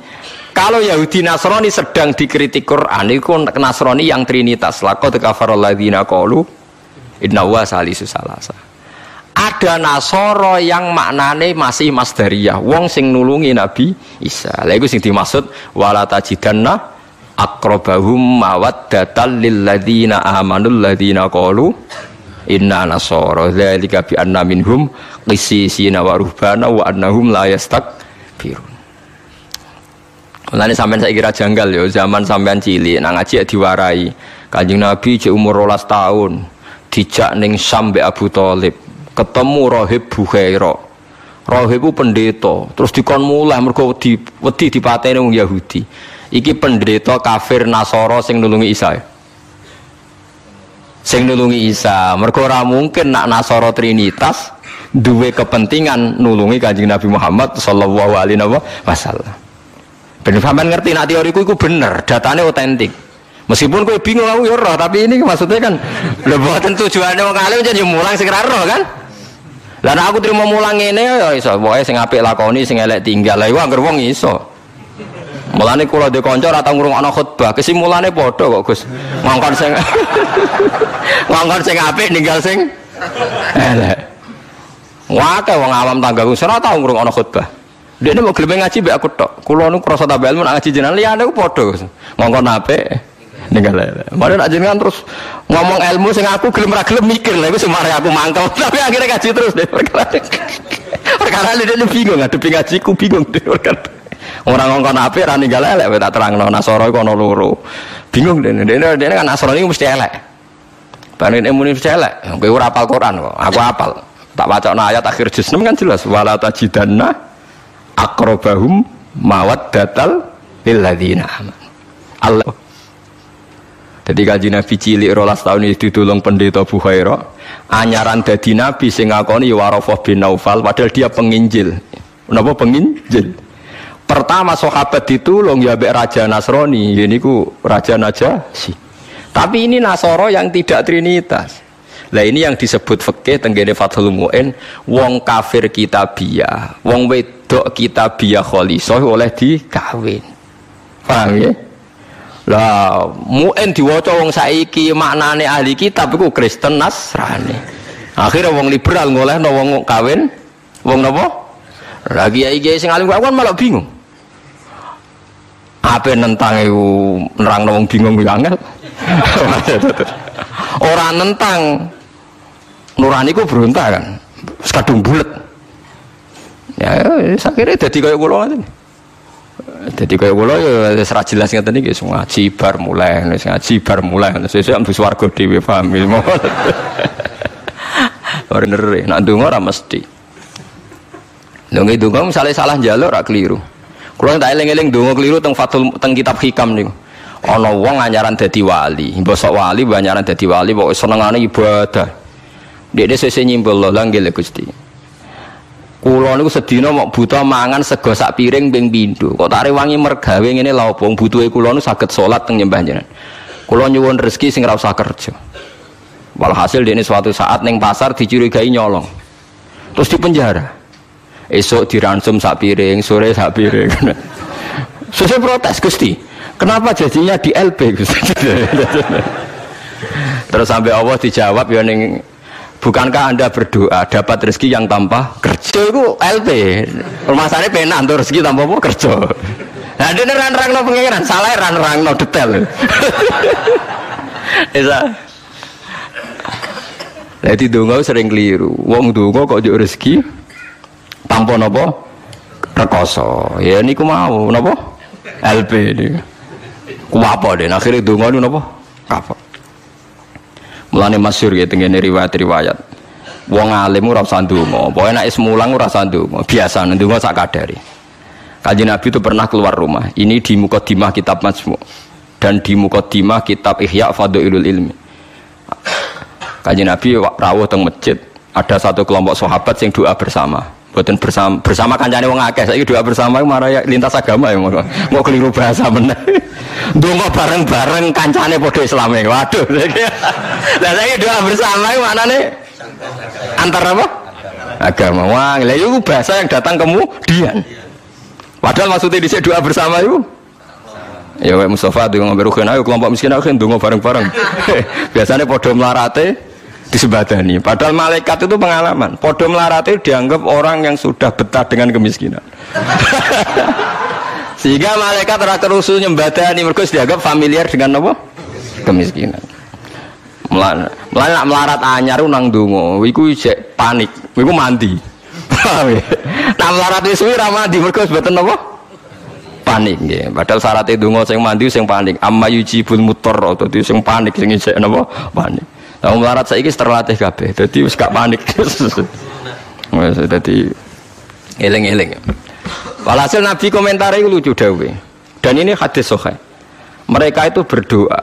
Kalau Yahudi Nasrani sedang dikritik Quran itu Nasrani yang trinitas. Laqad kafaralladzina qalu inna wa salisu salasa ada Nasoro yang maknane masih masdariyah. Wong sing nulungi Nabi Isa. Lha iku sing dimaksud wala tajidanna aqrabahum mawaddatal lil ladzina amanul ladzina qalu inna nasara. Dzalika bi anna minhum qissisina wa ruhbana wa annahum la yastakbirun. Mulane sampean saya kira janggal ya zaman sampean cilik nang ngaji diwarai. Kanjeng Nabi cek umur 12 tahun dijak ning Sam Abu Thalib ketemu rohib Bukhaira. Rohib itu pendeta, terus dikon mulai mergo di wedi dipateni wong Yahudi. Iki pendeta kafir Nasara sing nulungi Isa. Sing nulungi Isa, mergo ora mungkin nak Nasara Trinitas duwe kepentingan nulungi Kanjeng Nabi Muhammad sallallahu alaihi wasallam. Ben sampean ngerti nak teoriku iku bener, datanya otentik. Meskipun kowe bingung aku ya roh, tapi ini maksudnya kan lho boten tujuane wong alim jadi mulang sing roh kan. Lah aku terima mulang ini ya iso, pokoke sing apik lakoni, sing elek tinggal. Lah iku anggere wong iso. Mulane kula de kanca ora tau ngrungokno khutbah, kesimulane padha kok Gus. Ngongkon sing <laughs> ngongkon sing apik ninggal sing elek. Wake wong awam tanggaku ora tau ngrungokno khutbah. Dia ini mau gelem ngaji be aku tok. Kulo nu krasa tambah ilmu ngaji jenengan liyane ku padha. Ngongkon apik ninggal elek. Mare nak jenengan terus ngomong ilmu sing aku gelem ra gelem mikir lha iku semare aku mangkel. <laughs> Tapi akhirnya ngaji terus deh. Perkara dia bingung ngadepi ngaji ku bingung deh. Orang ngongkon apik ra ninggal elek tak terangno Nasara iku ana loro. Bingung dene. Dene dene kan Nasara niku mesti elek. Bareng muni mesti elek. Kowe ora hafal Quran kok. Aku hafal. Tak wacana ayat akhir juz 6 kan jelas wala tajidanna aqrabahum mawaddatal lil ladzina Allah jadi kaji Nabi cilik rolas tahun itu ditolong pendeta Bukhaira anyaran dadi Nabi sing ngakoni Warafah bin Naufal padahal dia penginjil kenapa penginjil Pertama sahabat ditulung ya Bek Raja Nasrani, ini ku Raja Najasyi. Tapi ini Nasoro yang tidak trinitas. Lah ini yang disebut fikih tenggene Fathul Muin, wong kafir kitabiah, wong wedok kitabiah khalisah oleh dikawin. Paham ya? Lah Muin diwaca wong saiki maknane ahli kitab iku Kristen Nasrani. Akhirnya wong liberal ngolehno wong kawin wong napa? Lagi iki sing alim kan malah bingung. Apa nentang itu nerang wong bingung ya angel. <laughs> Orang nentang nurani ku berontak kan. Sekadung bulet. Ya, saya kira jadi kayak kulo ngaten. Jadi kayak kulo ya serat jelas ngaten iki semua ngaji mulai, ngaji bar mulai. Sesuk ambu swarga dhewe. Bener, <laughs> nak ndonga ora mesti. Lho ndonga misalnya salah njaluk ora keliru. Kulo tak eling-eling donga keliru teng Fathul teng kitab Hikam niku. Ana wong anyaran dadi wali, mbosok wali anyaran dadi wali pokoke senengane ibadah. Dekne sesuk nyimpul lho nggih Gusti. Kulo niku sedina mau buta mangan sego sak piring ping pindho. Kok tak rewangi mergawe ngene lha opo butuhe kulo niku saged salat teng nyembah jenengan. Kulo nyuwun rezeki sing ora usah kerja. Walhasil dekne suatu saat ning pasar dicurigai nyolong. Terus di penjara esok diransum sak piring, sore sak piring. <laughs> Sesuai protes Gusti. Kenapa jadinya di LP Gusti? <laughs> Terus sampai Allah dijawab ya ning Bukankah anda berdoa dapat rezeki yang tanpa kerja? Itu LP Rumah saya pena untuk rezeki tanpa apa kerja. Nah dia ran no pengiran. Salah ran rang no detail Isa Jadi dungo sering keliru. Wong dungo kok jauh rezeki tanpa napa? Rekoso ya niku mau napa? LP ini. Ku apa deh akhirnya donga niku kapok mulane masyhur ya tengene riwayat-riwayat. Wong alim ora usah ndonga. Pokoke nek mulang ora usah ndonga. Biasa ndonga sak kadare. Kanjeng Nabi itu pernah keluar rumah. Ini di mukadimah kitab Majmu. Dan di mukadimah kitab Ihya Fadlul Ilmi. Kanjeng Nabi rawuh teng masjid. Ada satu kelompok sahabat yang doa bersama. Buatan bersama bersama kancane wong akeh. Saiki doa bersama marah lintas agama ya mau keliru bahasa meneh. Donga bareng-bareng kancane padha Islame. Waduh. <laughs> Lah saiki doa bersama mana nih? Antar apa? Agama. Wah, lah itu bahasa yang datang kemudian. Padahal maksudnya di doa bersama itu Ya Pak Mustafa dengan ngambil ayo kelompok miskin ayo donga bareng-bareng. <laughs> Biasanya podo melarate disebadani. Padahal malaikat itu pengalaman. Podo melarati dianggap orang yang sudah betah dengan kemiskinan. <laughs> Sehingga malaikat terakhir usul nyembadani mereka dianggap familiar dengan apa? Kemiskinan. Melan, melan melarat anyar nang dungo, iku cek panik, iku mandi. <laughs> Nah melarat itu suwi mandi mereka sebeten apa? Panik ya. Padahal itu dungo sing mandi sing panik. Amma yujibul mutor atau sing panik sing isek napa? Panik. Lah melarat saiki terlatih kabeh. Dadi wis gak panik. <laughs> Dadi eling-eling. Walhasil Nabi komentar itu lucu dawe. Dan ini hadis sahih. Mereka itu berdoa.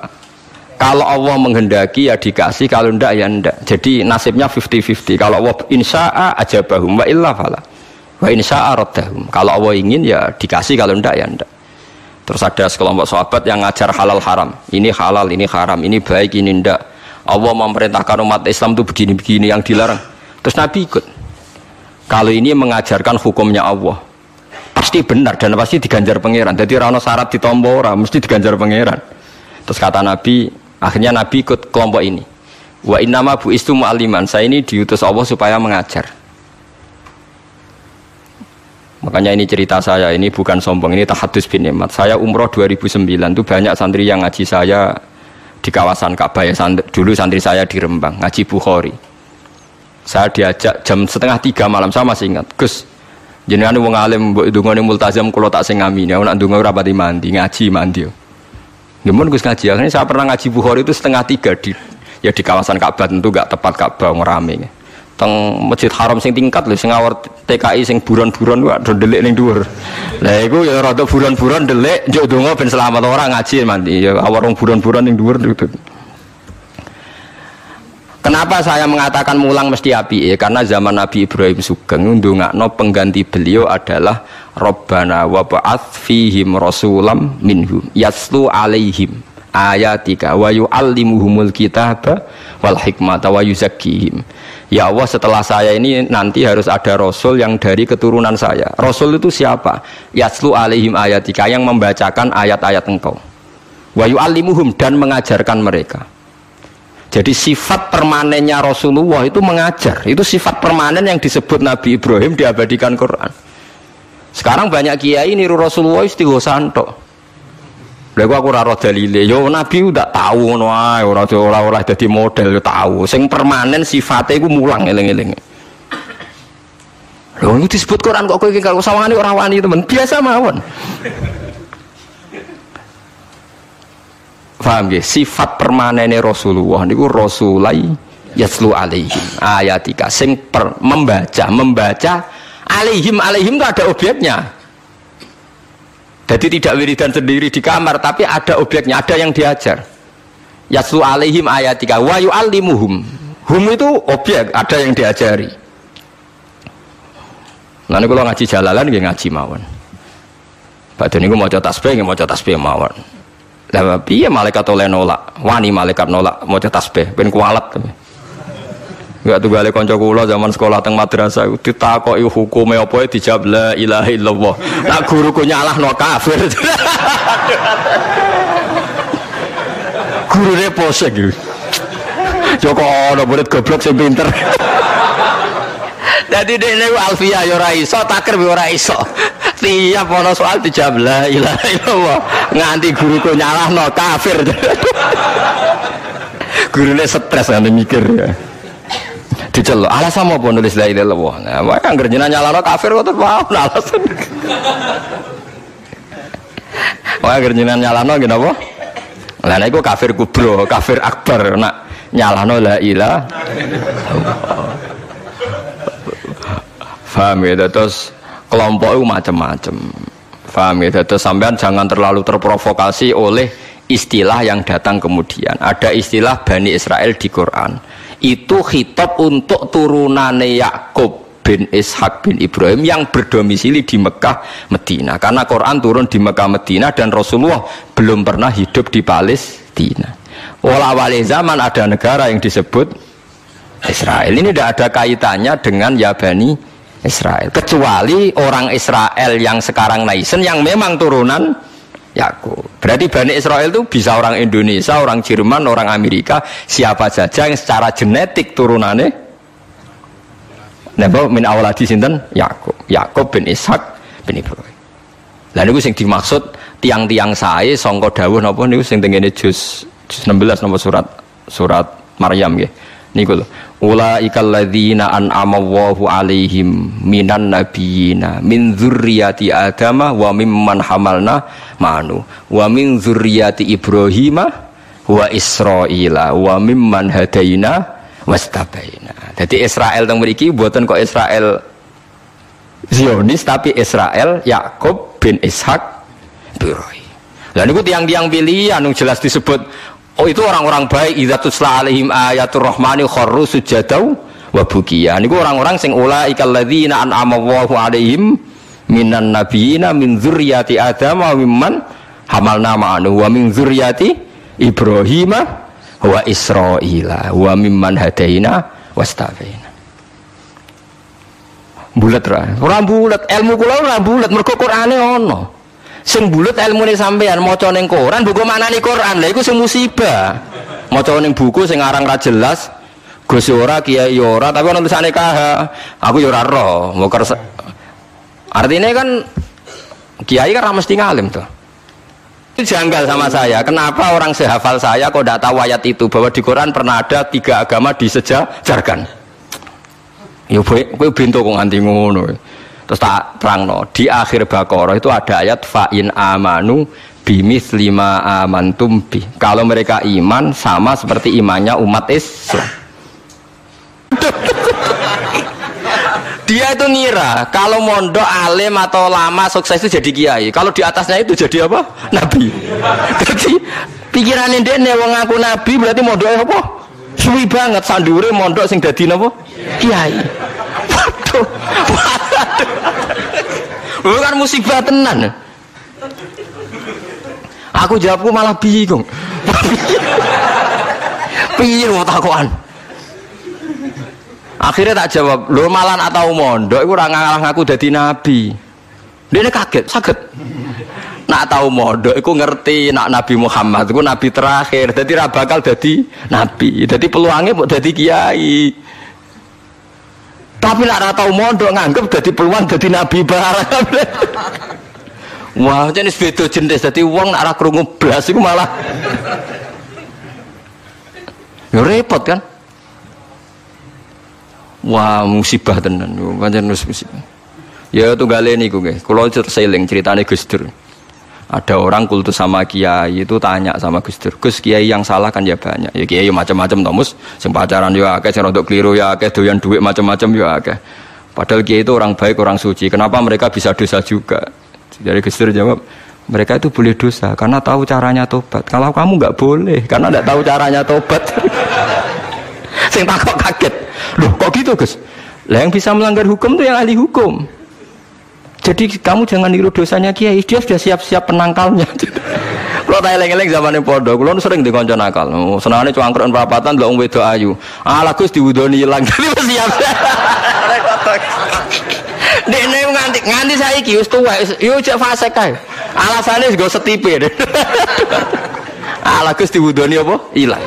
Kalau Allah menghendaki ya dikasih, kalau ndak ya ndak. Jadi nasibnya 50-50. Kalau Allah insya'a ajabahum wa illa fala. Wa insya'a raddahum. Kalau Allah ingin ya dikasih, kalau ndak ya ndak. Terus ada sekelompok sahabat yang ngajar halal haram. Ini halal, ini haram, ini baik, ini ndak Allah memerintahkan umat Islam itu begini-begini yang dilarang. Terus Nabi ikut. Kalau ini mengajarkan hukumnya Allah. Pasti benar dan pasti diganjar pangeran. Jadi rano syarat ditompo ora mesti diganjar pangeran. Terus kata Nabi, akhirnya Nabi ikut kelompok ini. Wa innama bu istu mu'aliman. Saya ini diutus Allah supaya mengajar. Makanya ini cerita saya, ini bukan sombong, ini tahadus bin Nimat. Saya umroh 2009 itu banyak santri yang ngaji saya di kawasan Ka'bah ya. Dulu santri saya di Rembang, ngaji Bukhari. Saya diajak jam setengah tiga malam, saya masih ingat. Gus, jenengan wong alim mbok ndongane multazam kula tak sing ngamin. Ya nak ndonga ora pati mandi, ngaji mandi. Gimana Gus ngaji? Akhirnya saya pernah ngaji Bukhari itu setengah tiga di ya di kawasan Ka'bah tentu gak tepat Ka'bah ngerame teng masjid haram sing tingkat lho sing awar TKI sing buron-buron wae delik ning dhuwur. Lah iku ya rada buron-buron delik njuk donga ben selamat orang ngaji mandi ya awar wong buron-buron ning dhuwur Kenapa saya mengatakan mulang mesti api? Ya, karena zaman Nabi Ibrahim Sugeng ndongakno pengganti beliau adalah Rabbana wa ba'ath fihim rasulam minhum yaslu alaihim ayatika wa yu'allimuhumul kitaba wal hikmata wa yuzakkihim. Ya Allah setelah saya ini nanti harus ada Rasul yang dari keturunan saya. Rasul itu siapa? Yaslu alaihim ayatika yang membacakan ayat-ayat engkau. Wa yu'allimuhum dan mengajarkan mereka. Jadi sifat permanennya Rasulullah itu mengajar. Itu sifat permanen yang disebut Nabi Ibrahim diabadikan Quran. Sekarang banyak kiai niru Rasulullah istighosanto. Lha aku ora roh dalile. Yo nabi udah tahu ngono ae, ora ora ora dadi model yo tahu. Sing permanen sifatnya iku mulang eling-eling. Lho itu disebut Quran kok kowe iki kalau sawangane ora wani teman. Biasa mawon. Paham ya? Sifat permanennya Rasulullah niku Rasulai yaslu alaihim ayatika sing per, membaca membaca alaihim alaihim itu ada objeknya jadi tidak wiridan sendiri di kamar, tapi ada objeknya, ada yang diajar. Yaslu alaihim ayatika wa yu'allimuhum. Hum itu objek, ada yang diajari. Nanti kalau ngaji jalalan, dia ngaji mawon. Badan ini mau tasbih, mau tasbih mawon. Lah piye malaikat oleh nolak? Wani malaikat nolak mau tasbih, ben kualat. Enggak tuh balik konco kula zaman sekolah teng madrasah ditakoki hukume apa ya dijawab la ilaha illallah. Nak guruku nyalahno kafir. Gurune posek iki. Joko ono murid goblok sing pinter. Jadi dia ini alfia ya ora iso, takir ya. <laughs> Tiap ono soal dijawab la ilaha illallah. Nganti guruku nyalahno kafir. <laughs> Gurune stres kan mikir ya dicelok alasan apa nulis la ilaha illallah nah wae kan nyala nyalano kafir kok wow alasan <laughs> wae nyala nyalano gini apa lah iku kafir kubro kafir akbar nak nyalano la ilaha Faham ya terus kelompok itu macam-macam Faham ya terus sampean jangan terlalu terprovokasi oleh istilah yang datang kemudian ada istilah Bani Israel di Quran itu khitab untuk turunannya Yakub bin Ishak bin Ibrahim yang berdomisili di Mekah, Medina. Karena Quran turun di Mekah, Medina dan Rasulullah belum pernah hidup di Palestina. Walau awal zaman ada negara yang disebut Israel. Ini tidak ada kaitannya dengan Yabani Israel. Kecuali orang Israel yang sekarang naisen yang memang turunan Yakub. Berarti Bani Israel itu bisa orang Indonesia, orang Jerman, orang Amerika, siapa saja yang secara genetik turunannya Nabo min awaladi sinten Yakub. Yakub bin Ishak bin Ibrahim. Lah niku sing dimaksud tiang-tiang sae sangka dawuh napa niku sing tengene juz juz 16 napa surat surat Maryam nggih. Niku lho. Ulaikal ladzina an'ama Allahu alaihim minan nabiyina min dzurriyyati Adama wa mimman hamalna ma'anu wa min dzurriyyati Ibrahim wa Israila wa mimman hadaina wastabaina. Jadi Israel teng mriki mboten kok Israel Zionis tapi Israel Yakub bin Ishak Ibrahim. Lah niku tiang-tiang pilihan jelas disebut Oh itu orang-orang baik idza tusla alaihim ayatul rahmani kharru sujadau wa bukiya. Niku orang-orang sing ulaikal ladzina an'ama Allahu alaihim minan nabiyina min dzurriyyati Adam wa mimman hamalna ma'anu wa min dzurriyyati Ibrahim wa Israila wa mimman hadaina wastafaina. Bulat ra. Ora bulat, ilmu kula ora bulat, mergo Qur'ane ono. Sing bulat ilmune sampean maca ning Quran, buku maknane Quran. Lah iku sing musibah. Maca ning buku sing aran ra jelas, Gus ora, kiai ora, tapi ono tulisane KH. Aku yo ora roh, mau Artinya kan kiai kan mesti ngalim tuh. Itu janggal sama saya. Kenapa orang sehafal saya kok tidak tahu ayat itu bahwa di Quran pernah ada tiga agama disejajarkan. Ya kowe bintu kok nganti ngono. Terus tak terangno, di akhir Baqarah itu ada ayat fa'in amanu bimis lima amantum bi. Kalau mereka iman sama seperti imannya umat Islam. Dia itu ngira kalau mondok alim atau lama sukses itu jadi kiai. Kalau di atasnya itu jadi apa? Nabi. Jadi pikiran dia wong ngaku nabi berarti mondok apa? Suwi banget sandure mondok sing dadi napa? Kiai. Waduh. Bukan musibah tenan. Aku jawabku malah bingung. Piye mau takokan? Akhirnya tak jawab, lo malan atau mondok, itu orang ngalah ngaku jadi nabi. Dia kaget, sakit. Nak tahu mondok, itu ngerti nak Nabi Muhammad, itu nabi terakhir. Jadi bakal jadi nabi. Jadi peluangnya buat jadi kiai. Tapi nak tahu mondok nganggep jadi peluang jadi nabi barang. <laughs> Wah, jenis beda jenis. Jadi uang nak kerungu belas itu malah. Ya repot kan? Wah musibah tenan, pancen musibah. Ya tunggale niku nggih. Kula seling ceritane Gus Dur. Ada orang kultus sama kiai itu tanya sama Gus Dur. Gus kiai yang salah kan ya banyak. Ya kiai macam-macam Tomus. Sing pacaran ya akeh, sing rodok keliru ya akeh, doyan duit macam-macam ya akeh. Padahal kiai itu orang baik, orang suci. Kenapa mereka bisa dosa juga? Jadi Gus Dur jawab, mereka itu boleh dosa karena tahu caranya tobat. Kalau kamu nggak boleh karena nggak tahu caranya tobat. <laughs> Sing takut kaget. Loh kok gitu Gus? Lah yang bisa melanggar hukum itu yang ahli hukum. Jadi kamu jangan niru dosanya kiai, dia sudah siap-siap penangkalnya. <laughs> Kalau tak eleng-eleng zaman podo, kalau sering dikonco nakal. Oh, senangnya cuangkron perapatan, lo wedo ayu. Ah, lagus diwudoni hilang, <laughs> jadi siap. <laughs> Dek ini nganti nganti saya kius tua, yuk cek fase kai. Alasannya gue setipe deh. ah, lagus diwudoni apa? Hilang.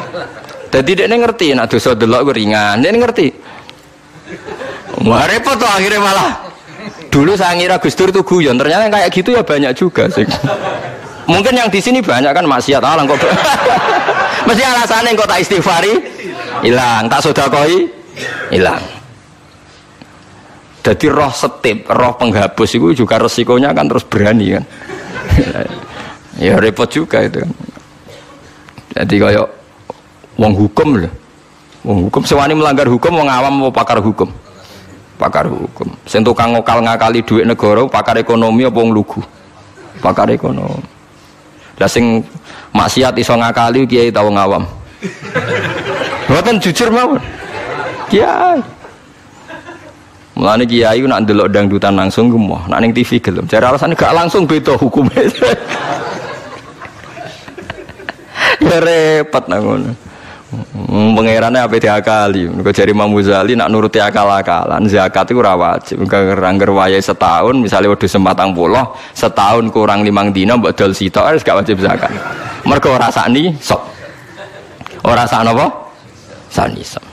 Jadi dia ngerti, nak dosa delok ringan. Dia ngerti. Wah repot tuh akhirnya malah. Dulu saya ngira Gus Dur itu guyon, ternyata yang kayak gitu ya banyak juga sih. Mungkin yang di sini banyak kan maksiat alang kok. <laughs> Mesti alasannya kok tak istighfari hilang, tak sodakoi hilang. Jadi roh setip, roh penghapus itu juga resikonya kan terus berani kan. <laughs> ya repot juga itu kan. Jadi kayak Wong hukum loh. Wong hukum sewani melanggar hukum wong awam mau pakar hukum. Pakar hukum. Sing tukang ngokal ngakali duit negara pakar ekonomi apa wong lugu? Pakar ekonomi. Lah sing maksiat iso ngakali kiai tau ngawam. Mboten jujur mawon. Kiai. Mulane kiai nak ndelok dangdutan langsung gemoh, nak ning TV gelem. Jare alasane gak langsung beda hukumnya. <laughs> ya repot nang ngono. Pangerannya apa diakali? Mergo jari Imam Ghazali nak nuruti akal-akalan zakat itu ora wajib. Wayahe setahun misalnya wedhus sematang puluh, setahun kurang limang dina mbok dol sitok harus gak wajib zakat. Mergo ora sakni sok. Ora sak napa? Sani sok.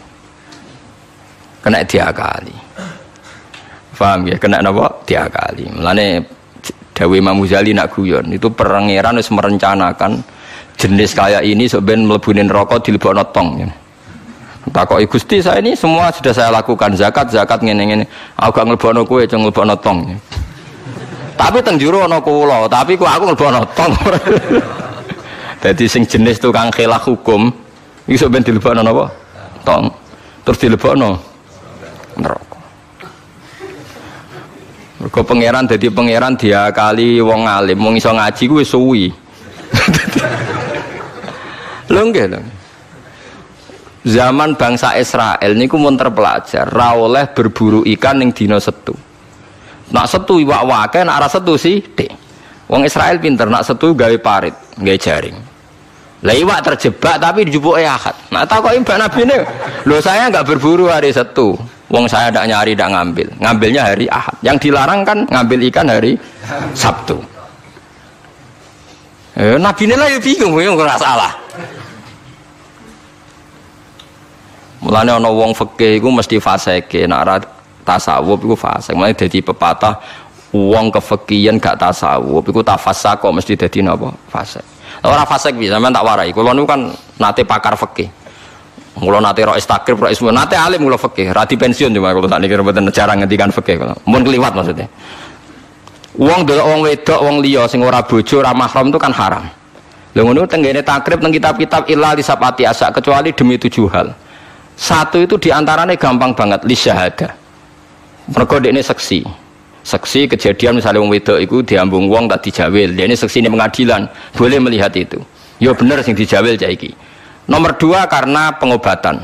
Kena diakali. Paham ya? Kena napa? Diakali. Mulane Dewi Imam Ghazali nak guyon itu pangeran wis merencanakan jenis kayak ini sebenarnya melebunin rokok di lebok notong ya. kok Gusti saya ini semua sudah saya lakukan zakat zakat ngene ngene. Aku gak nglebokno kowe ceng nglebokno tong. Ya. Tapi teng ana kula, tapi kok aku nglebokno tong. <laughs> Jadi sing jenis tukang khilaf hukum iso ben dilebokno napa? Tong. Terus dilebokno neraka. Mergo pangeran dadi pangeran dia kali wong alim, wong iso ngaji kuwi suwi. <laughs> Lho nggih lho. Zaman bangsa Israel niku mun terpelajar, ra oleh berburu ikan ning dina setu. Nak setu iwak wake, nak ora setu sih, dek. Wong Israel pinter, nak setu gawe parit, gawe jaring. Lah iwak terjebak tapi dijupuke akad. Nak takoki Mbak Nabi ini, lho saya enggak berburu hari setu. Wong saya tidak nyari, tidak ngambil. Ngambilnya hari Ahad. Yang dilarang kan ngambil ikan hari Sabtu. Eh, Nabi ini lah ya bingung, bingung nggak salah. Mulane ana wong fikih iku mesti fasike, nek ora tasawuf iku fasik. Mulane dadi pepatah wong kefikihan gak tasawuf iku tafassak kok mesti dadi napa? Fasik. Ora fasik bisa, sampean tak warai. Kulo niku kan nate pakar fikih. Mula nate ro istakrib ro ismu nate alim kula fikih, ra pensiun cuma kula tak niki mboten jarang ngendikan fikih kula. Mun keliwat maksudnya. Wong delok wong wedok wong liya sing ora bojo ora mahram itu kan haram. Lha ngono tenggene takrib teng kitab-kitab illa lisapati asa kecuali demi tujuh hal. Satu itu di antaranya gampang banget li syahada. Mergo ini seksi. Seksi kejadian misalnya wong wedok itu diambung wong tak dijawil. Dia ini seksi ini pengadilan, boleh melihat itu. Ya bener sing dijawil iki. Nomor dua karena pengobatan.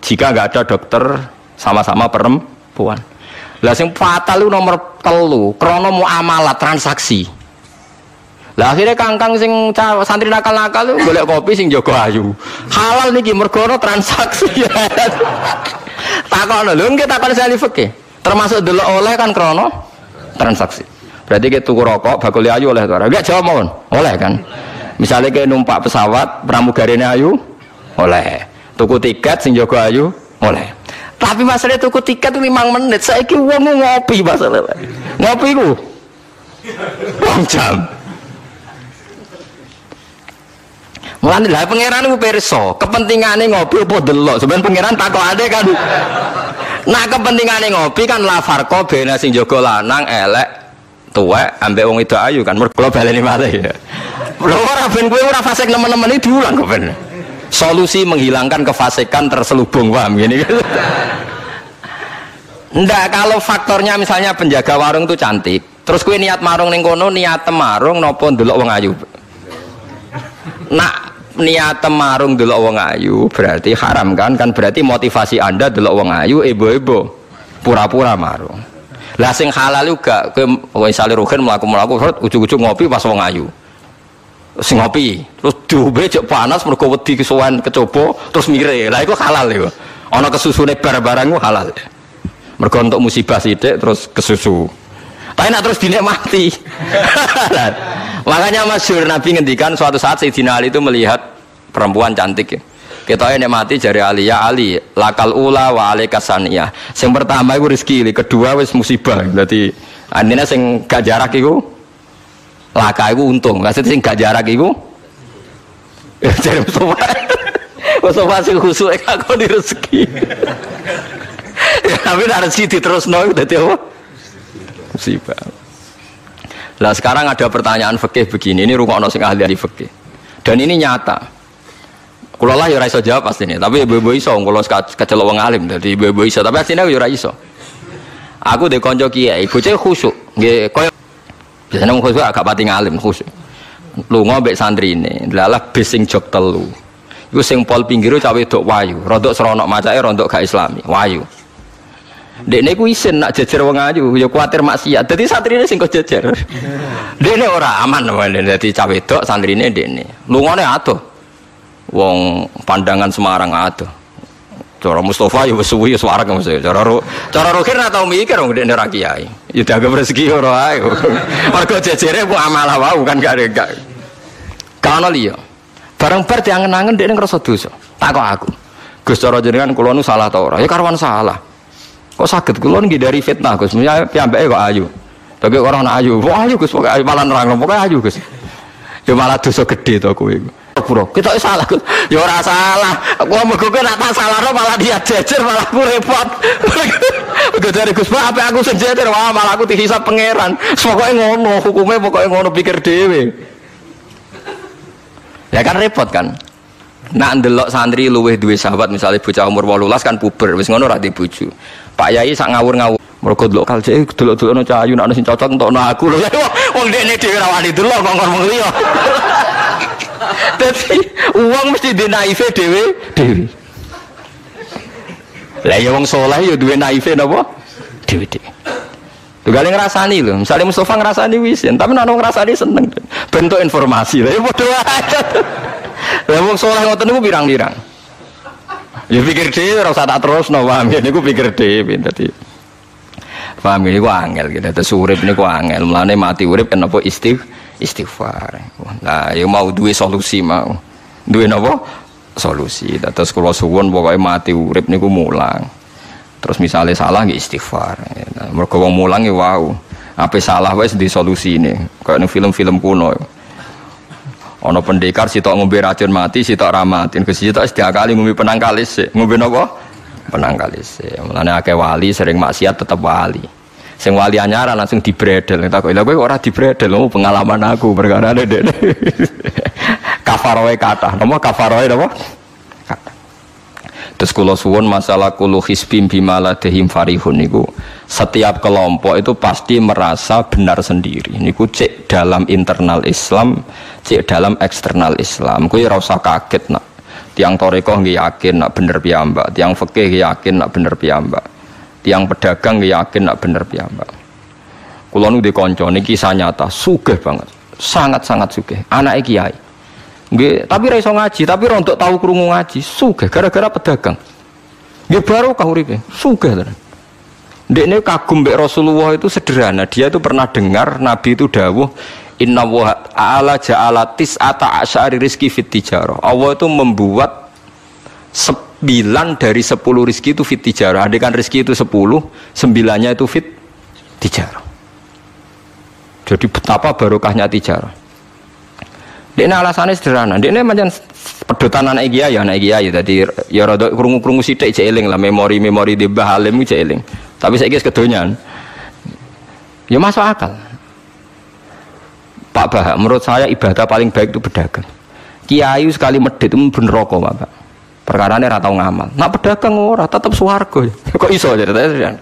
Jika nggak ada dokter sama-sama perempuan. Lah sing fatal itu nomor telu, krono muamalah transaksi. Lah akhirnya kangkang sing santri nakal-nakal golek kopi sing Joko ayu. Halal niki mergo transaksi. <laughs> Takono lho nggih takon sali fikih. Termasuk delok oleh kan krono transaksi. Berarti kita tuku rokok bakul ayu oleh to Enggak jawab mohon. Oleh kan? Misalnya kayak numpak pesawat, pramugarinya ayu, oleh. Tuku tiket sing jaga ayu, oleh. Tapi masalahnya tuku tiket itu lima menit. Saya kira uang ngopi masalah. Ngopi ku. Wong jam. Mulane lah pangeran ku perso, kepentingane ngopi apa delok. Sebenarnya pangeran takok ade kan. Nah kepentingane ngopi kan la farqa bena sing jaga lanang elek tuwek ambek wong itu ayu kan. Mergo baleni malih ya. Lho ora ben kowe ora fasik nemen-nemen itu diulang kok ben. Solusi menghilangkan kefasikan terselubung paham gini Ndak kalau faktornya misalnya penjaga warung itu cantik, terus kue niat marung ning kono niat marung nopo ndelok wong ayu. Nak niat marung ndelok wong ayu berarti haram kan? Kan berarti motivasi Anda delok wong ayu ebo-ebo pura-pura marung. Lah sing halal juga kowe misale ruhin mlaku-mlaku ujug-ujug ngopi pas wong ayu. Sing ngopi terus diombe cek panas mergo wedi kesuwen kecoba terus mire. Lah itu halal itu ana kesusune bar-barang halal. Mergo untuk musibah sithik terus kesusu tapi nak terus dinikmati. <laughs> Makanya masyhur Nabi ngendikan suatu saat Sayyidina Ali itu melihat perempuan cantik ya. Kita ini mati jari Ali. Ya Ali lakal ula wa alika saniyah. Yang pertama itu rezeki kedua wis musibah. Berarti artinya sing gak jarak itu laka itu untung. Maksudnya sing gak jarak itu jadi Mustafa Mustafa sing khusus aku di rezeki? <laughs> Ya, tapi ada rezeki terus jadi apa musibah lah sekarang ada pertanyaan fikih begini ini rumah sing ahli ahli fikih dan ini nyata kalau lah ya raiso jawab pasti ini tapi ibu-ibu iso kalau kecelok wong alim jadi ibu-ibu iso tapi aslinya ya raiso aku di konco kiai bocah khusuk nggih koyo Biasanya khusus agak pati ngalim khusus. Lunga mbek santri ini, lalah bising jok telu. Iku sing pol pinggir cawe dok wayu, rodok seronok macake rodok gak islami, wayu. Dekne ku isin nak jejer wong ayu, ya kuatir maksiat. Dadi santrine sing kok jejer. Dekne ora aman wae dadi cawe dok santrine dekne. Lungane atuh. Wong pandangan Semarang atuh. Cara Mustafa ya wis suwi ya suara kamu saya. Cara ro, cara rohir ora tau mikir wong ndek ora kiai. Ya dianggap rezeki ora ae. <laughs> Mergo jejere ku amalah wau kan gak ada Kana liya. Bareng bar diangen-angen ndek ngrasa dosa. Takok aku. Gus cara jenengan kula nu salah ta ora? Ya karwan salah. Kok saged kula dari fitnah Gus. Ya piyambake kok ayu. Tapi orang ayu. Wah ayu Gus, pokoke ayu malah nerang pokoke ayu Gus. Ya malah dosa gede to kowe iku. Bro, kita salah. Ya ora salah. Aku mergo kowe nak tak salahno malah dia jejer malah aku repot. <laughs> Udah dari Gus apa aku sing jejer wah malah aku dihisap pangeran. Pokoke ngono, hukumnya pokoknya ngono pikir dhewe. Ya kan repot kan. Nak ndelok santri luweh duwe sahabat misalnya bocah umur 18 kan puber wis ngono ra bojo. Pak Yai sak ngawur-ngawur mergo delok kalje delok-delokno cahayu nek sing cocok entokno aku lho. Wong dekne dhewe ra wani delok kok ngomong liya. <laughs> Dadi uang mesti di naive dhewe dhewe. Lah ya wong saleh ya duwe naive napa? Dhewe dhewe. Tugale ngrasani lho, misalnya Mustafa ngrasani wisin, tapi nek ngrasani seneng. Bentuk informasi. Lah ya padha wae. Lah wong saleh ngoten niku pirang-pirang. Ya pikir dhewe ora usah tak terusno paham ya niku pikir dhewe dadi. Paham ini gua angel gitu. Terus urip ini gua angel. Mulane mati urip kenapa istig istighfar. Nah, ya mau duwe solusi mau. Duwe napa? Solusi. Terus kula suwun pokoke mati urip niku mulang. Terus misalnya salah nggih istighfar. Nah, mergo wong mulang ya wow. Apa salah wes di solusi ini. Kayak film-film kuno. Ono pendekar sitok ngombe racun mati, sitok ramatin. Ke setiap kali ngombe penangkalis, ngombe napa? Penangkalis. Mulane akeh wali sering maksiat tetap wali. Sing wali anyaran langsung dibredel. Tak kok kowe ora dibredel, oh, pengalaman aku perkara dek. <laughs> kafaroe kata. Napa kafaroe napa? Terus kula suwun masalah kulu hisbim bimala dehim farihun niku setiap kelompok itu pasti merasa benar sendiri. Niku cek dalam internal Islam, cek dalam eksternal Islam. Kuwi ora usah kaget nak. Tiang toreko nggih yakin nak bener piyambak, tiang fikih yakin nak bener piyambak. Tiang pedagang nggih yakin nak bener piyambak. Kula nu kanca niki kisah nyata, sugih banget. Sangat-sangat sugih. Anake kiai. Tapi ra iso ngaji, tapi untuk tahu krungu ngaji, sugih gara-gara pedagang. Nggih baru kah uripe, sugih tenan. Ndekne kagum mbek Rasulullah itu sederhana. Dia itu pernah dengar Nabi itu dawuh Inna wa ala ja'ala tis'ata asyari rizki fit tijarah. Allah itu membuat sembilan dari sepuluh rizki itu fit tijarah. Andai kan rizki itu sepuluh, sembilannya itu fit tijarah. Jadi betapa barokahnya tijarah. Ini alasannya sederhana. Dia ini macam pedotan anak kiai, anak kiai. Jadi ya rada krungu-krungu cek eling lah memori-memori di Mbah Halim cek eling. Tapi saya kira kedonyan. Ya masuk akal. Pak Bah, menurut saya ibadah paling baik itu berdagang. Kiai sekali medit itu bener rokok, Pak. Perkara ini ratau ngamal. Nak pedagang ora, tetap suwargo. <laughs> Kok iso ceritanya?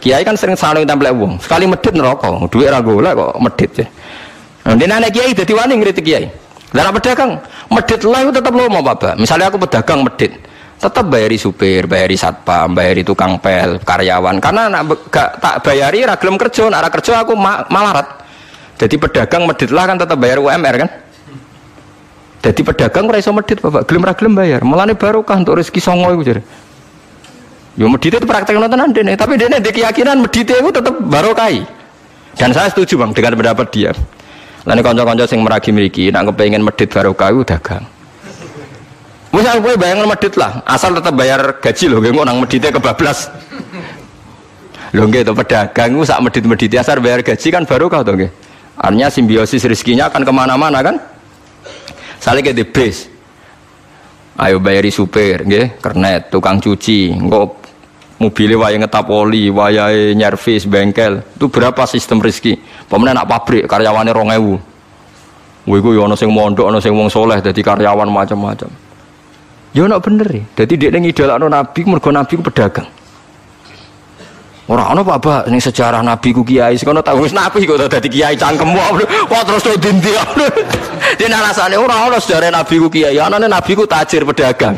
Kiai kan sering saling tempel wong. Sekali medit neraka, duit ra golek kok medit ya. Nanti anak kiai dadi wani ngritik kiai. Lah pedagang medit lah itu tetap lomo, Pak. Misalnya aku pedagang medit, tetap bayari supir, bayari satpam, bayari tukang pel, karyawan. Karena nak gak tak bayari ragilum kerja, nak kerja aku ma malarat. Jadi pedagang medit lah kan tetap bayar UMR kan. Jadi pedagang ora iso medit Bapak, gelem ra gelem bayar. Mulane barokah untuk rezeki songo iku jare. Yo medit itu praktek nonton dene, tapi dene di keyakinan medit itu tetap barokah. Dan saya setuju Bang dengan pendapat dia. Lain kanca-kanca sing meragi miliki, nak kepengen medit barokah itu dagang. Misal gue bayang medit lah, asal tetap bayar gaji loh, gue nang meditnya kebablas. Loh nggih itu pedagang gue sak medit-medit asal bayar gaji kan baru kau tuh nggih. Artinya simbiosis rezekinya akan ke mana-mana kan? Saling ke base. Ayo bayari supir, nggih, kernet, tukang cuci, engko mobilnya waya ngetap oli, waya nyervis, bengkel. Itu berapa sistem rezeki? Pemenang nak pabrik karyawannya rong ewu. Wih, gue ono sing mondok, ono sing wong soleh, jadi karyawan macam-macam. Ya nak bener ya. Jadi dia ngidolakno nabi mergo nabi pedagang. Ora ana Pak Bak ning sejarah nabi ku kiai sekono tau wis nabi kok dadi kiai cangkemmu. Wah terus to dinti. Dia alasane ora ana sejarah nabi ku kiai, anane nabi ku tajir pedagang.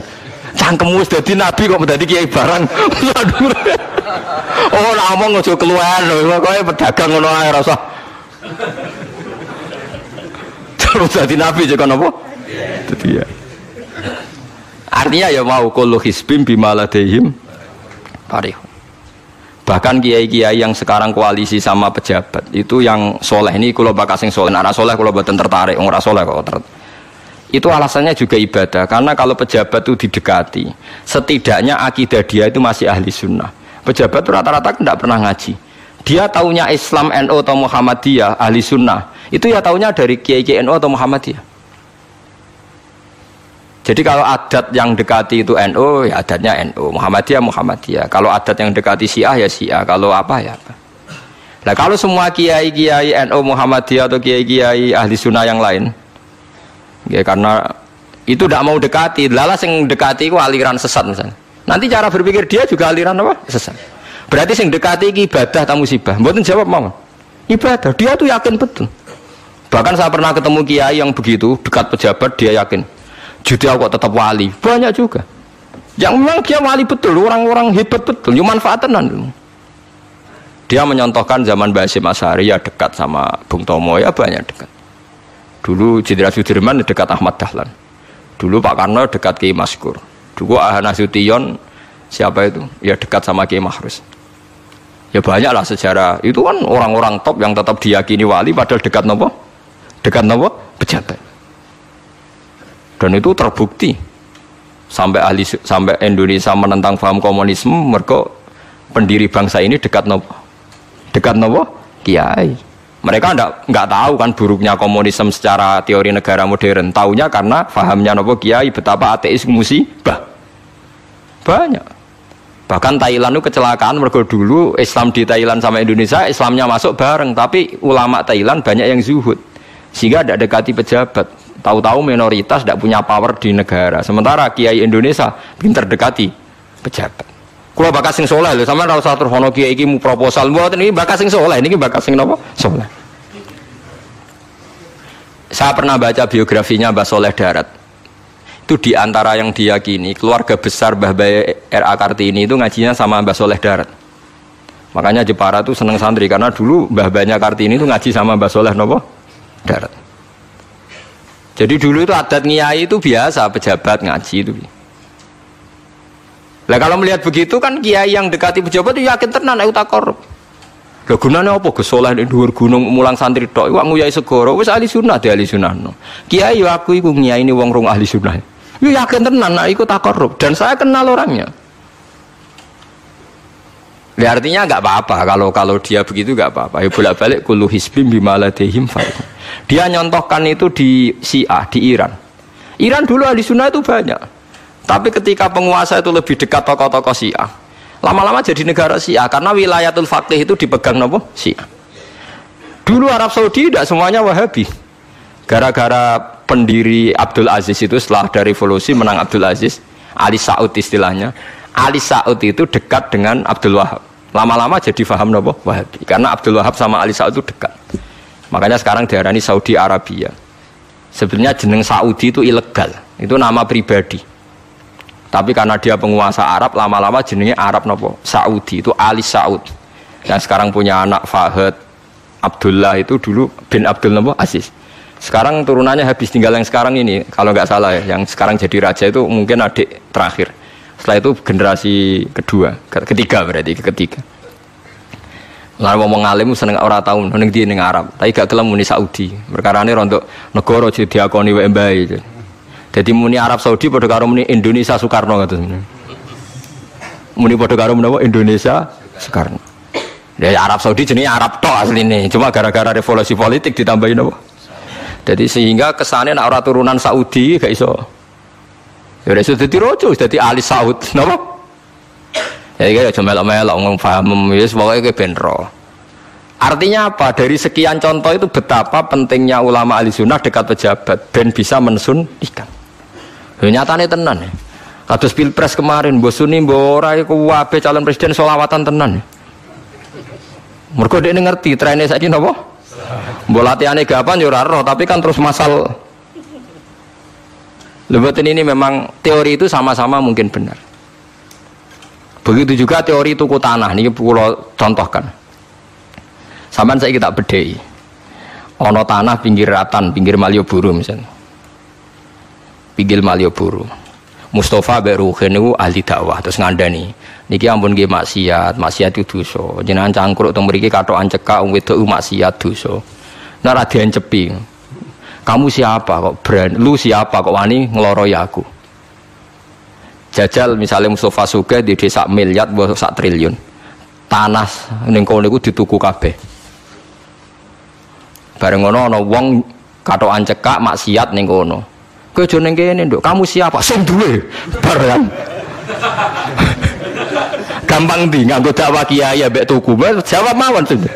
Cangkemmu wis dadi nabi kok dadi kiai barang. oh ngomong aja keluar pokoke pedagang ngono ae rasa. Terus dadi nabi jek apa? Dadi ya. Artinya ya mau kullu hisbim bimaladehim parih. Bahkan kiai-kiai yang sekarang koalisi sama pejabat itu yang soleh ini kalau bakal sing soleh, arah soleh kalau buatan tertarik, orang soleh kok ter itu alasannya juga ibadah karena kalau pejabat itu didekati setidaknya akidah dia itu masih ahli sunnah pejabat itu rata-rata tidak pernah ngaji dia taunya Islam NU atau Muhammadiyah ahli sunnah itu ya taunya dari kiai kiai NU atau Muhammadiyah jadi kalau adat yang dekati itu NU, ya adatnya NU. Muhammadiyah, Muhammadiyah. Kalau adat yang dekati Syiah, ya Syiah. Kalau apa, ya apa. Nah kalau semua kiai-kiai NU, Muhammadiyah atau kiai-kiai ahli sunnah yang lain, ya karena itu tidak mau dekati. Lala yang dekati itu aliran sesat misalnya. Nanti cara berpikir dia juga aliran apa? Sesat. Berarti yang dekati ini ibadah tamu musibah. Mboten jawab mau. Ibadah. Dia tuh yakin betul. Bahkan saya pernah ketemu kiai yang begitu dekat pejabat dia yakin jadi aku tetap wali banyak juga yang memang dia wali betul orang-orang hebat betul cuma manfaatan dia menyontohkan zaman Basim Asari ya dekat sama Bung Tomo ya banyak dekat dulu Jenderal Sudirman dekat Ahmad Dahlan dulu Pak Karno dekat Kiai Maskur Dulu Ahana Nasution siapa itu? Ya dekat sama Kiai Mahrus. Ya banyak lah sejarah. Itu kan orang-orang top yang tetap diyakini wali padahal dekat nopo? Dekat nopo? Pejabat. Dan itu terbukti. Sampai ahli sampai Indonesia menentang paham komunisme mereka pendiri bangsa ini dekat nopo? Dekat nopo? Kiai. Mereka enggak, enggak tahu kan buruknya komunisme secara teori negara modern. Taunya karena fahamnya nopo kiai betapa ateis musibah. Banyak. Bahkan Thailand itu kecelakaan mereka dulu Islam di Thailand sama Indonesia Islamnya masuk bareng tapi ulama Thailand banyak yang zuhud sehingga tidak dekati pejabat tahu-tahu minoritas tidak punya power di negara sementara kiai Indonesia pinter dekati pejabat kalau bakas sing soleh lho, sama ora usah terus kiai iki mu proposal mboten ini bakas sing soleh, niki bakas sing napa? Soleh. Saya pernah baca biografinya Mbah Soleh Darat. Itu di antara yang diyakini keluarga besar Mbah Baye R.A. Kartini itu ngajinya sama Mbah Soleh Darat. Makanya Jepara itu seneng santri karena dulu Mbah Banyak Kartini itu ngaji sama Mbah Soleh nopo Darat. Jadi dulu itu adat ngiyai itu biasa pejabat ngaji itu. Lah kalau melihat begitu kan kiai yang dekati pejabat itu yakin tenan aku tak korup. Lah gunane apa Gus Saleh ning dhuwur gunung mulang santri tok iku nguyai segoro wis ahli sunnah di ahli sunnah no. Kiai yo aku iku ngiyaini wong rong ahli sunnah. Yo yakin tenan nek iku tak dan saya kenal orangnya. Ya artinya nggak apa-apa kalau kalau dia begitu nggak apa-apa. Ya bolak balik kulu hisbim bimaladehim Dia nyontohkan itu di Syiah di Iran. Iran dulu ahli sunnah itu banyak. Tapi ketika penguasa itu lebih dekat tokoh-tokoh Syiah, lama-lama jadi negara Syiah karena wilayatul faqih itu dipegang nopo Syiah. Dulu Arab Saudi tidak semuanya Wahabi. Gara-gara pendiri Abdul Aziz itu setelah dari revolusi menang Abdul Aziz, Ali Saud istilahnya. Ali Saud itu dekat dengan Abdul Wahab. Lama-lama jadi faham nopo Wahabi. Karena Abdul Wahab sama Ali Saud itu dekat. Makanya sekarang diarani Saudi Arabia. Sebenarnya jeneng Saudi itu ilegal. Itu nama pribadi. Tapi karena dia penguasa Arab, lama-lama jenenge Arab nopo Saudi itu Ali Saud. Yang sekarang punya anak Fahad Abdullah itu dulu bin Abdul nopo Aziz. Sekarang turunannya habis tinggal yang sekarang ini, kalau nggak salah ya, yang sekarang jadi raja itu mungkin adik terakhir. Setelah itu generasi kedua, ketiga berarti ketiga. Lalu ngomong alim seneng ora tau ning di ning Arab, tapi gak kelem muni Saudi. Perkara ini rontok negara jadi diakoni wae mbae. Jadi muni Arab Saudi pada karo muni Indonesia Soekarno kata Muni pada karo muni Indonesia Soekarno. Dari Arab Saudi jenis Arab tok asli ini. Cuma gara-gara revolusi politik ditambahin apa? Jadi sehingga kesannya nak orang turunan Saudi gak iso. Ya udah sudah rojo, jadi ahli Saud, napa? Jadi kayak cuma melok-melok ngomong paham, ya pokoknya kayak benro. Artinya apa? Dari sekian contoh itu betapa pentingnya ulama ahli sunnah dekat pejabat dan bisa mensunnikan. Ya nyatane tenan. Kados pilpres kemarin, Mbok Suni mbok ora iku wabe calon presiden solawatan tenan. Mergo dekne ngerti trene saiki napa? Mbok latihane gapan yo ora tapi kan terus masal Lebatin ini memang teori itu sama-sama mungkin benar. Begitu juga teori tuku tanah, ini pulau contohkan. Saman saya kita bedai. Ono tanah pinggir ratan, pinggir Malioboro misalnya pinggir Malioboro. Mustafa Beruhin itu ahli dakwah terus ngandani. Niki ampun nggih maksiat, maksiat itu dosa. Jenengan cangkruk teng mriki katokan cekak wong wedok maksiat dosa. Nah ra cepi. Kamu siapa kok brand? Lu siapa kok wani ngeloroi aku? Jajal misalnya Mustafa Suga di desa miliar buat sak triliun. Tanah ning kono iku dituku kabeh. Bareng ngono ana wong katokan cekak maksiat ning kono. Kowe aja ning kene, Nduk. Kamu siapa? Sing duwe. Barang. Gampang di nganggo dakwah kiai mbek tuku. Jawab mawon sudah.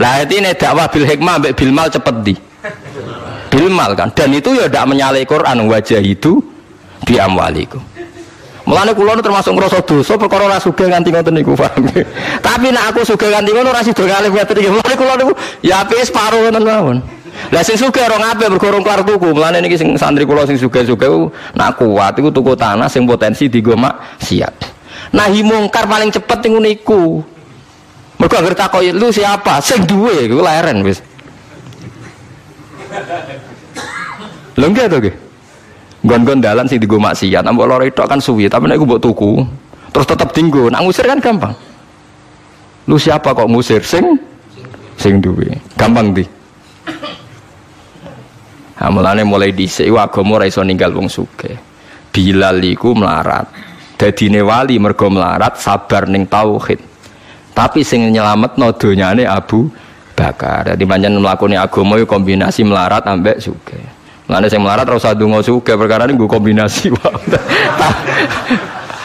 Lah ini dakwah bil hikmah mbek bil mal cepet di. Bil mal kan. Dan itu ya tidak menyalai Quran wajah itu di amwalikum. Mulane kula termasuk ngrasa dosa perkara ora sugih nganti ngoten niku paham. Tapi nek aku sugih nganti ngono ora sida ngalih ngoten iki. Mulane kula niku ya apik separo ngoten mawon. Lah sing sugih ora ngape mergo ora kelar tuku. Mulane niki sing santri kula sing sugih-sugih nak kuat iku tuku tanah sing potensi digo maksiat. Nahi mungkar paling cepet ning niku. Mergo anggere takoki lu siapa? Sing duwe iku leren wis. Lho nggih to nggih. Gon-gon dalan sing digo maksiat, loro itu kan suwi, tapi nek mbok tuku, terus tetap tinggu, nak ngusir kan gampang. Lu siapa kok ngusir? Sing sing duwe. Gampang di. Nah, mulane mulai dhisik agama ora iso ninggal wong sugih. Bilal iku melarat. Dadine wali mergo melarat sabar ning tauhid. Tapi sing nyelametno donyane Abu Bakar. Dadi pancen mlakune agama iku kombinasi melarat ambek sugih. Mulane sing melarat ora usah ndonga sugih perkara niku kombinasi <laughs>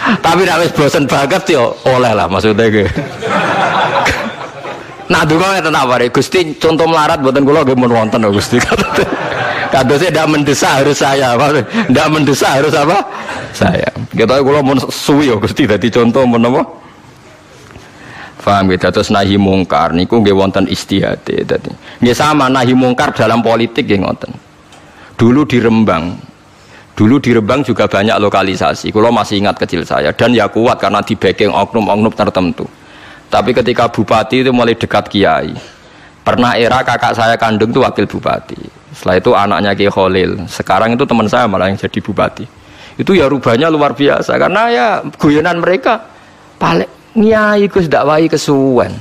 Tapi nek wis bosen banget yo oleh lah maksudnya ge. Nah donga ngeten apa Gusti contoh melarat mboten kula nggih mun wonten Gusti. <laughs> Kadosnya tidak mendesak harus saya, tidak mendesak harus apa? Saya. Kita kalau mau suwi ya Gusti dadi contoh mau apa? Faham gitu, terus nahi mungkar niku nggih wonten istihate dadi. Nggih sama nahi mungkar dalam politik nggih ngoten. Dulu di Rembang, dulu di Rembang juga banyak lokalisasi. Kalau masih ingat kecil saya dan ya kuat karena di backing oknum-oknum tertentu. Tapi ketika bupati itu mulai dekat kiai. Pernah era kakak saya kandung itu wakil bupati. Setelah itu anaknya Ki Khalil. Sekarang itu teman saya malah yang jadi bupati. Itu ya rubahnya luar biasa karena ya guyonan mereka paling nyai Gus dakwai kesuwen.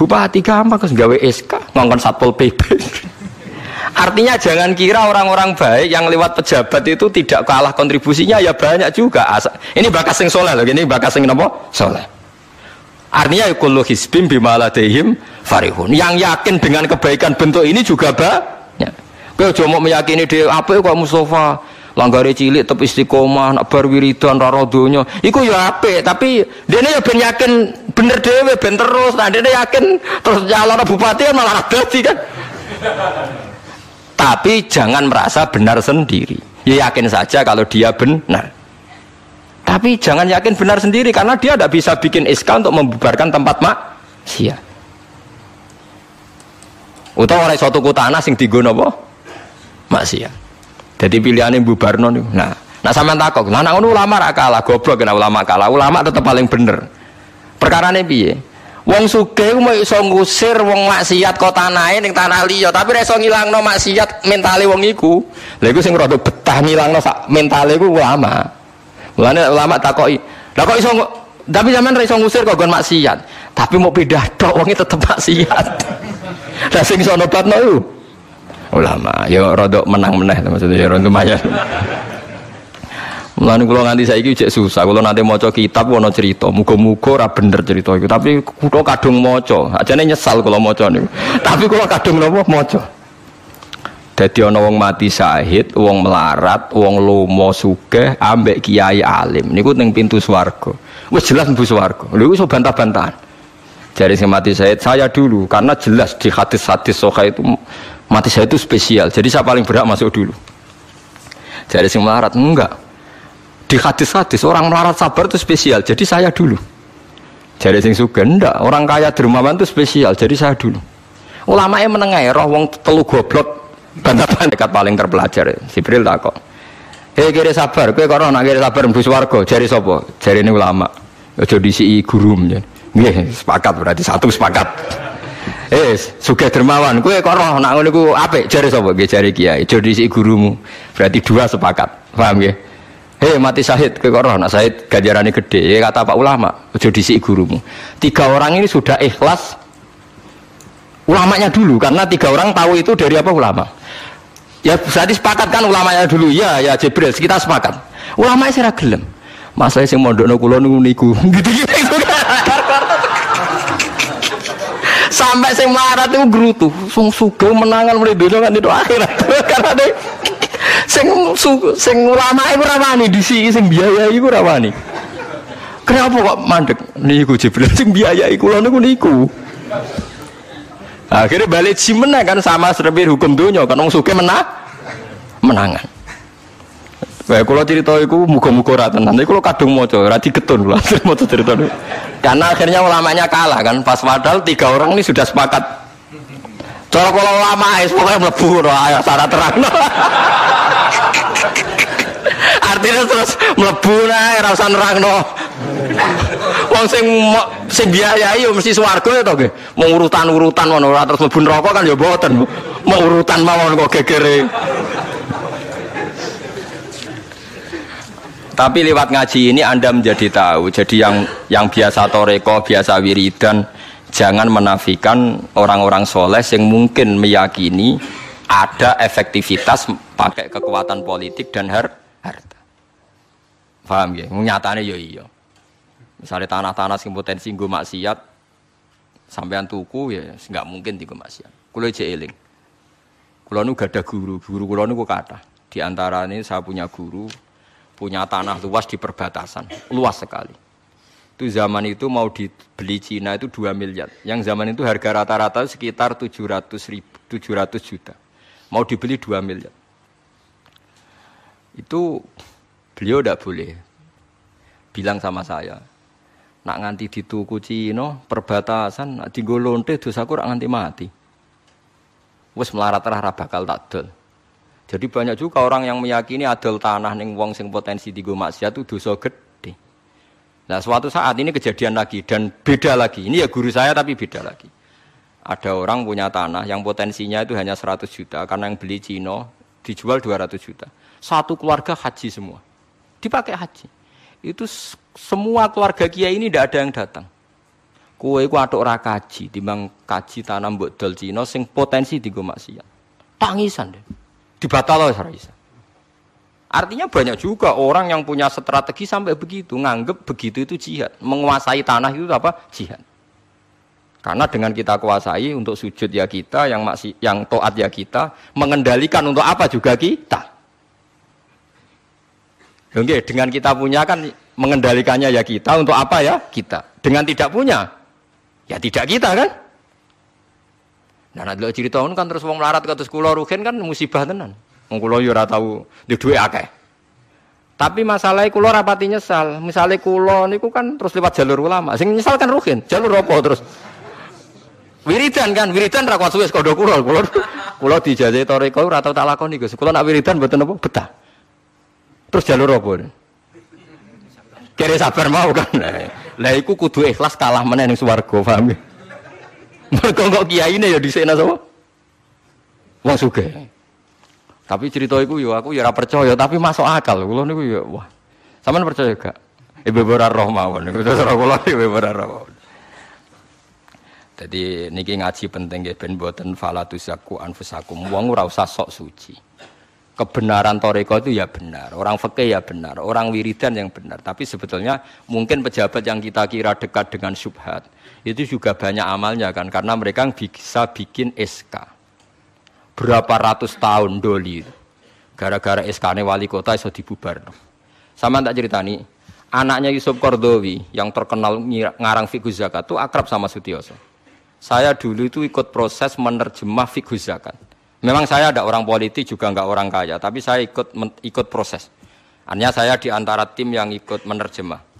Bupati gampang Gus gawe SK ngongkon Satpol PP. <laughs> Artinya jangan kira orang-orang baik yang lewat pejabat itu tidak kalah kontribusinya ya banyak juga. Ini bakas sing soleh loh, ini bakas sing nopo soleh. Artinya kullu hisbim bimaladehim farihun. Yang yakin dengan kebaikan bentuk ini juga ba Kowe aja mau meyakini dhewe apik kok Mustafa. Langgare cilik tetep istiqomah, nak bar wiridan ra donya. Iku ya apik, tapi dene ya ben yakin bener dhewe ben terus. Nah dene yakin terus calon bupati kan malah dadi kan. Tapi jangan merasa benar sendiri. Ya yakin saja kalau dia benar. Tapi jangan yakin benar sendiri karena dia tidak bisa bikin SK untuk membubarkan tempat maksiat. Utawa ora suatu tanah sing digo napa? maksiat. Jadi pilihannya bubarno nih. Nah, nah sampean takok, nah ngono ulama ra kalah, goblok kena ulama kalah. Ulama tetap paling bener. Perkara nih piye? Wong sugih mau iso ngusir wong maksiat kok tanahe ning tanah liya, tapi ora iso ngilangno maksiat mentale wong iku. Lha iku sing rada betah ngilangno sak mentale iku ulama. Mulane ulama takoki, "Lah kok iso tapi zaman ra iso ngusir kok gon maksiat, tapi mau pindah tok wonge tetep maksiat." <laughs> Lah sing iso nobatno iku ulama ya rodok menang meneh maksudnya ya lumayan Mulane kula nganti saiki cek susah. Kula nanti maca kitab ana cerita, muga-muga ora bener cerita iku. Tapi kula kadung maca. Ajane nyesal kula maca niku. <laughs> Tapi kula kadung napa maca. Dadi ana wong mati syahid, wong melarat, wong lomo sugih ambek kiai alim. Niku ning pintu swarga. Wis jelas mlebu swarga. Lha iku iso bantah-bantahan. Jari sing mati syahid saya dulu karena jelas di hadis-hadis sahih itu Mati saya itu spesial. Jadi saya paling berhak masuk dulu. Jadi sing melarat enggak. Di hadis-hadis orang melarat sabar itu spesial. Jadi saya dulu. Jadi sing suka enggak. Orang kaya dermawan itu spesial. Jadi saya dulu. Ulama yang menengah roh wong telu goblok bantapan dekat paling terpelajar. Sibril tak kok. Hei kira sabar, kowe karo nak kira sabar mbus warga, jari sapa? Jari ini ulama. Aja disi guru Nggih, sepakat berarti satu sepakat. Eh, suka dermawan. Kue kok roh nak ngono iku apik jare sapa? Nggih jare kiai. Jadi si gurumu. Berarti dua sepakat. Paham nggih? Hei mati syahid kue kok roh nak syahid ganjarane gede. Ya kata Pak ulama, jadi si gurumu. Tiga orang ini sudah ikhlas ulamanya dulu karena tiga orang tahu itu dari apa ulama. Ya berarti sepakat kan ulamanya dulu. Ya ya Jibril kita sepakat. Ulama sih gelem. Masalah sing mondokno kula niku. <laughs> Gitu-gitu. Sampai sing marat itu gerutu. Sung suge menangan mulai dunia kan itu akhirat. <laughs> Karena deh sing sing ulama itu ramani di sini sing biaya itu ramani. Kenapa kok mandek? Niku Jibril sing biaya iku lho niku niku. Akhirnya balik si menang kan sama serbir hukum dunia kan wong suge menang menangan. Kayak kalau cerita itu muka-muka rata nanti kalau kadung moco, rati ketun lah <laughs> moco cerita itu. Karena akhirnya ulamanya kalah kan, pas padahal tiga orang ini sudah sepakat. Cara kalau ulama es pokoknya melebu, ayo sana terang. <laughs> <laughs> Artinya terus melebu nah, rasa nerang no. Wong sing sing biayai yo mesti swarga ya to nggih. Mau urutan-urutan ngono ora terus mlebu neraka kan ya mboten. Mau urutan mawon kok gegere. Tapi lewat ngaji ini Anda menjadi tahu. Jadi yang yang biasa toreko, biasa wiridan, jangan menafikan orang-orang soleh yang mungkin meyakini ada efektivitas pakai kekuatan politik dan har harta. Paham ya? Nyatanya ya iya. Misalnya tanah-tanah sing potensi nggo maksiat sampean tuku ya nggak mungkin tiga maksiat. Kulo aja eling. Kulo nu gada guru, guru kulo nu kata. Di antara ini saya punya guru, punya tanah luas di perbatasan, luas sekali. Itu zaman itu mau dibeli Cina itu 2 miliar. Yang zaman itu harga rata-rata sekitar 700 ribu, 700 juta. Mau dibeli 2 miliar. Itu beliau tidak boleh bilang sama saya. Nak nganti dituku Cina, perbatasan, nak digolonte dosaku rak nganti mati. Wes melarat-larat bakal tak dol. Jadi banyak juga orang yang meyakini adol tanah ning wong sing potensi digo maksiat itu dosa gede. Nah, suatu saat ini kejadian lagi dan beda lagi. Ini ya guru saya tapi beda lagi. Ada orang punya tanah yang potensinya itu hanya 100 juta karena yang beli Cino dijual 200 juta. Satu keluarga haji semua. Dipakai haji. Itu semua keluarga kiai ini tidak ada yang datang. Kue ku atuk ora kaji, timbang kaji tanam mbok dol Cina sing potensi digo maksiat. Tangisan deh dibatal oleh Raisa. Artinya banyak juga orang yang punya strategi sampai begitu, nganggep begitu itu jihad. Menguasai tanah itu apa? Jihad. Karena dengan kita kuasai untuk sujud ya kita, yang masih yang toat ya kita, mengendalikan untuk apa juga kita. Oke, dengan kita punya kan mengendalikannya ya kita, untuk apa ya kita. Dengan tidak punya, ya tidak kita kan. Nah, nek cerita kan terus wong melarat kados kula rugen kan musibah tenan. Wong kula yo ora tau dhuwit akeh. Tapi masalahnya kula rapati nyesal. Misalnya kula niku kan terus lewat jalur ulama. Sing nyesal kan rugen. Jalur apa terus? Wiridan kan, wiridan ra suwe kodho kula. Kula kula dijajahi toreko ora tau tak lakoni Gus. Kula nak wiridan mboten apa betah. Terus jalur apa? Kira sabar mau kan. Lah iku kudu ikhlas kalah meneh ning swarga, paham ya? Mergo kok kiyaine ya dhisikna sapa? Wong sugih. Tapi cerita iku yo aku ya ora percaya, tapi masuk akal. Kula niku ya wah. Sampeyan percaya gak? Ibu ora roh mawon. Terus ora kula ibu ora roh. Jadi niki ngaji penting nggih ben mboten falatusaku anfusakum. Wong ora usah sok suci. Kebenaran toreko itu ya benar, orang fakih ya benar, orang wiridan yang benar. Tapi sebetulnya mungkin pejabat yang kita kira dekat dengan subhat, itu juga banyak amalnya kan karena mereka bisa bikin SK berapa ratus tahun doli gara-gara SK wali kota iso dibubar. Sama tak cerita nih anaknya Yusuf Kordowi yang terkenal ngarang fikih zakat itu akrab sama Sutioso. Saya dulu itu ikut proses menerjemah fikih zakat memang saya ada orang politik juga nggak orang kaya tapi saya ikut ikut proses hanya saya di antara tim yang ikut menerjemah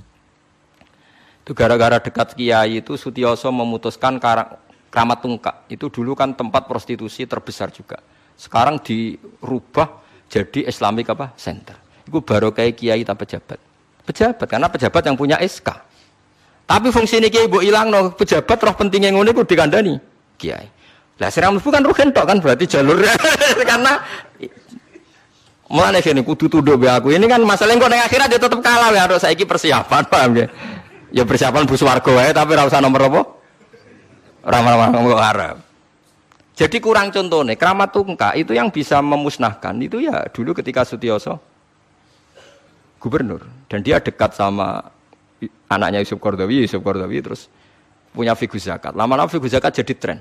itu gara-gara dekat kiai itu Sutioso memutuskan Keramat Tungkak. Itu dulu kan tempat prostitusi terbesar juga. Sekarang dirubah jadi Islamic apa? Center. Itu baru kayak kiai tak pejabat. Pejabat karena pejabat yang punya SK. Tapi fungsi ini kiai bu hilang no pejabat roh pentingnya ngono itu dikandani kiai. Lah seram bukan rugen tok kan berarti jalur <laughs> karena Mulane kene kudu tunduk be aku. Ini kan masalah yang kok akhirat dia tetap kalah ya harus saiki persiapan <laughs> paham ya. Ya persiapan bus warga wae tapi ora usah nomor apa? Ramah-ramah Arab. Jadi kurang contohnya, keramat tungka itu yang bisa memusnahkan itu ya dulu ketika Sutioso gubernur dan dia dekat sama anaknya Yusuf Kordawi, Yusuf Kordawi terus punya figur zakat. Lama-lama figur zakat jadi tren.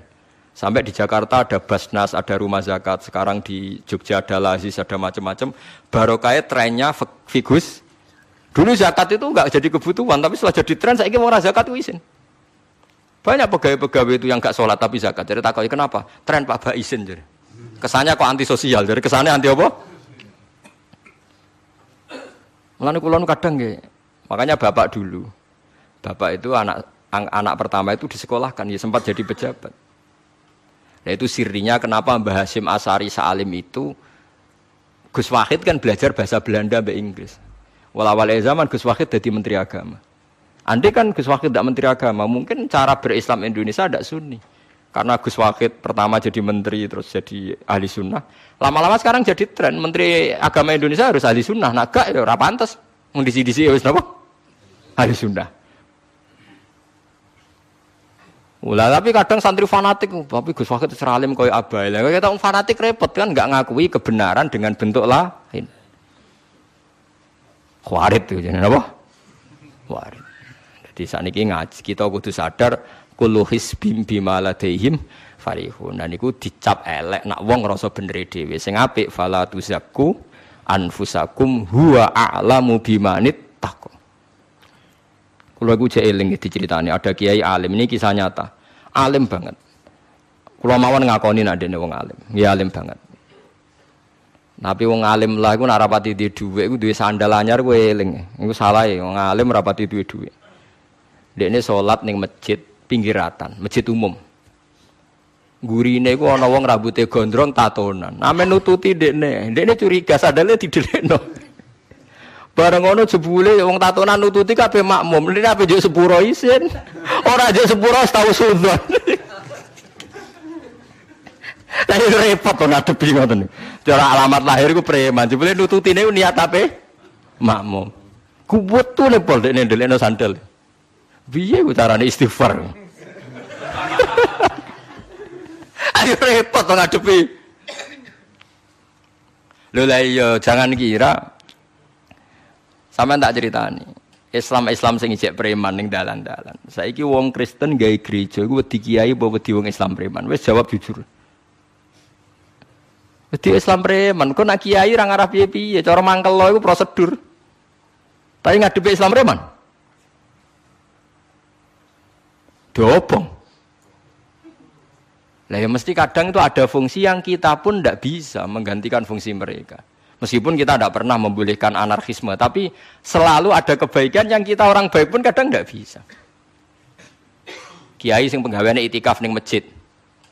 Sampai di Jakarta ada Basnas, ada rumah zakat. Sekarang di Jogja ada Lazis, ada macam-macam. Barokahnya trennya figus Dulu zakat itu enggak jadi kebutuhan, tapi setelah jadi tren, saya ingin orang zakat itu izin. Banyak pegawai-pegawai itu yang enggak sholat tapi zakat. Jadi takut kenapa? Tren Pak Ba izin. Jadi. Kesannya kok anti sosial, jadi kesannya anti apa? Mulane kulon kadang nggih. Makanya bapak dulu. Bapak itu anak anak pertama itu disekolahkan, ya sempat jadi pejabat. Itu sirinya kenapa Mbah Hasim Asari Salim itu Gus Wahid kan belajar bahasa Belanda mbak Inggris. Walawal zaman Gus Wahid jadi menteri agama. Andai kan Gus Wahid tidak menteri agama, mungkin cara berislam Indonesia tidak sunni. Karena Gus Wahid pertama jadi menteri, terus jadi ahli sunnah. Lama-lama sekarang jadi tren, menteri agama Indonesia harus ahli sunnah. Nah, gak, ya, pantas. Wong disi-disi ya? Ahli sunnah. Ulah tapi kadang santri fanatik, tapi Gus Wahid seralim koyo abai. Lah kita fanatik repot kan nggak ngakui kebenaran dengan bentuk lain. Khawarit tuh jadi apa? Khawarit. Jadi saat ini ngaji kita kudu sadar kullu hisbim bima ladaihim farihun. Dan iku dicap elek nak wong ngrasa bener dhewe. Sing apik anfusakum huwa a'lamu bimanit taqwa. Kulo iku jek eling diceritani ada kiai alim ini kisah nyata. Alim banget. Kulo mawon ngakoni nak dene wong alim. Ya alim banget. Tapi wong alim lah iku nak rapati duwe dhuwit iku duwe sandal anyar kowe eling. Salah ya wong alim rapati duwe dhuwit. Dekne salat ning masjid pinggiratan, masjid umum. Gurine iku ana wong rambute gondrong tatonan. Ame nututi dekne, dekne curiga sadale didelekno. Bareng ngono jebule wong tatonan nututi kabeh makmum. Ini apa juk sepuro isin. Ora juk sepuro tau sudzon. Tapi repot to ngadepi ngoten. Cara alamat lahir ku preman. Jebule nututine niat apa? Makmum. Kuwet tuh lepol dekne ndelekno sandal. Piye ku carane istighfar? <laughs> Ayo repot to ngadepi. Lho lah iya jangan kira sama tak ceritani. Islam Islam sing ijek preman ning dalan-dalan. Saiki wong Kristen gawe gereja iku wedi kiai apa wedi wong Islam preman. Wis jawab jujur. Wedi Islam preman, kok nak kiai ra ngarah piye-piye, cara mangkel lo iku prosedur. Tapi ngadepi Islam preman. Dobong. Lah ya mesti kadang itu ada fungsi yang kita pun tidak bisa menggantikan fungsi mereka. Meskipun kita tidak pernah membolehkan anarkisme, tapi selalu ada kebaikan yang kita orang baik pun kadang tidak bisa. Kiai sing penggaweane itikaf ning masjid.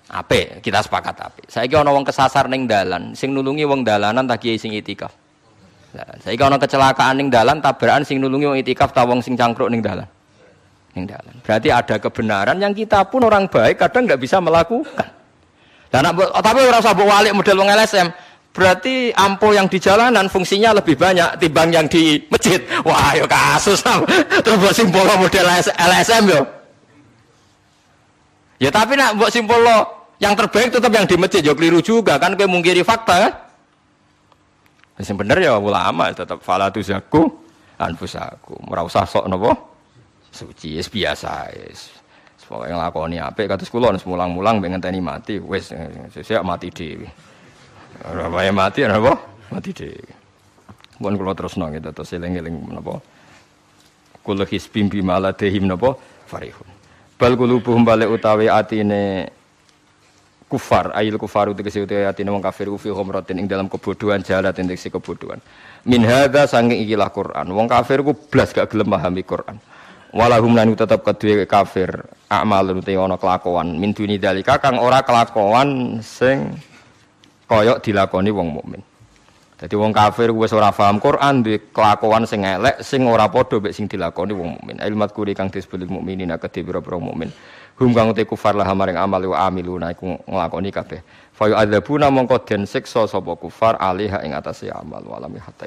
Ape, kita sepakat ape. Saiki ana wong kesasar ning dalan, sing nulungi wong dalanan tak kiai sing itikaf. Lah, saiki ana kecelakaan ning dalan, tabrakan sing nulungi wong itikaf ta wong sing cangkruk ning dalan ning dalan. Berarti ada kebenaran yang kita pun orang baik kadang nggak bisa melakukan. Dan tapi orang sabuk walik model wong LSM, berarti ampo yang di jalanan fungsinya lebih banyak timbang yang di masjid. Wah, yo kasus terus buat simbol model LSM yo. Ya tapi nak buat simbol yang terbaik tetap yang di masjid yo keliru juga kan kayak mungkiri fakta kan. Yang bener ya ulama tetap falatu zaku anfusaku. Merasa sok nopo suci es biasa es pokoke nglakoni apik kados kula mulang-mulang pengen teni mati wis sesuk mati dhewe ora wae mati apa? Mati dhewe mun kula terusno gitu terus eling-eling menapa kula hisbim bima ladehim napa? Farihun. Bal qulubuhum balik utawi atine kufar ayil kufar uti kese uti atine wong kafir ufi humratin ing dalam kebodohan jalat ing kebodohan. Min hadza sanging ikilah Quran. Wong kafir ku blas gak gelem pahami Quran. Walahum lan tetep kedue kafir amal te ana kelakuan. Min duni dalika kang ora kelakuan sing kaya dilakoni wong mukmin Jadi wong kafir wis ora paham Quran di kelakuan sing elek sing ora padha mek sing dilakoni wong mukmin. Ilmat kuri kang disebut mukminin kedhe pira-pira mukmin. Hum kang te kufar lah maring amal wa amiluna iku nglakoni kabeh. Fa yu'adzabuna mongko den siksa sapa kufar alih ing atase amal walami hatta.